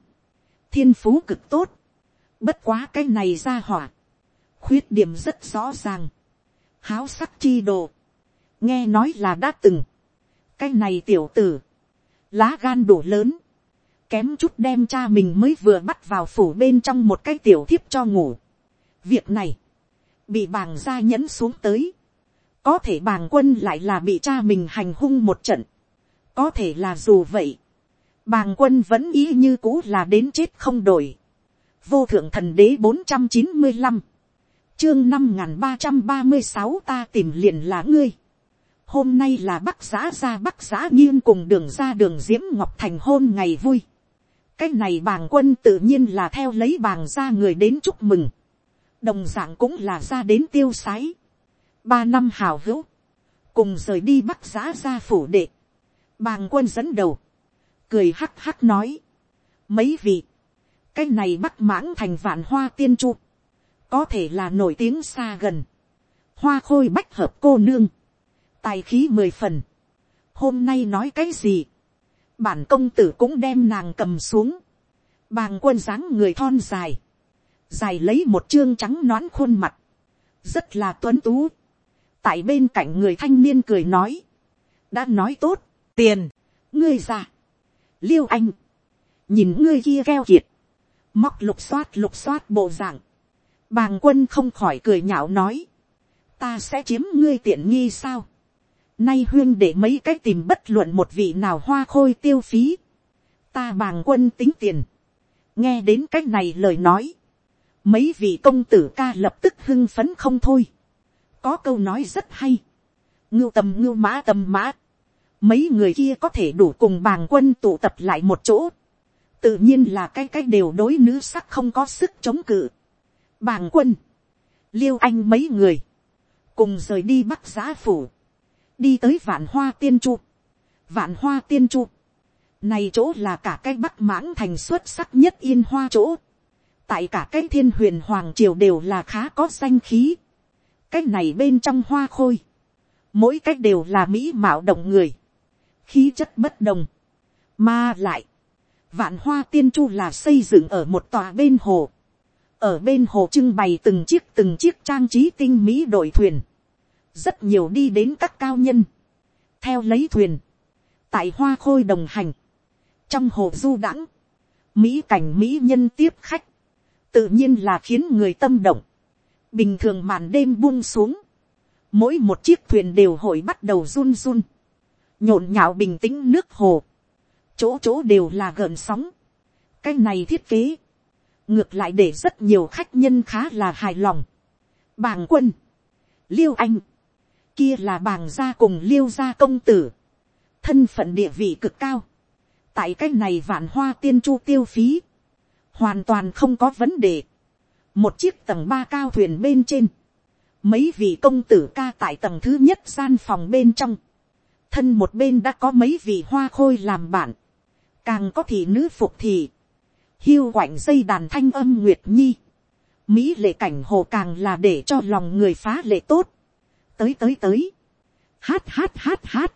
thiên phú cực tốt, Bất quá cái này ra hỏa. Khuyết điểm rất rõ ràng. Háo sắc chi đồ. Nghe nói là đã từng. Cái này tiểu tử. Lá gan đủ lớn. Kém chút đem cha mình mới vừa bắt vào phủ bên trong một cái tiểu thiếp cho ngủ. Việc này. Bị bàng gia nhẫn xuống tới. Có thể bàng quân lại là bị cha mình hành hung một trận. Có thể là dù vậy. Bàng quân vẫn ý như cũ là đến chết không đổi vô thượng thần đế bốn trăm chín mươi năm, chương năm n ba trăm ba mươi sáu ta tìm liền là ngươi hôm nay là bắc giã ra bắc giã nghiêng cùng đường ra đường diễm ngọc thành hôn ngày vui. cái này bàng quân tự nhiên là theo lấy bàng ra người đến chúc mừng. đồng d ạ n g cũng là ra đến tiêu sái. ba năm hào hữu, cùng rời đi bắc giã ra phủ đệ, bàng quân dẫn đầu, cười hắc hắc nói, mấy vị, cái này bắc mãng thành vạn hoa tiên chu, có thể là nổi tiếng xa gần, hoa khôi bách hợp cô nương, tài khí mười phần, hôm nay nói cái gì, bản công tử cũng đem nàng cầm xuống, bàng quân dáng người thon dài, dài lấy một chương trắng nón khuôn mặt, rất là tuấn tú, tại bên cạnh người thanh niên cười nói, đã nói tốt, tiền, ngươi ra, liêu anh, nhìn ngươi kia keo kiệt, móc lục xoát lục xoát bộ dạng, bàng quân không khỏi cười nhạo nói, ta sẽ chiếm ngươi tiện nghi sao, nay huyên để mấy cái tìm bất luận một vị nào hoa khôi tiêu phí, ta bàng quân tính tiền, nghe đến cách này lời nói, mấy vị công tử ca lập tức hưng phấn không thôi, có câu nói rất hay, ngưu tầm ngưu mã tầm mã, mấy người kia có thể đủ cùng bàng quân tụ tập lại một chỗ, tự nhiên là cái cái đều đối nữ sắc không có sức chống cự. bàng quân, liêu anh mấy người, cùng rời đi bắc giá phủ, đi tới vạn hoa tiên chu, vạn hoa tiên chu, này chỗ là cả cái bắc mãng thành xuất sắc nhất yên hoa chỗ, tại cả cái thiên huyền hoàng triều đều là khá có danh khí, cái này bên trong hoa khôi, mỗi cách đều là mỹ mạo động người, khí chất bất đồng, mà lại, vạn hoa tiên chu là xây dựng ở một tòa bên hồ, ở bên hồ trưng bày từng chiếc từng chiếc trang trí tinh mỹ đội thuyền, rất nhiều đi đến các cao nhân, theo lấy thuyền, tại hoa khôi đồng hành, trong hồ du đãng, mỹ cảnh mỹ nhân tiếp khách, tự nhiên là khiến người tâm động, bình thường màn đêm buông xuống, mỗi một chiếc thuyền đều hội bắt đầu run run, nhộn nhạo bình tĩnh nước hồ, chỗ chỗ đều là gợn sóng, cái này thiết kế, ngược lại để rất nhiều khách nhân khá là hài lòng. bàng quân, liêu anh, kia là bàng gia cùng liêu gia công tử, thân phận địa vị cực cao, tại cách này vạn hoa tiên chu tiêu phí, hoàn toàn không có vấn đề. một chiếc tầng ba cao thuyền bên trên, mấy vị công tử ca tại tầng thứ nhất gian phòng bên trong, thân một bên đã có mấy vị hoa khôi làm bạn, càng có thị nữ phục thì, hiu quạnh dây đàn thanh âm nguyệt nhi, mỹ lệ cảnh hồ càng là để cho lòng người phá lệ tốt, tới tới tới, hát hát hát hát,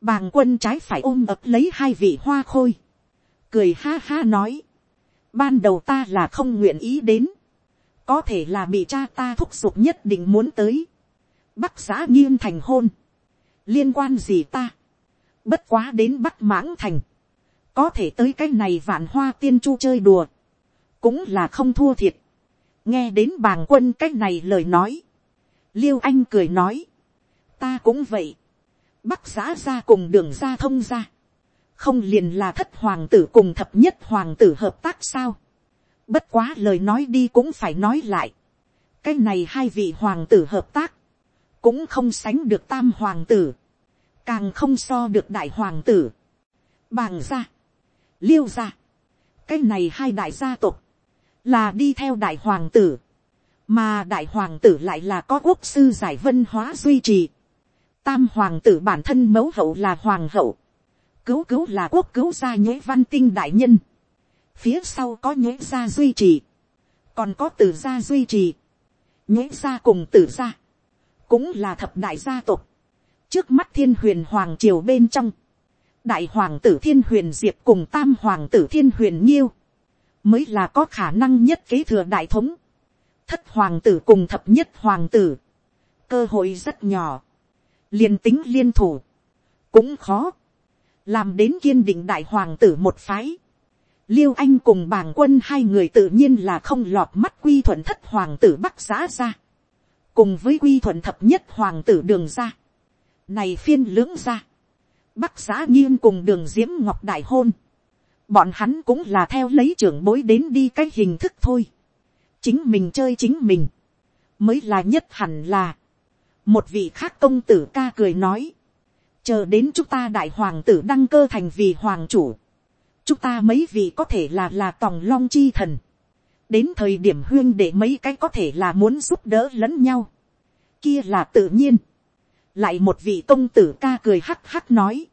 bàng quân trái phải ôm ập lấy hai vị hoa khôi, cười ha ha nói, ban đầu ta là không nguyện ý đến, có thể là bị cha ta thúc giục nhất định muốn tới, bắc giã nghiêm thành hôn, liên quan gì ta, bất quá đến bắc mãng thành, có thể tới cái này vạn hoa tiên chu chơi đùa, cũng là không thua thiệt, nghe đến bàng quân cái này lời nói, liêu anh cười nói, ta cũng vậy, bắc giã ra cùng đường ra thông ra, không liền là thất hoàng tử cùng thập nhất hoàng tử hợp tác sao, bất quá lời nói đi cũng phải nói lại, cái này hai vị hoàng tử hợp tác, cũng không sánh được tam hoàng tử, càng không so được đại hoàng tử, bàng ra, liêu ra, cái này hai đại gia tộc, là đi theo đại hoàng tử, mà đại hoàng tử lại là có quốc sư giải vân hóa duy trì, tam hoàng tử bản thân mẫu hậu là hoàng hậu, cứu cứu là quốc cứu gia nhuế văn tinh đại nhân, phía sau có nhuế gia duy trì, còn có tử gia duy trì, nhuế gia cùng tử gia, cũng là thập đại gia tộc, trước mắt thiên huyền hoàng triều bên trong, đại hoàng tử thiên huyền diệp cùng tam hoàng tử thiên huyền nhiêu, mới là có khả năng nhất kế thừa đại thống, thất hoàng tử cùng thập nhất hoàng tử, cơ hội rất nhỏ, liên tính liên thủ, cũng khó, làm đến kiên định đại hoàng tử một phái, liêu anh cùng bàng quân hai người tự nhiên là không lọt mắt quy thuận thất hoàng tử bắc giã ra, cùng với quy thuận thập nhất hoàng tử đường ra, này phiên lưỡng ra, bắc giã nghiêng cùng đường diễm ngọc đại hôn, bọn hắn cũng là theo lấy trưởng bối đến đi cái hình thức thôi, chính mình chơi chính mình, mới là nhất hẳn là, một vị khác công tử ca cười nói, chờ đến chúng ta đại hoàng tử đăng cơ thành vì hoàng chủ, chúng ta mấy vị có thể là là tòng long chi thần, đến thời điểm huyên để mấy cái có thể là muốn giúp đỡ lẫn nhau, kia là tự nhiên, lại một vị công tử ca cười hắc hắc nói,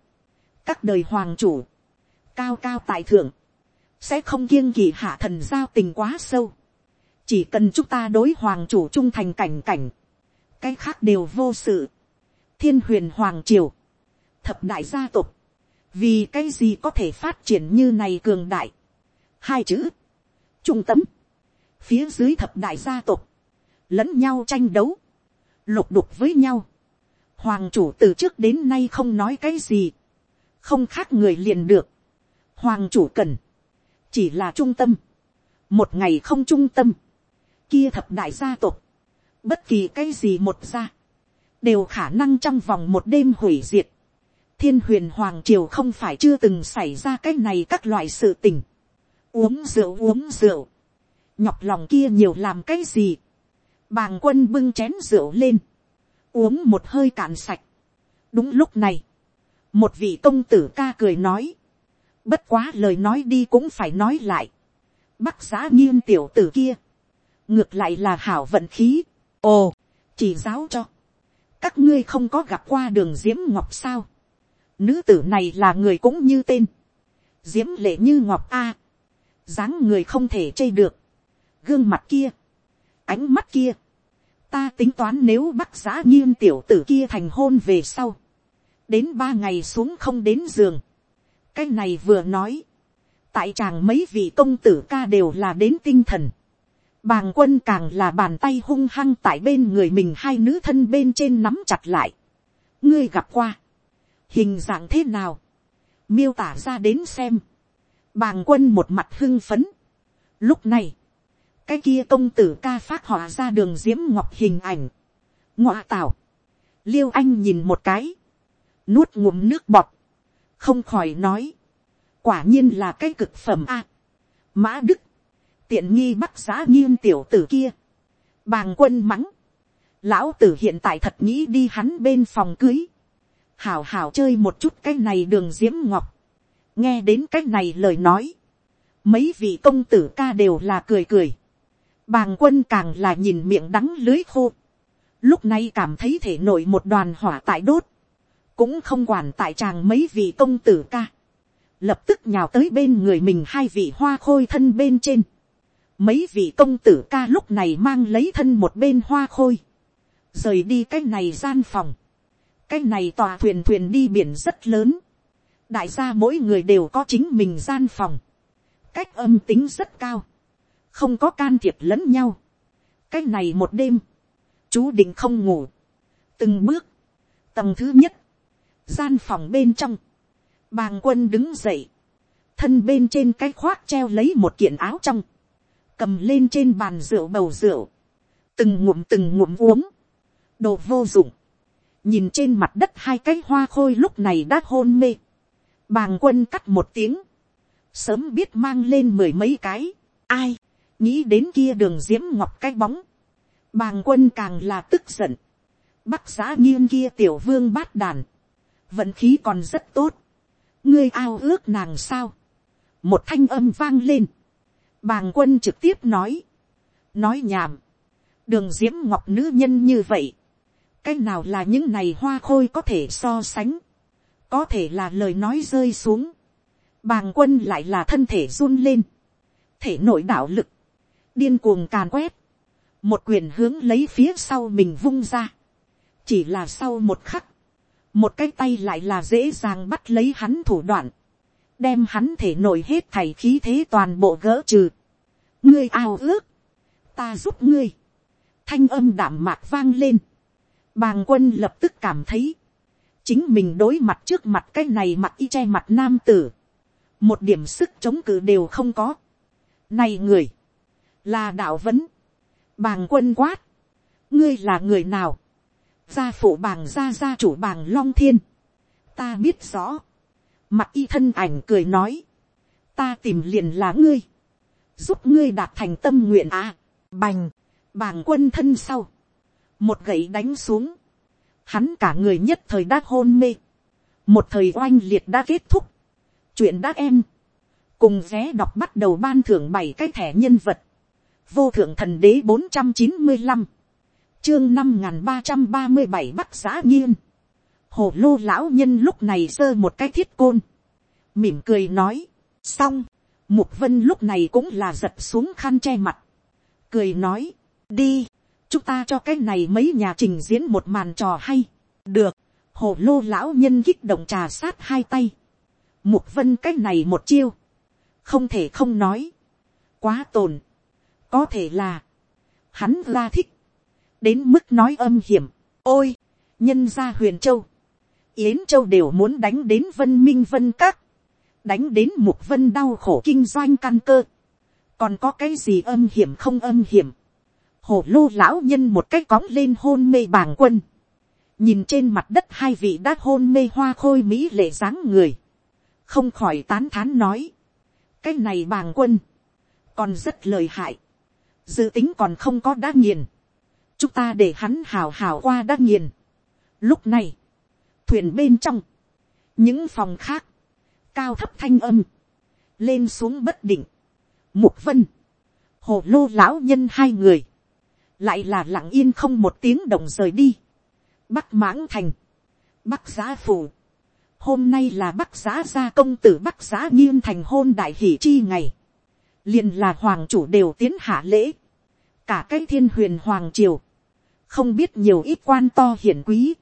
các đời hoàng chủ, cao cao tại thượng, sẽ không kiêng kỳ hạ thần giao tình quá sâu, chỉ cần chúng ta đối hoàng chủ trung thành cảnh cảnh, cái khác đều vô sự, thiên huyền hoàng triều, thập đại gia tộc, vì cái gì có thể phát triển như này cường đại, hai chữ, trung tâm, phía dưới thập đại gia tộc, lẫn nhau tranh đấu, lục đục với nhau, hoàng chủ từ trước đến nay không nói cái gì, không khác người liền được, hoàng chủ cần, chỉ là trung tâm, một ngày không trung tâm, kia thập đại gia tộc, bất kỳ cái gì một gia, đều khả năng trong vòng một đêm hủy diệt. thiên huyền hoàng triều không phải chưa từng xảy ra cái này các loại sự tình. uống rượu uống rượu, nhọc lòng kia nhiều làm cái gì. bàng quân bưng chén rượu lên, uống một hơi cạn sạch. đúng lúc này, một vị công tử ca cười nói, bất quá lời nói đi cũng phải nói lại. bắc giá nghiêm tiểu tử kia, ngược lại là hảo vận khí. ồ, chỉ giáo cho, các ngươi không có gặp qua đường diễm ngọc sao. nữ tử này là người cũng như tên, diễm lệ như ngọc a, dáng người không thể chê được, gương mặt kia, ánh mắt kia, ta tính toán nếu bắt giá nghiêm tiểu tử kia thành hôn về sau, đến ba ngày xuống không đến giường, cái này vừa nói, tại chàng mấy vị công tử ca đều là đến tinh thần, Bàng quân càng là bàn tay hung hăng tại bên người mình hai nữ thân bên trên nắm chặt lại. Ngươi gặp qua. Hình dạng thế nào? Miêu tả ra đến xem. Bàng quân một mặt hưng phấn. Lúc này. Cái kia công tử ca phát họa ra đường diễm ngọc hình ảnh. Ngọa tảo. Liêu anh nhìn một cái. Nuốt ngụm nước bọt. Không khỏi nói. Quả nhiên là cái cực phẩm a. Mã Đức tiện nghi bắc giá nghiêng tiểu tử kia. Bàng quân mắng. Lão tử hiện tại thật nghĩ đi hắn bên phòng cưới. Hảo hảo chơi một chút cái này đường diễm ngọc. Nghe đến cái này lời nói. Mấy vị công tử ca đều là cười cười. Bàng quân càng là nhìn miệng đắng lưới khô. Lúc này cảm thấy thể nổi một đoàn hỏa tại đốt. Cũng không quản tại chàng mấy vị công tử ca. Lập tức nhào tới bên người mình hai vị hoa khôi thân bên trên Mấy vị công tử ca lúc này mang lấy thân một bên hoa khôi. Rời đi cái này gian phòng. Cái này tòa thuyền thuyền đi biển rất lớn. Đại gia mỗi người đều có chính mình gian phòng. Cách âm tính rất cao. Không có can thiệp lẫn nhau. Cái này một đêm. Chú định không ngủ. Từng bước. Tầng thứ nhất. Gian phòng bên trong. Bàng quân đứng dậy. Thân bên trên cái khoác treo lấy một kiện áo trong cầm lên trên bàn rượu bầu rượu, từng ngụm từng ngụm uống, đồ vô dụng, nhìn trên mặt đất hai cái hoa khôi lúc này đã hôn mê, bàng quân cắt một tiếng, sớm biết mang lên mười mấy cái, ai, nghĩ đến kia đường diễm ngọc cái bóng, bàng quân càng là tức giận, bắc giá nghiêng kia tiểu vương bát đàn, vận khí còn rất tốt, ngươi ao ước nàng sao, một thanh âm vang lên, Bàng quân trực tiếp nói. Nói nhảm. Đường diễm ngọc nữ nhân như vậy. Cái nào là những này hoa khôi có thể so sánh. Có thể là lời nói rơi xuống. Bàng quân lại là thân thể run lên. Thể nội đạo lực. Điên cuồng càn quét. Một quyền hướng lấy phía sau mình vung ra. Chỉ là sau một khắc. Một cái tay lại là dễ dàng bắt lấy hắn thủ đoạn đem hắn thể nổi hết thảy khí thế toàn bộ gỡ trừ. ngươi ao ước, ta giúp ngươi, thanh âm đảm mạc vang lên, bàng quân lập tức cảm thấy, chính mình đối mặt trước mặt cái này mặt y che mặt nam tử, một điểm sức chống cự đều không có. Này người, là đạo vấn, bàng quân quát, ngươi là người nào, gia phụ bàng gia gia chủ bàng long thiên, ta biết rõ, Mặt y thân ảnh cười nói. Ta tìm liền là ngươi. Giúp ngươi đạt thành tâm nguyện à. Bành. Bàng quân thân sau. Một gậy đánh xuống. Hắn cả người nhất thời đã hôn mê. Một thời oanh liệt đã kết thúc. Chuyện đã em. Cùng ghé đọc bắt đầu ban thưởng bảy cái thẻ nhân vật. Vô thượng thần đế bốn trăm chín mươi 495. Chương năm ba trăm ba mươi bảy Bắc xã Nhiên hồ lô lão nhân lúc này giơ một cái thiết côn, mỉm cười nói, xong, mục vân lúc này cũng là giật xuống khăn che mặt, cười nói, đi, chúng ta cho cái này mấy nhà trình diễn một màn trò hay, được, hồ lô lão nhân kích động trà sát hai tay, mục vân cái này một chiêu, không thể không nói, quá tồn, có thể là, hắn ra thích, đến mức nói âm hiểm, ôi, nhân gia huyền châu, yến châu đều muốn đánh đến vân minh vân các, đánh đến mục vân đau khổ kinh doanh căn cơ, còn có cái gì âm hiểm không âm hiểm, Hổ lô lão nhân một cái cóng lên hôn mê bàng quân, nhìn trên mặt đất hai vị đã hôn mê hoa khôi mỹ lệ dáng người, không khỏi tán thán nói, cái này bàng quân, còn rất lời hại, dự tính còn không có đã nghiền, chúng ta để hắn hào hào qua đã nghiền. Lúc này, thuyền bên trong, những phòng khác, cao thấp thanh âm, lên xuống bất định, mục vân, hồ lô lão nhân hai người, lại là lặng yên không một tiếng động rời đi, bắc mãng thành, bắc giá phủ, hôm nay là bắc giá gia công tử bắc giá nghiêm thành hôn đại hỷ chi ngày, liền là hoàng chủ đều tiến hạ lễ, cả cái thiên huyền hoàng triều, không biết nhiều ít quan to hiển quý,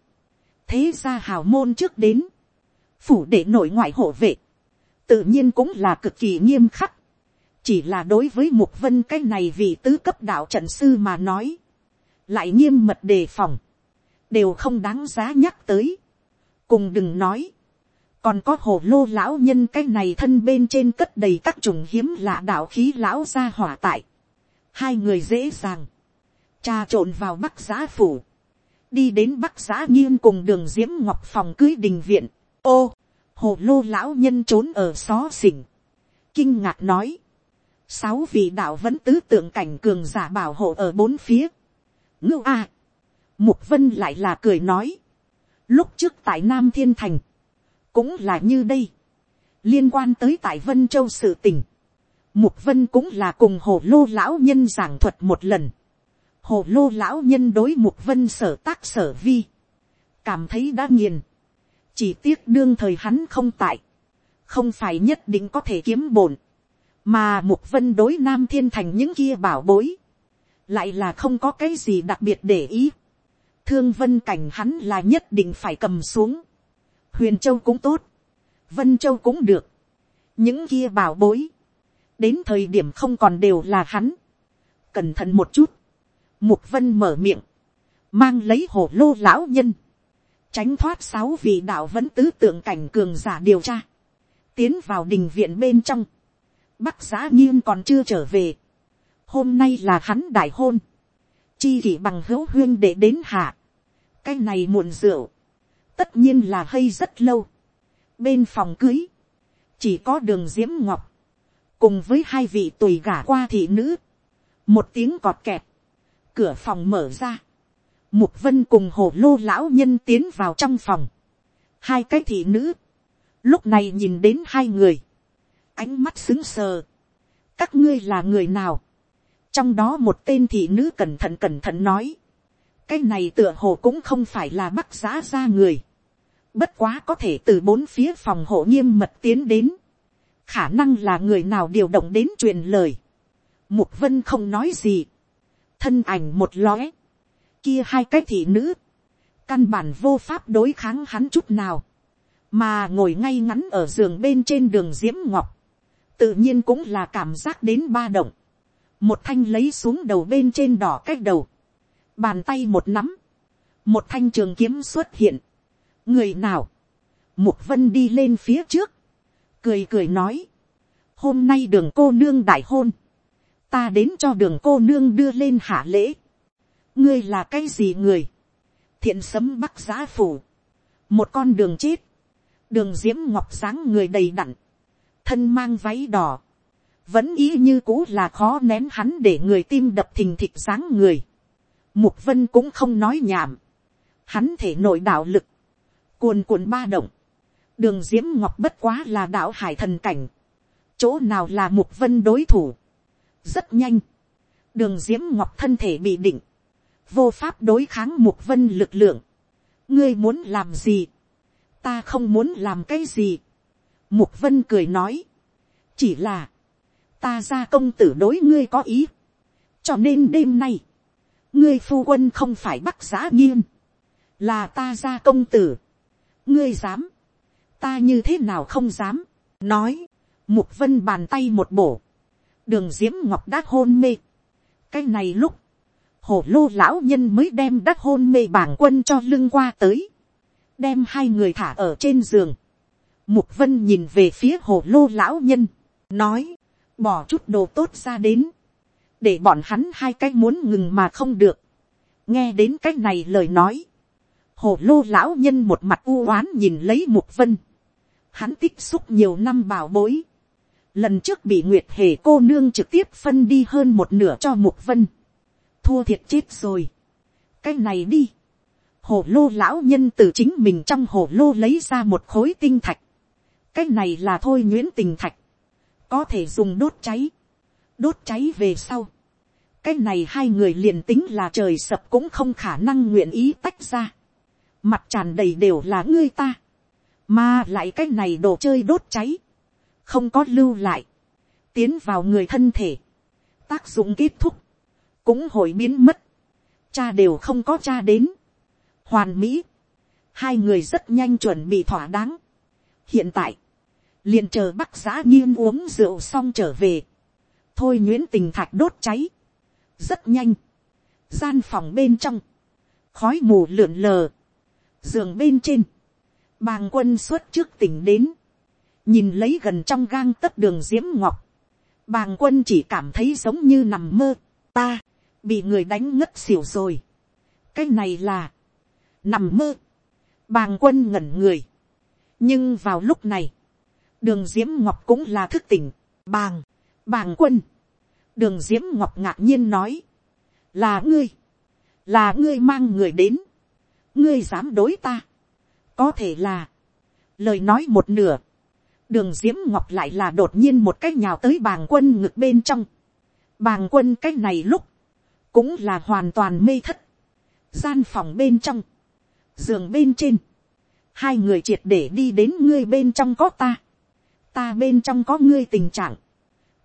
thế gia hào môn trước đến, phủ để nội ngoại hộ vệ, tự nhiên cũng là cực kỳ nghiêm khắc, chỉ là đối với mục vân cái này vì tứ cấp đạo trận sư mà nói, lại nghiêm mật đề phòng, đều không đáng giá nhắc tới, cùng đừng nói, còn có hồ lô lão nhân cái này thân bên trên cất đầy các chủng hiếm lạ đạo khí lão ra hỏa tại, hai người dễ dàng, trà trộn vào bắc giá phủ, đi đến bắc giã nghiêng cùng đường diễm ngọc phòng cưới đình viện, ô, hồ lô lão nhân trốn ở xó xỉnh, kinh ngạc nói, sáu vị đạo vẫn tứ tượng cảnh cường giả bảo hộ ở bốn phía, ngưu a, mục vân lại là cười nói, lúc trước tại nam thiên thành, cũng là như đây, liên quan tới tại vân châu sự tình, mục vân cũng là cùng hồ lô lão nhân giảng thuật một lần, hồ lô lão nhân đối mục vân sở tác sở vi, cảm thấy đã nghiền, chỉ tiếc đương thời hắn không tại, không phải nhất định có thể kiếm bổn, mà mục vân đối nam thiên thành những kia bảo bối, lại là không có cái gì đặc biệt để ý, thương vân cảnh hắn là nhất định phải cầm xuống, huyền châu cũng tốt, vân châu cũng được, những kia bảo bối, đến thời điểm không còn đều là hắn, cẩn thận một chút, Mục vân mở miệng. Mang lấy hổ lô lão nhân. Tránh thoát sáu vị đạo vẫn tứ tượng cảnh cường giả điều tra. Tiến vào đình viện bên trong. Bắc giá nhiên còn chưa trở về. Hôm nay là hắn đại hôn. Chi kỷ bằng hữu huyên để đến hạ. Cái này muộn rượu. Tất nhiên là hay rất lâu. Bên phòng cưới. Chỉ có đường diễm ngọc. Cùng với hai vị tùy gả qua thị nữ. Một tiếng cọt kẹt cửa phòng mở ra, mục vân cùng hồ lô lão nhân tiến vào trong phòng, hai cái thị nữ, lúc này nhìn đến hai người, ánh mắt xứng sờ, các ngươi là người nào, trong đó một tên thị nữ cẩn thận cẩn thận nói, cái này tựa hồ cũng không phải là bắt giá ra người, bất quá có thể từ bốn phía phòng hộ nghiêm mật tiến đến, khả năng là người nào điều động đến truyền lời, mục vân không nói gì, thân ảnh một lóe, kia hai cái thị nữ, căn bản vô pháp đối kháng hắn chút nào, mà ngồi ngay ngắn ở giường bên trên đường diễm ngọc, tự nhiên cũng là cảm giác đến ba động, một thanh lấy xuống đầu bên trên đỏ cách đầu, bàn tay một nắm, một thanh trường kiếm xuất hiện, người nào, mục vân đi lên phía trước, cười cười nói, hôm nay đường cô nương đại hôn, ta đến cho đường cô nương đưa lên hạ lễ. ngươi là cái gì người, thiện sấm bắc giá phủ, một con đường chết, đường diễm ngọc sáng người đầy đặn, thân mang váy đỏ, vẫn ý như cũ là khó nén hắn để người tim đập thình thịch sáng người. Mục vân cũng không nói nhảm, hắn thể nội đạo lực, cuồn cuộn ba động, đường diễm ngọc bất quá là đạo hải thần cảnh, chỗ nào là mục vân đối thủ, rất nhanh, đường diễm ngọc thân thể bị định, vô pháp đối kháng mục vân lực lượng, ngươi muốn làm gì, ta không muốn làm cái gì. mục vân cười nói, chỉ là, ta ra công tử đối ngươi có ý, cho nên đêm nay, ngươi phu quân không phải bắt giã nghiêng, là ta ra công tử, ngươi dám, ta như thế nào không dám, nói, mục vân bàn tay một bổ, đường d i ễ m ngọc đã hôn mê, cái này lúc, hổ lô lão nhân mới đem đắc hôn mê bảng quân cho lưng qua tới, đem hai người thả ở trên giường, mục vân nhìn về phía hổ lô lão nhân, nói, bỏ chút đồ tốt ra đến, để bọn hắn hai cái muốn ngừng mà không được, nghe đến cái này lời nói, hồ lô lão nhân một mặt u oán nhìn lấy mục vân, hắn tích xúc nhiều năm bảo bối. Lần trước bị Nguyệt Hề cô nương trực tiếp phân đi hơn một nửa cho Mục Vân. Thua thiệt chết rồi. Cái này đi. Hồ lô lão nhân từ chính mình trong hồ lô lấy ra một khối tinh thạch. Cái này là thôi nguyễn tình thạch. Có thể dùng đốt cháy. Đốt cháy về sau. Cái này hai người liền tính là trời sập cũng không khả năng nguyện ý tách ra. Mặt tràn đầy đều là ngươi ta mà lại cái này đồ chơi đốt cháy, không có lưu lại, tiến vào người thân thể, tác dụng kết thúc, cũng hội biến mất, cha đều không có cha đến, hoàn mỹ, hai người rất nhanh chuẩn bị thỏa đáng. hiện tại, liền chờ bắc giã nghiêng uống rượu xong trở về, thôi nguyễn tình thạch đốt cháy, rất nhanh, gian phòng bên trong, khói mù lượn lờ, giường bên trên, Bàng quân xuất trước tỉnh đến. Nhìn lấy gần trong gang tất đường diễm ngọc. Bàng quân chỉ cảm thấy giống như nằm mơ. Ta, bị người đánh ngất xỉu rồi. Cái này là, nằm mơ. Bàng quân ngẩn người. Nhưng vào lúc này, đường diễm ngọc cũng là thức tỉnh. Bàng, bàng quân. Đường diễm ngọc ngạc nhiên nói. Là ngươi. Là ngươi mang người đến. Ngươi dám đối ta có thể là, lời nói một nửa, đường diễm ngọc lại là đột nhiên một cách nhào tới bàng quân ngực bên trong. bàng quân cách này lúc, cũng là hoàn toàn mê thất. gian phòng bên trong, giường bên trên, hai người triệt để đi đến ngươi bên trong có ta, ta bên trong có ngươi tình trạng,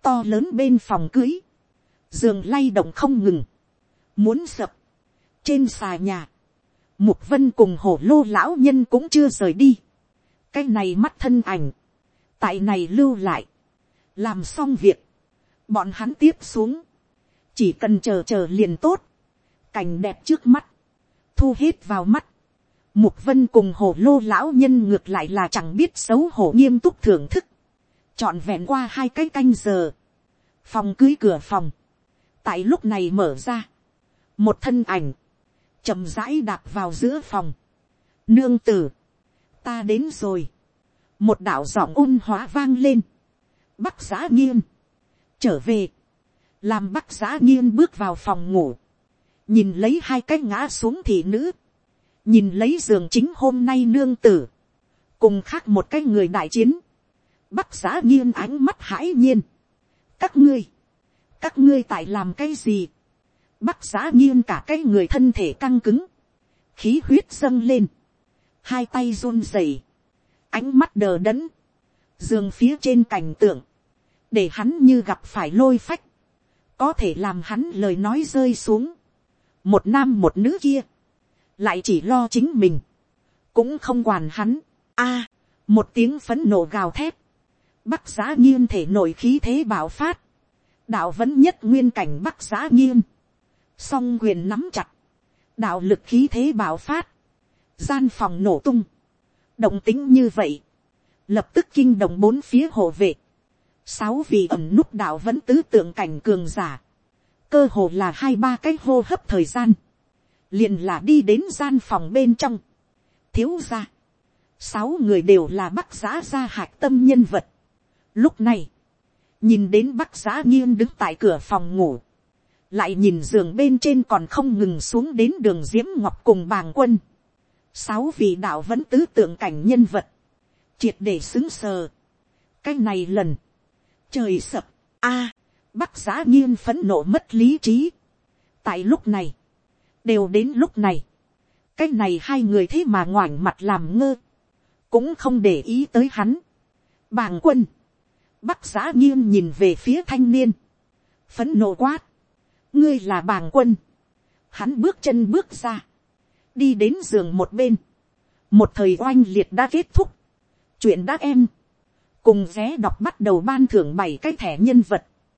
to lớn bên phòng cưới, giường lay động không ngừng, muốn sập, trên xà nhà, Mục vân cùng hổ lô lão nhân cũng chưa rời đi. Cái này mắt thân ảnh. Tại này lưu lại. Làm xong việc. Bọn hắn tiếp xuống. Chỉ cần chờ chờ liền tốt. Cảnh đẹp trước mắt. Thu hết vào mắt. Mục vân cùng hổ lô lão nhân ngược lại là chẳng biết xấu hổ nghiêm túc thưởng thức. Chọn vẹn qua hai cái canh giờ. Phòng cưới cửa phòng. Tại lúc này mở ra. Một thân ảnh chậm rãi đạp vào giữa phòng. Nương tử, ta đến rồi. Một đạo giọng ôn hóa vang lên. Bắc giã nghiêng, trở về, làm bắc giã nghiêng bước vào phòng ngủ, nhìn lấy hai cái ngã xuống thị nữ, nhìn lấy giường chính hôm nay nương tử, cùng khác một cái người đại chiến, bắc giã nghiêng ánh mắt hãi nhiên. các ngươi, các ngươi tại làm cái gì, Bắc giã nghiêng cả cái người thân thể căng cứng. Khí huyết dâng lên. Hai tay run rẩy. Ánh mắt đờ đẫn. giường phía trên cảnh tượng. Để hắn như gặp phải lôi phách. Có thể làm hắn lời nói rơi xuống. Một nam một nữ kia. Lại chỉ lo chính mình. Cũng không quản hắn. a một tiếng phấn nổ gào thép, Bắc giá nghiêm thể nổi khí thế bạo phát. Đạo vẫn nhất nguyên cảnh bắc giá nghiêm, song quyền nắm chặt, đạo lực khí thế bạo phát, gian phòng nổ tung, động tính như vậy, lập tức kinh động bốn phía hộ vệ, sáu vị ẩm nút đạo vẫn tứ tượng cảnh cường giả, cơ hồ là hai ba cái hô hấp thời gian, liền là đi đến gian phòng bên trong, thiếu ra, sáu người đều là bắc giá gia hạc tâm nhân vật. Lúc này, nhìn đến bắc giá nghiêng đứng tại cửa phòng ngủ, lại nhìn giường bên trên còn không ngừng xuống đến đường diễm ngọc cùng bàng quân sáu vị đạo vẫn tứ tượng cảnh nhân vật, triệt để xứng sờ. cái này lần, trời sập, a, bắc giá nghiêng phấn nộ mất lý trí. tại lúc này, đều đến lúc này, cái này hai người thế mà ngoảnh mặt làm ngơ, cũng không để ý tới hắn. bàng quân, bắc giá nghiêng nhìn về phía thanh niên, phấn nộ quát, ngươi là bàng quân, hắn bước chân bước ra, đi đến giường một bên, một thời oanh liệt đã kết thúc, chuyện đã em, cùng vé đọc bắt đầu ban thưởng bảy cái thẻ nhân vật,